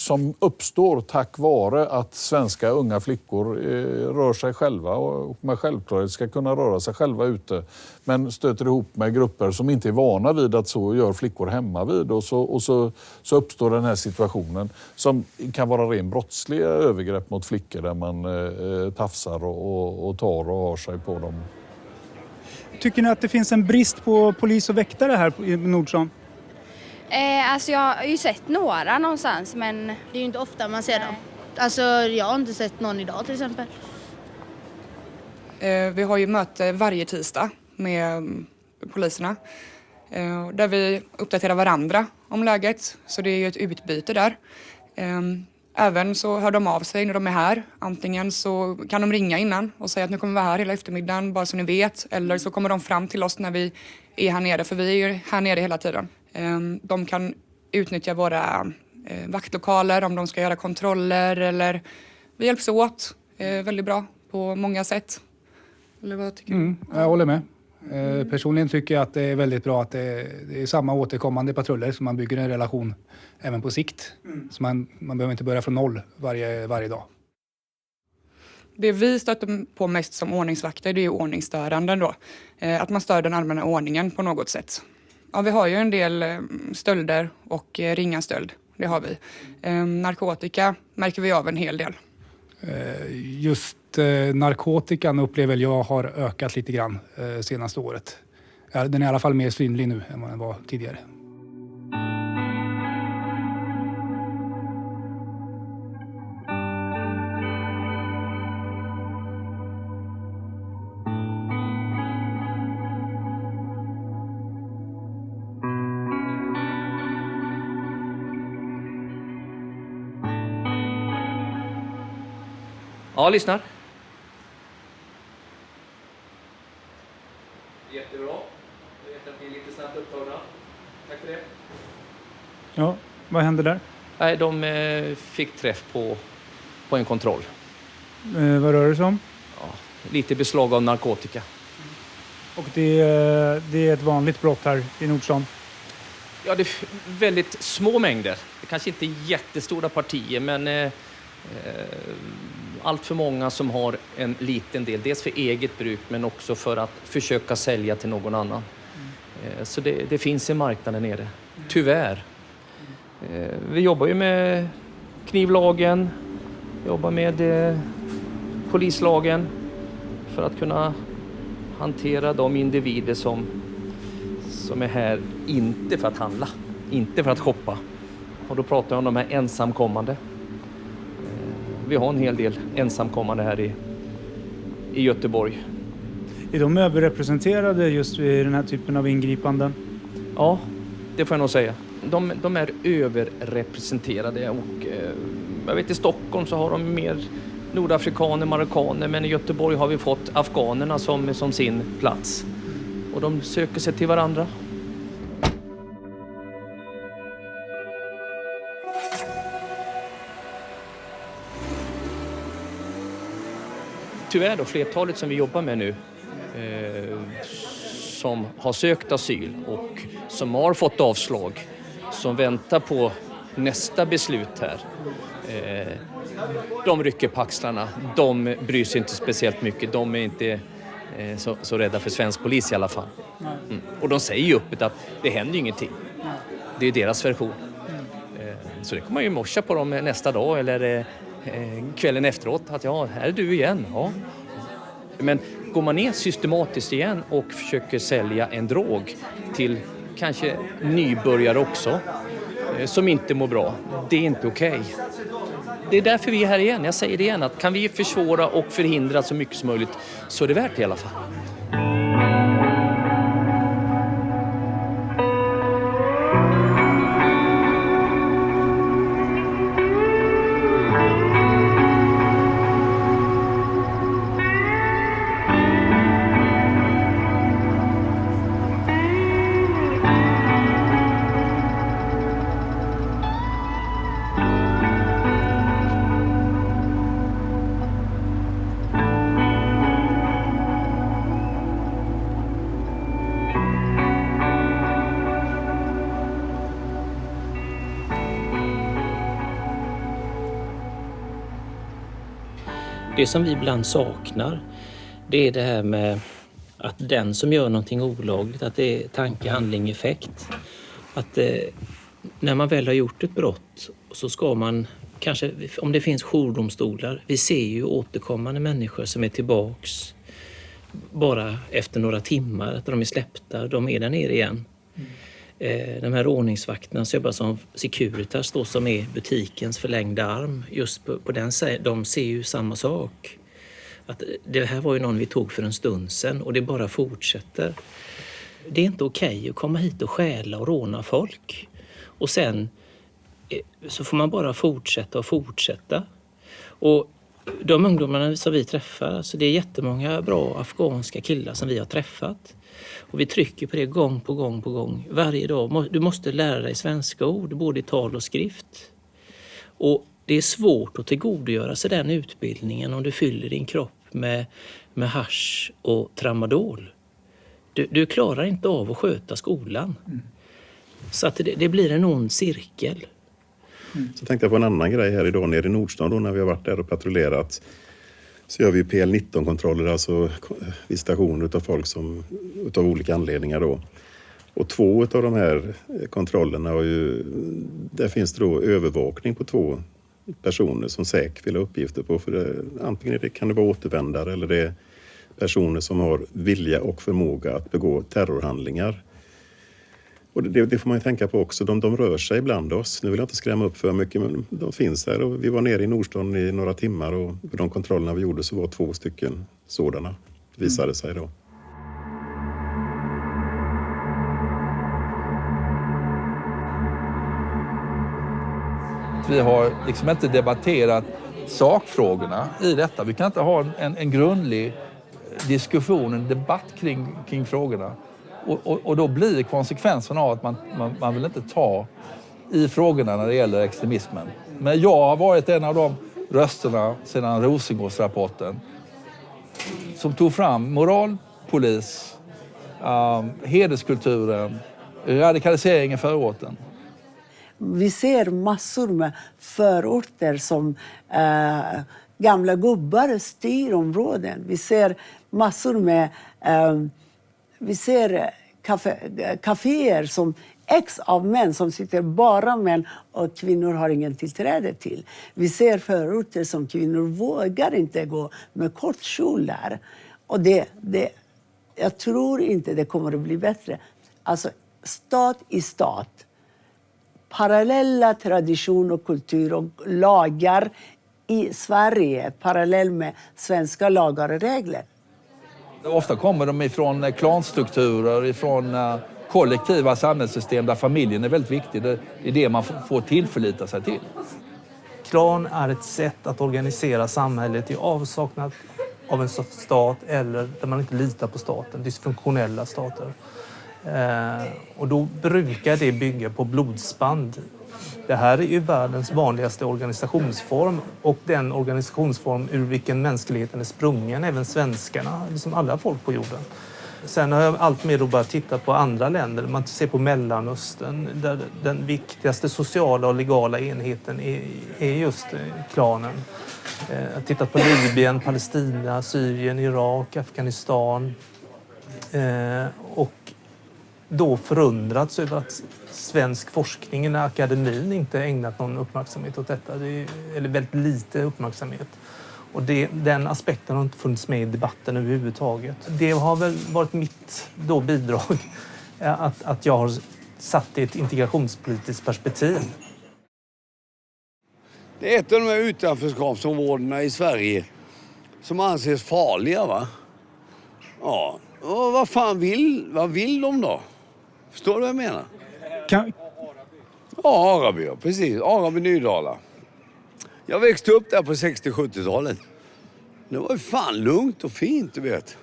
som uppstår tack vare att svenska unga flickor eh, rör sig själva och med självklarhet ska kunna röra sig själva ute. Men stöter ihop med grupper som inte är vana vid att så gör flickor hemma vid och så, och så, så uppstår den här situationen som kan vara ren brottsliga övergrepp mot flickor där man eh, eh tafsar och, och, och tar och har sig på dem. Tycker ni att det finns en brist på polis och väktare här i Nordsjön? Eh, alltså jag har ju sett några någonstans men... Det är ju inte ofta man ser dem. Alltså jag har inte sett någon idag till exempel. Eh, vi har ju möte varje tisdag med mm, poliserna eh, där vi uppdaterar varandra om läget så det är ju ett utbyte där. Eh, Även så hör de av sig när de är här. Antingen så kan de ringa innan och säga att nu kommer vi vara här hela eftermiddagen bara så ni vet. Eller så kommer de fram till oss när vi är här nere för vi är här nere hela tiden. Ehm, de kan utnyttja våra eh, vaktlokaler om de ska göra kontroller eller vi hjälps åt eh, väldigt bra på många sätt. Eller vad tycker Mm, jag håller med. Eh, Personligen tycker jag att det är väldigt bra att det är, det är samma återkommande patruller så man bygger en relation även på sikt. Så man, man behöver inte börja från noll varje, varje dag. Det vi stöter på mest som ordningsvakter det är ordningsstörande då. Att man stör den allmänna ordningen på något sätt. Ja, vi har ju en del eh, stölder och eh, ringa stöld. Det har vi. Ehm, narkotika märker vi av en hel del. Eh, just narkotikan upplever jag har ökat lite grann senaste året. Den är i alla fall mer synlig nu än vad den var tidigare. Ja, lyssnar. Jättebra. Jag vet att ni är lite snabbt upptagna. Tack för det. Ja, vad hände där? Nej, de eh, fick träff på, på en kontroll. Eh, vad rör det sig om? Lite beslag av narkotika. Och det, är- det är ett vanligt brott här i Nordstan. Ja, det är väldigt små mängder. Det kanske inte är jättestora partier, men eh, eh, allt för många som har en liten del. Dels för eget bruk, men också för att försöka sälja till någon annan. Eh, så det, det finns en marknad där nere. Tyvärr. Eh, vi jobbar ju med knivlagen, jobbar med eh, polislagen för att kunna hantera de individer som som är här inte för att handla, inte för att shoppa. Och då pratar jag om de här ensamkommande. Vi har en hel del ensamkommande här i, i Göteborg. Är de överrepresenterade just vid den här typen av ingripanden? Ja, det får jag nog säga. De, de är överrepresenterade och eh, jag vet i Stockholm så har de mer nordafrikaner, marockaner men i Göteborg har vi fått afghanerna som, som sin plats. Och de söker sig till varandra. Tyvärr då, flertalet som vi jobbar med nu eh, som har sökt asyl och som har fått avslag, som väntar på nästa beslut här. Eh, de rycker på axlarna. De bryr sig inte speciellt mycket. De är inte eh, så, så rädda för svensk polis i alla fall. Mm. Och de säger ju öppet att det händer ju ingenting. Det är deras version. Eh, Så det kommer man ju morsa på dem nästa dag eller Eh, kvällen efteråt. Att ja, här är du igen. Ja. Men går man ner systematiskt igen och försöker sälja en drog till kanske nybörjare också eh, som inte mår bra, det är inte okej. Det är därför vi är här igen. Jag säger det igen, att kan vi försvåra och förhindra så mycket som möjligt så är det värt det i alla fall. Det som vi ibland saknar, det är det här med att den som gör någonting olagligt, att det är tanke, handling, effekt. Att eh, när man väl har gjort ett brott så ska man kanske, om det finns jourdomstolar, vi ser ju återkommande människor som är tillbaks bara efter några timmar, att de är släppta, de är där nere igen. Mm. Eh, de här ordningsvakterna som jobbar som Securitas då, som är butikens förlängda arm, just på, på den sidan, de ser ju samma sak. Att det här var ju någon vi tog för en stund sedan och det bara fortsätter. Det är inte okej att komma hit och stjäla och råna folk och sen eh, så får man bara fortsätta och fortsätta. Och de ungdomarna som vi träffar, alltså det är jättemånga bra afghanska killar som vi har träffat. Och vi trycker på det gång på gång på gång. Varje dag. Du måste lära dig svenska ord, både i tal och skrift. Och det är svårt att tillgodogöra sig den utbildningen om du fyller din kropp med, med hash och tramadol. Du, du klarar inte av att sköta skolan. Mm. Så att det, det, blir en ond cirkel. Mm. Så tänkte jag på en annan grej här idag nere i Nordstan då, när vi har varit där och patrullerat. Så gör vi PL19-kontroller, alltså visitationer av folk som utav olika anledningar då. Och två av de här kontrollerna har ju, där finns det då övervakning på två personer som SÄK vill ha uppgifter på. För det, antingen det, kan det vara återvändare eller det är personer som har vilja och förmåga att begå terrorhandlingar. Och det, det får man ju tänka på också. De, de rör sig bland oss. Nu vill jag inte skrämma upp för mycket men de finns här. Och vi var nere i Nordstan i några timmar och de kontrollerna vi gjorde så var två stycken sådana, visade sig då. Vi har liksom inte debatterat sakfrågorna i detta. Vi kan inte ha en, en grundlig diskussion, en debatt kring, kring frågorna. Och, och, och, då blir konsekvensen av att man, man, man vill inte ta i frågorna när det gäller extremismen. Men jag har varit en av de rösterna sedan Rosengårdsrapporten som tog fram moralpolis, um, ehm, hederskulturen, radikalisering i förorten. Vi ser massor med förorter som eh, gamla gubbar styr områden. Vi ser massor med eh, vi ser eh, eh, kaféer som ex av män som sitter bara män och kvinnor har ingen tillträde till. Vi ser förorter som kvinnor vågar inte gå med kortkjolar. Och det, det, jag tror inte det kommer att bli bättre. Alltså, stat i stat parallella tradition och kultur och lagar i Sverige parallellt med svenska lagar och regler. Ofta kommer de ifrån eh, klanstrukturer, ifrån eh, kollektiva samhällssystem där familjen är väldigt viktig. Det är det man får tillförlita sig till. Klan är ett sätt att organisera samhället i avsaknad av en stat eller där man inte litar på staten, dysfunktionella stater. Eh, och då brukar det bygga på blodsband. Det här är ju världens vanligaste organisationsform och den organisationsform ur vilken mänskligheten är sprungen, även svenskarna, liksom alla folk på jorden. Sen har jag alltmer börjat titta på andra länder. Man ser på Mellanöstern där den viktigaste sociala och legala enheten är, är just klanen. Eh, jag har tittat på Libyen, Palestina, Syrien, Irak, Afghanistan. Eh, och då förundrats över att svensk forskning, eller akademin, inte ägnat någon uppmärksamhet åt detta. Det är, eller väldigt lite uppmärksamhet. Och det, den aspekten har inte funnits med i debatten överhuvudtaget. Det har väl varit mitt då bidrag, eh, att, att jag har satt det i ett integrationspolitiskt perspektiv. Det är ett av de här utanförskapsområdena i Sverige som anses farliga. va? Ja, och vad fan vill, vad vill de då? Förstår du vad jag menar? Kan... Ja, Araby, ja. Precis. Araby Nydala. Jag växte upp där på 60-70-talet. Det var ju fan lugnt och fint, du vet.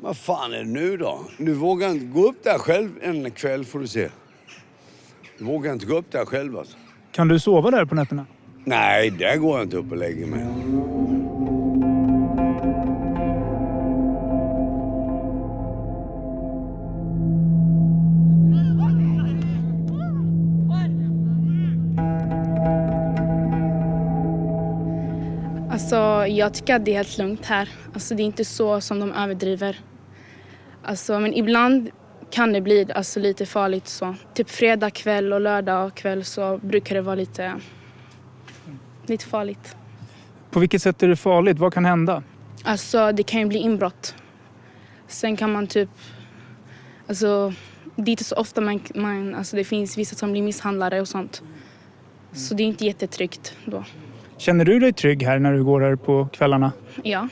Vad fan är det nu då? Du vågar inte gå upp där själv en kväll får du se. Du vågar inte gå upp där själv alltså. Kan du sova där på nätterna? Nej, där går jag inte upp och lägger mig. Alltså, jag tycker att det är helt lugnt här. Alltså, det är inte så som de överdriver. Alltså, men ibland kan det bli alltså, lite farligt. så. Typ fredag kväll och lördag kväll så brukar det vara lite, lite farligt. På vilket sätt är det farligt? Vad kan hända? Alltså, det kan ju bli inbrott. Sen kan man typ... Alltså, det är inte så ofta man, man, alltså det finns vissa som blir misshandlade och sånt. Så det är inte jättetryggt då. Känner du dig trygg här när du går här på kvällarna? Ja.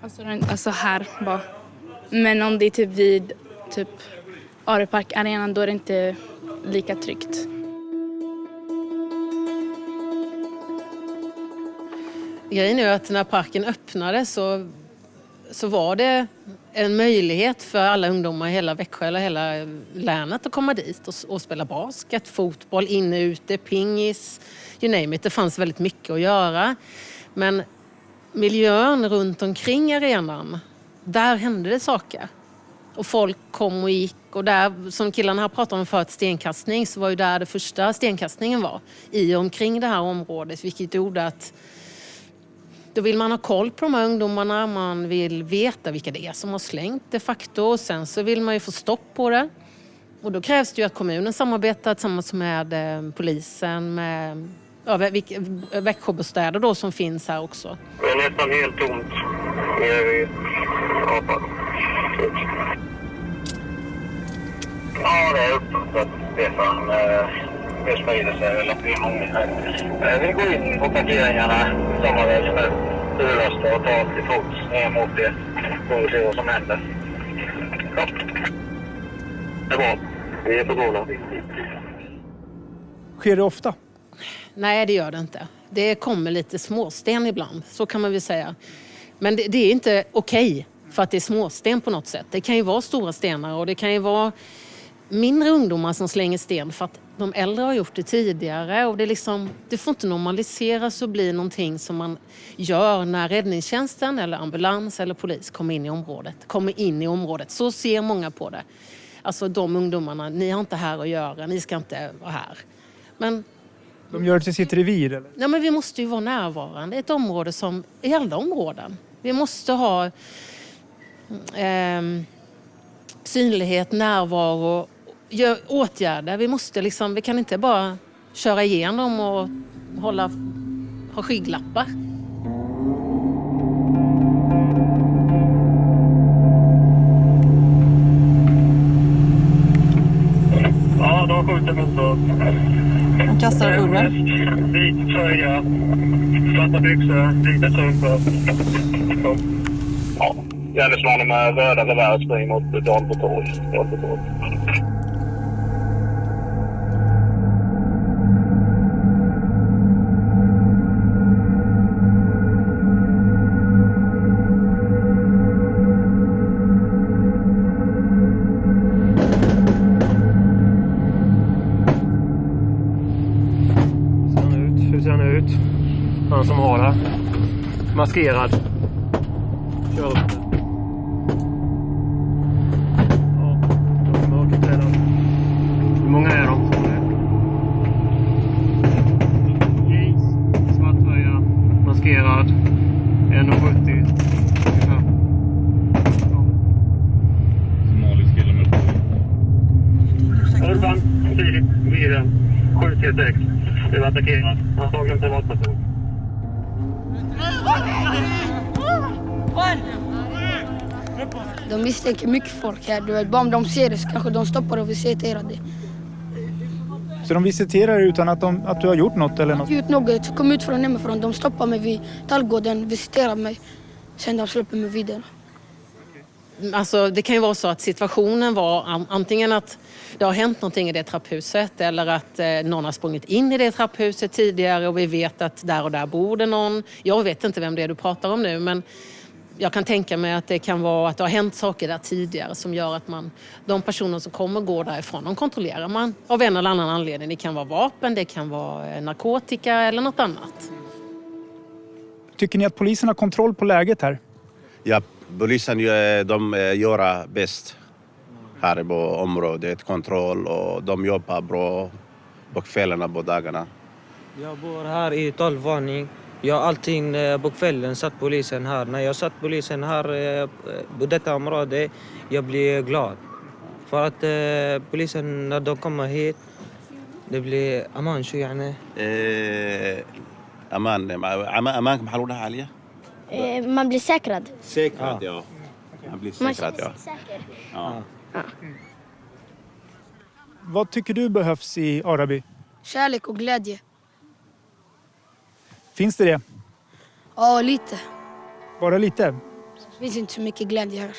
Alltså, alltså här bara. Men om det är typ vid typ Areparkarenan då är det inte lika tryggt. Grejen är att när parken öppnades så, så var det en möjlighet för alla ungdomar i hela Växjö eller hela länet att komma dit och, och spela basket, fotboll, inne ute, pingis, you name it. Det fanns väldigt mycket att göra. Men miljön runt omkring arenan, där hände det saker. Och folk kom och gick och där, som killarna här pratade om förut, stenkastning, så var ju där det första stenkastningen var. I och omkring det här området, vilket gjorde att då vill man ha koll på de här ungdomarna, man vill veta vilka det är som har slängt de facto och sen så vill man ju få stopp på det. Och då krävs det ju att kommunen samarbetar tillsammans med eh, polisen, med ja, Växjöbostäder då som finns här också. Det är nästan helt tomt nere i Apa. Ja, det är uppfattat Stefan. Eh, det sig eller. Vi går in på parkeringarna sammanvägs med urröster och tar till fots ner mot det. Får vi se vad som händer. Ja. Det är bra. Vi är på gården. Sker det ofta? Nej, det gör det inte. Det kommer lite småsten ibland, så kan man väl säga. Men det, det är inte okej okay för att det är småsten på något sätt. Det kan ju vara stora stenar och det kan ju vara mindre ungdomar som slänger sten för att de äldre har gjort det tidigare. Och det, liksom, det får inte normaliseras och bli någonting som man gör när räddningstjänsten eller ambulans eller polis kommer in i området. Kommer in i området. Så ser många på det. Alltså de ungdomarna, ni har inte här att göra, ni ska inte vara här. Men de gör det till sitt revir? Eller? Ja, men vi måste ju vara närvarande. Ett område som i alla områden. Vi måste ha eh, synlighet, närvaro, gör åtgärder. Vi, måste liksom, vi kan inte bara köra igenom och hålla, ha skygglappar. Ja, de skjuter mot oss. De kastar uror? Vit tröja, svarta byxor, vita strumpor. Ja, gärningsmannen med röda revär springer mot Dalbo torg. was geht, Gerhard? Misstänker mycket folk här. Du vet, bara om de ser det så kanske de stoppar och visiterar det. Så de visiterar utan att, de, att du har gjort något eller något? Gjort något. Kom ut från hemifrån. De stoppar mig vid Tallgården, visiterar mig. Sen de släpper mig vidare. Alltså, det kan ju vara så att situationen var antingen att det har hänt någonting i det trapphuset eller att eh, någon har sprungit in i det trapphuset tidigare och vi vet att där och där bor det någon. Jag vet inte vem det är du pratar om nu men jag kan tänka mig att det kan vara att det har hänt saker där tidigare som gör att man, de personer som kommer och går därifrån, de kontrollerar man av en eller annan anledning. Det kan vara vapen, det kan vara eh, narkotika eller något annat. Tycker ni att polisen har kontroll på läget här? Ja, polisen de gör bäst här på området, kontroll och de jobbar bra på kvällarna på dagarna. Jag bor här i 12 våning. Jag alltid eh, på kvällen satt polisen här. När jag satt polisen här eh, på detta område, jag blir glad. För att eh, polisen, när de kommer hit, det blir aman شو يعني؟ aman, aman محل وضعها عالية؟ Man blir säkrad. Säkrad, ja. Man blir Man säkrad, känner ja. sig säker. ja. Vad tycker du behövs i Araby? Kärlek och glädje. Finns det det? Ja, lite. Bara lite? Det finns inte så mycket glädje här.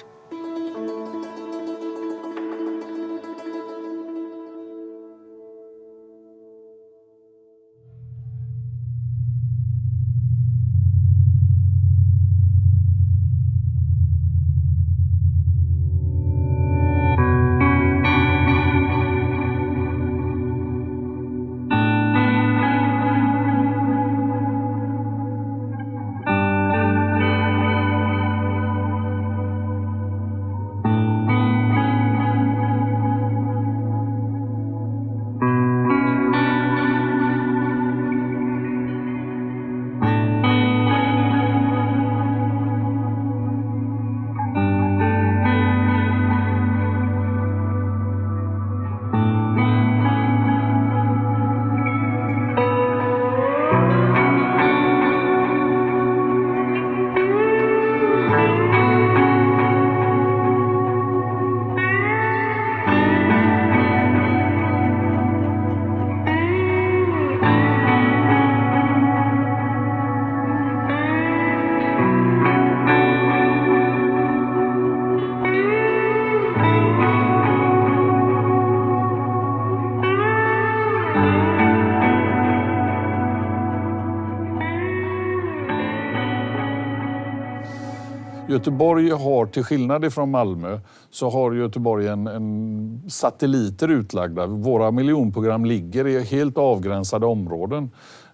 Göteborg har, till skillnad från Malmö, så har Göteborg en, en satelliter utlagda. Våra miljonprogram ligger i helt avgränsade områden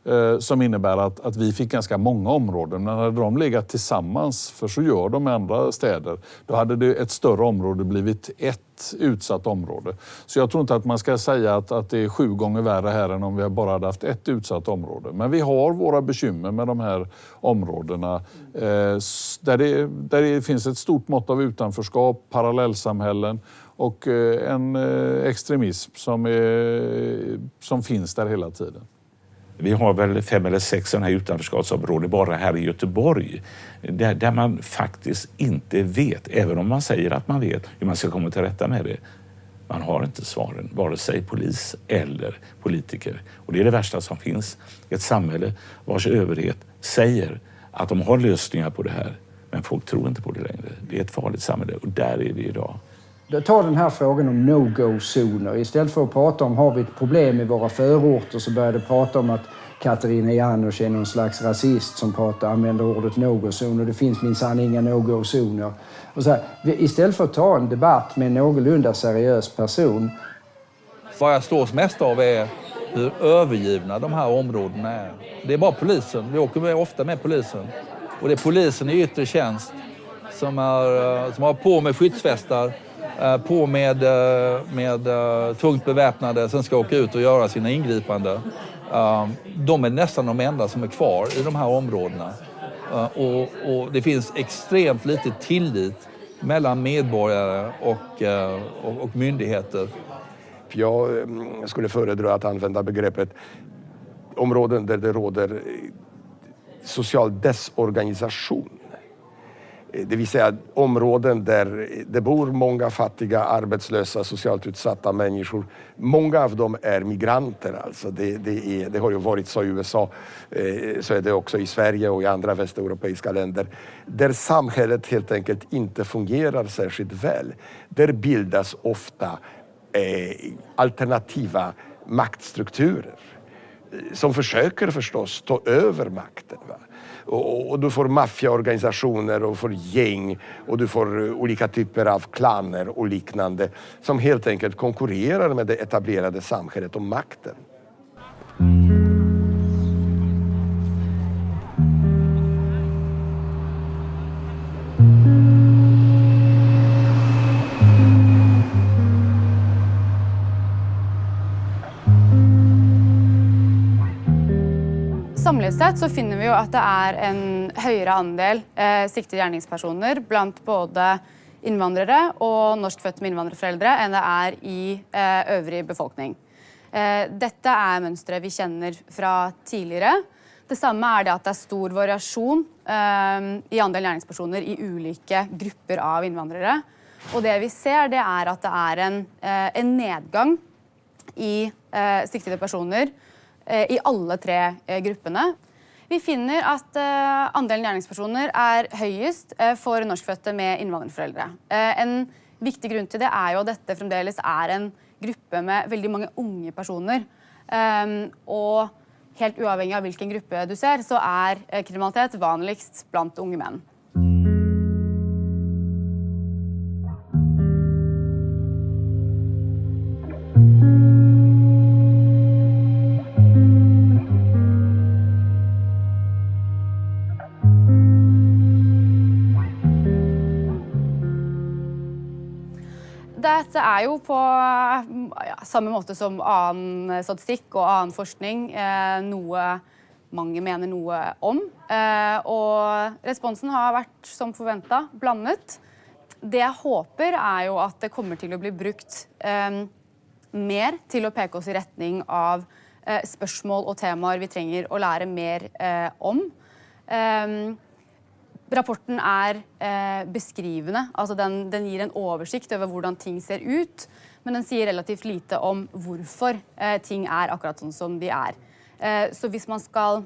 Eh, som innebär att, att vi fick ganska många områden. Men hade de legat tillsammans, för så gör de med andra städer, då hade det ett större område blivit ett utsatt område. Så jag tror inte att man ska säga att, att det är sju gånger värre här än om vi bara hade haft ett utsatt område. Men vi har våra bekymmer med de här områdena eh, där, det, där det finns ett stort mått av utanförskap, parallellsamhällen och eh, en eh, extremism som, är, som finns där hela tiden. Vi har väl fem eller sex sådana här utanförskapsområden bara här i Göteborg där, där man faktiskt inte vet, även om man säger att man vet hur man ska komma till rätta med det. Man har inte svaren, vare sig polis eller politiker. Och det är det värsta som finns. Ett samhälle vars överhet säger att de har lösningar på det här, men folk tror inte på det längre. Det är ett farligt samhälle och där är vi idag. Ta den här frågan om no-go-zoner. Istället för att prata om har vi ett problem i våra förorter så började prata om att Katarina Janouch är någon slags rasist som pratar, använder ordet no-go-zon och det finns minsann inga no-go-zoner. Istället för att ta en debatt med en någorlunda seriös person Vad jag slås mest av är hur övergivna de här områdena är. Det är bara polisen. Vi åker ofta med polisen. Och det är polisen i yttre tjänst som, är, eh, som har på med skyddsvästar, Eh, på med, eh, med eh, tungt beväpnade, sen ska åka ut och göra sina ingripanden. De är nästan de enda som är kvar i de här områdena. Och, och det finns extremt lite tillit mellan medborgare och, och, och myndigheter. Jag mm, skulle föredra att använda begreppet områden där det råder social desorganisation. Det vill säga områden där det bor många fattiga, arbetslösa, socialt utsatta människor. Många av dem är migranter. Alltså det, det, är, det har ju varit så i USA, eh, så är det också i Sverige och i andra västeuropeiska länder. Där samhället helt enkelt inte fungerar särskilt väl. Där bildas ofta eh, alternativa maktstrukturer eh, som försöker förstås ta över makten. Va? Och, och du får maffiaorganisationer och får gäng och du får eh, olika typer av klaner och liknande som helt enkelt konkurrerar med det etablerade samhället om makten. Samlet sett så finner vi jo at det er en høyere andel eh, siktede gjerningspersoner blant både innvandrere og norskfødte med innvandrerforeldre enn det er i eh, øvrig befolkning. Eh, dette er mønstre vi kjenner fra tidligere. Det samme er det at det er stor variasjon eh, i andel gjerningspersoner i ulike grupper av innvandrere. Og det vi ser, det er at det er en, eh, en nedgang i eh, siktede personer Eh, i alle tre grupperna. gruppene. Vi finner at eh, andelen gjerningspersoner er høyest för for norskfødte med innvandrerforeldre. En viktig grunn til det er jo at dette fremdeles er en gruppe med veldig mange unge personer. Och og helt uavhengig av hvilken gruppe du ser, så er kriminalitet vanligst blant unge menn. Det er jo på ja, samme måte som annen eh, statistikk og annen forskning eh, noe mange mener noe om. Eh, og responsen har vært som forventa blandet. Det jeg håper, er jo at det kommer til å bli brukt eh, mer til å peke oss i retning av eh, spørsmål og temaer vi trenger å lære mer eh, om. Eh, Rapporten er eh, beskrivende. Altså den, den gir en oversikt over hvordan ting ser ut. Men den sier relativt lite om hvorfor eh, ting er akkurat sånn som de er. Eh, så hvis man skal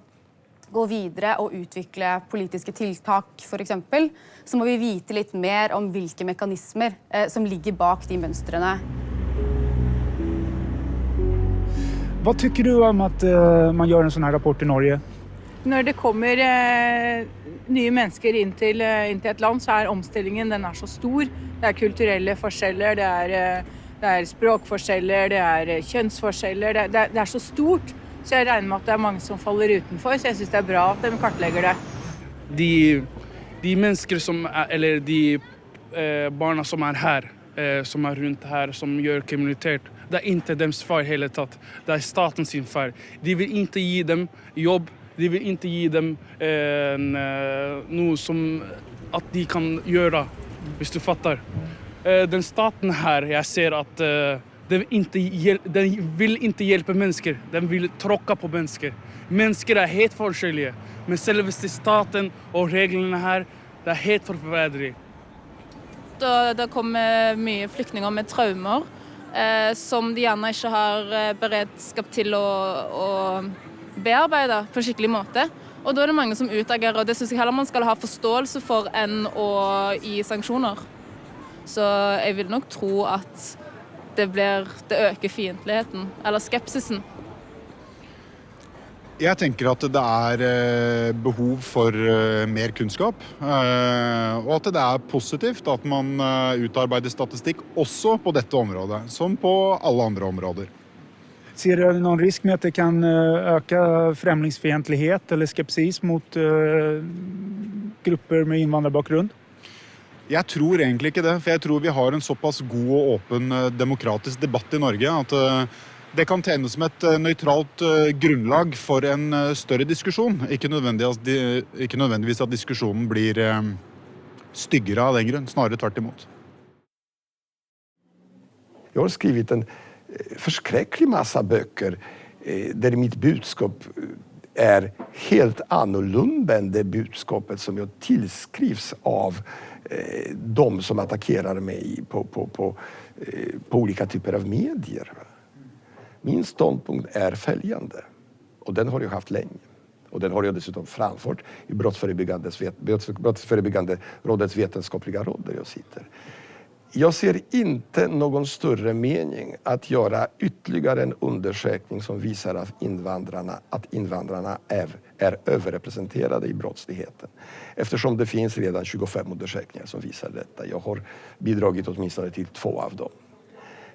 gå videre og utvikle politiske tiltak, f.eks., så må vi vite litt mer om hvilke mekanismer eh, som ligger bak de mønstrene. Vad tycker du om att eh, man gör en sån här rapport i Norge? Når det kommer eh, nye mennesker inn til, eh, inn til, et land, så er omstillingen den er så stor. Det er kulturelle forskjeller, det er, eh, det er språkforskjeller, det er eh, kjønnsforskjeller. Det, det, det, er så stort. Så jeg regner med at det er mange som faller utenfor, så jeg syns det er bra at de kartlegger det. De, de mennesker som er, Eller de eh, barna som er her, eh, som er rundt her, som gjør kriminalitet, det er ikke deres feil i hele tatt. Det er statens feil. De vil ikke gi dem jobb. De vill inte ge dem eh, en, eh, något som att de kan göra. Om du fattar? Eh, den staten här, jag ser att den, inte, den vill inte hjälpa människor, Den vill tråka på människor. Människor är helt olika. Men själva staten och reglerna här, det är helt förfärligt. Det kommer mycket flyktingar med traumer eh, som de gjerne ikke har beredskap til å, å bearbeida på en skikkelig måte. Og da er det mange som utagerer, og det syns jeg heller man skal ha forståelse for enn å gi sanksjoner. Så jeg vil nok tro at det, blir, det øker fiendtligheten, eller skepsisen. Jeg tenker at det er eh, behov for eh, mer kunnskap. Eh, og at det er positivt at man utarbeider statistikk også på dette området, som på alle andre områder. Ser du noen risk med at det kan øke fremmedfiendtlighet eller skepsis mot grupper med innvandrerbakgrunn? Jeg tror egentlig ikke det. For jeg tror vi har en såpass god og åpen demokratisk debatt i Norge at det kan tjene som et eh, nøytralt eh, grunnlag for en eh, større diskusjon. Ikke nødvendigvis, ikke nødvendigvis at diskusjonen blir styggere av den grunn, snarere tvert imot. Jeg har skrevet en förskräcklig massa böcker eh, där mitt budskap eh, är helt annorlunda än det budskapet som jag tillskrivs av eh, de som attackerar mig på, på, på, på olika typer av medier. Min ståndpunkt är följande, och den har jag haft länge. Och den har jag dessutom framfört i Brottsförebyggande rådets vetenskapliga råd där jag sitter. Jag ser inte någon större mening att göra ytterligare en undersökning som visar att invandrarna, att invandrarna är, är överrepresenterade i brottsligheten. Eftersom det finns redan 25 undersökningar som visar detta. Jag har bidragit åtminstone till två av dem.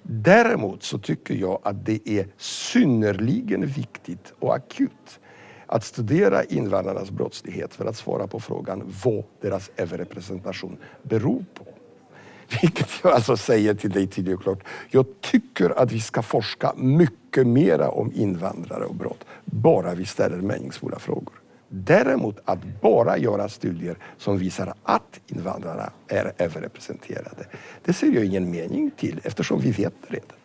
Däremot så tycker jag att det är synnerligen viktigt och akut att studera invandrarnas brottslighet för att svara på frågan vad deras överrepresentation beror på. Vilket jag alltså säger till dig tydligt och klart. Jag tycker att vi ska forska mycket mera om invandrare och brott, bara vi ställer meningsfulla frågor. Däremot att bara göra studier som visar att invandrarna är överrepresenterade, det ser jag ingen mening till eftersom vi vet det redan.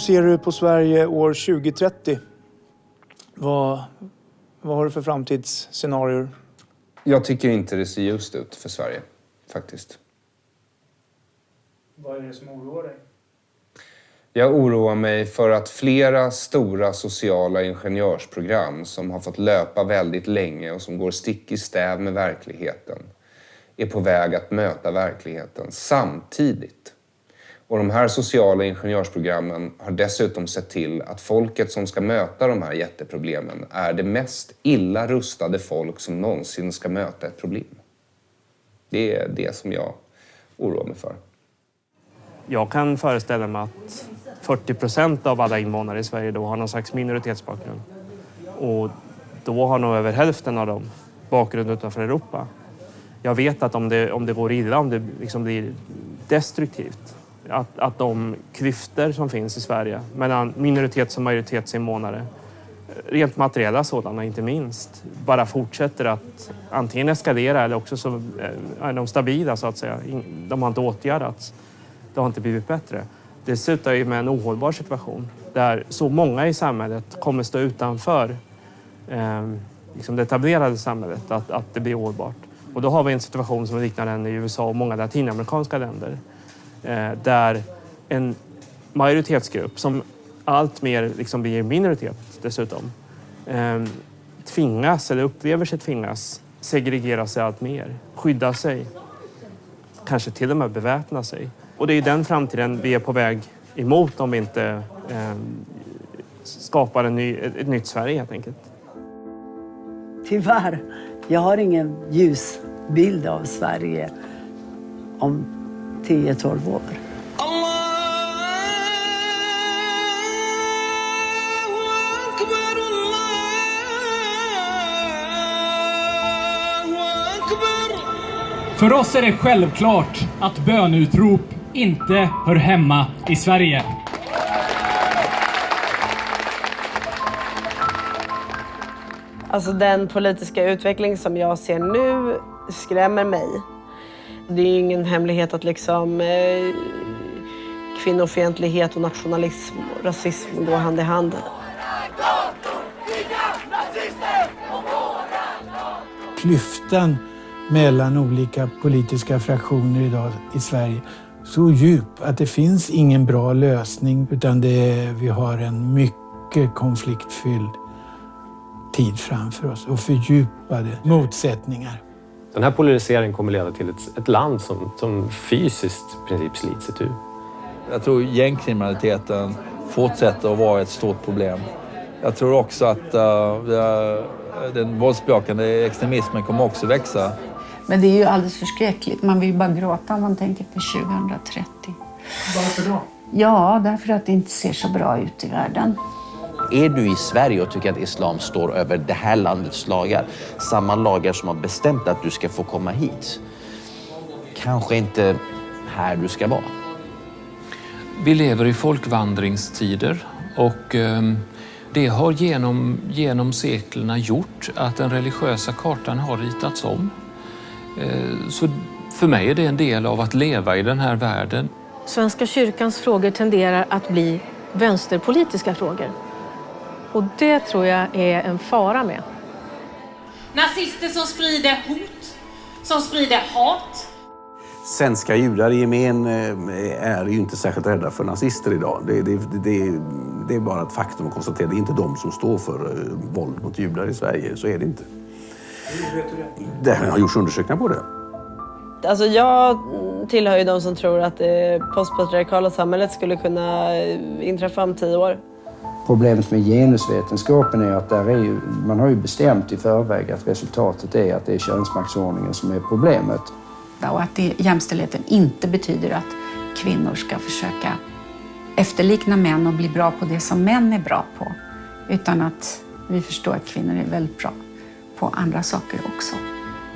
Ser du på Sverige år 2030? Vad, vad har du för framtidsscenarier? Jag tycker inte det ser ljust ut för Sverige, faktiskt. Vad är det som oroar dig? Jag oroar mig för att flera stora sociala ingenjörsprogram som har fått löpa väldigt länge och som går stick i stäv med verkligheten är på väg att möta verkligheten samtidigt. Och de här sociala ingenjörsprogrammen har dessutom sett till att folket som ska möta de här jätteproblemen är det mest illa rustade folk som någonsin ska möta ett problem. Det är det som jag oroar mig för. Jag kan föreställa mig att 40 procent av alla invånare i Sverige då har någon slags minoritetsbakgrund. Och då har nog över hälften av dem bakgrund utanför Europa. Jag vet att om det, om det går illa, om det liksom blir destruktivt, att, att de klyftor som finns i Sverige mellan minoritets och majoritetsinvånare, rent materiella sådana inte minst, bara fortsätter att antingen eskalera eller också så eh, är de stabila så att säga. De har inte åtgärdats. Det har inte blivit bättre. Det slutar ju med en ohållbar situation där så många i samhället kommer stå utanför eh, liksom det etablerade samhället att, att det blir ohållbart. Och då har vi en situation som liknar den i USA och många latinamerikanska länder Eh, där en majoritetsgrupp som allt mer liksom blir minoritet dessutom eh, tvingas eller upplever sig tvingas segregera sig allt mer, skydda sig, kanske till och med beväpna sig. Och det är den framtiden vi är på väg emot om vi inte eh, skapar en ny, ett, ett nytt Sverige helt enkelt. Tyvärr, jag har ingen ljus bild av Sverige om 10-12 år. För oss är det självklart att bönutrop inte hör hemma i Sverige. Alltså den politiska utveckling som jag ser nu skrämmer mig. Det är ingen hemlighet att liksom eh, kvinnofientlighet och nationalism och rasism går hand i hand. Klyftan mellan olika politiska fraktioner idag i Sverige så djup att det finns ingen bra lösning utan det, vi har en mycket konfliktfylld tid framför oss och fördjupade motsättningar. Den här polariseringen kommer leda till ett, ett land som, som fysiskt i princip slits itu. Jag tror gängkriminaliteten fortsätter att vara ett stort problem. Jag tror också att uh, den våldsbejakande extremismen kommer också växa. Men det är ju alldeles förskräckligt. Man vill bara gråta om man tänker på 2030. Varför då? Ja, därför att det inte ser så bra ut i världen. Är du i Sverige och tycker att islam står över det här landets lagar, samma lagar som har bestämt att du ska få komma hit, kanske inte här du ska vara. Vi lever i folkvandringstider och ehm, det har genom, genom seklerna gjort att den religiösa kartan har ritats om. Eh, så för mig är det en del av att leva i den här världen. Svenska kyrkans frågor tenderar att bli vänsterpolitiska frågor. Och det tror jag är en fara med. Nazister som sprider hot, som sprider hat. Svenska judar i gemen eh, är ju inte särskilt rädda för nazister idag. Det, det, det, det är bara ett faktum att konstatera. Det är inte de som står för eh, våld mot judar i Sverige. Så är det inte. Hur vet du Det det? har gjorts undersökningar på det. Alltså jag tillhör ju de som tror att det postpatriarkala samhället skulle kunna inträffa om tio år. Problemet med genusvetenskapen är att där är ju, man har ju bestämt i förväg att resultatet är att det är könsmaktsordningen som är problemet. Och att det, jämställdheten inte betyder att kvinnor ska försöka efterlikna män och bli bra på det som män är bra på. Utan att vi förstår att kvinnor är väldigt bra på andra saker också.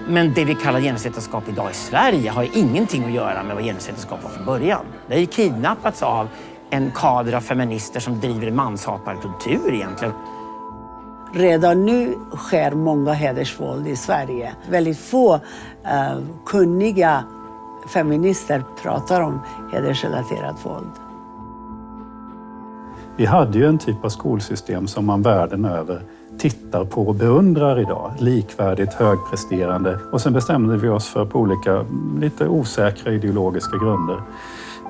Men det vi kallar genusvetenskap idag i Sverige har ju ingenting att göra med vad genusvetenskap var från början. Det har ju kidnappats av en kader av feminister som driver manshatarkultur egentligen. Redan nu sker många hedersvåld i Sverige. Väldigt få eh, kunniga feminister pratar om hedersrelaterat våld. Vi hade ju en typ av skolsystem som man världen över tittar på och beundrar idag. Likvärdigt, högpresterande. Och sen bestämde vi oss för på olika, lite osäkra ideologiska grunder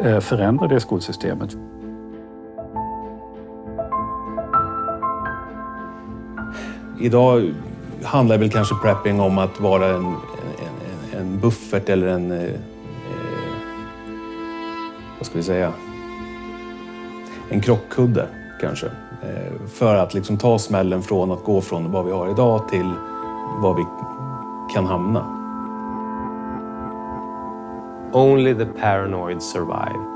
eh, förändra det skolsystemet. Idag handlar väl kanske prepping om att vara en, en, en buffert eller en... Eh, eh, vad ska vi säga? En krockkudde kanske. Eh, för att liksom ta smällen från att gå från vad vi har idag till var vi kan hamna. Only the paranoid survive.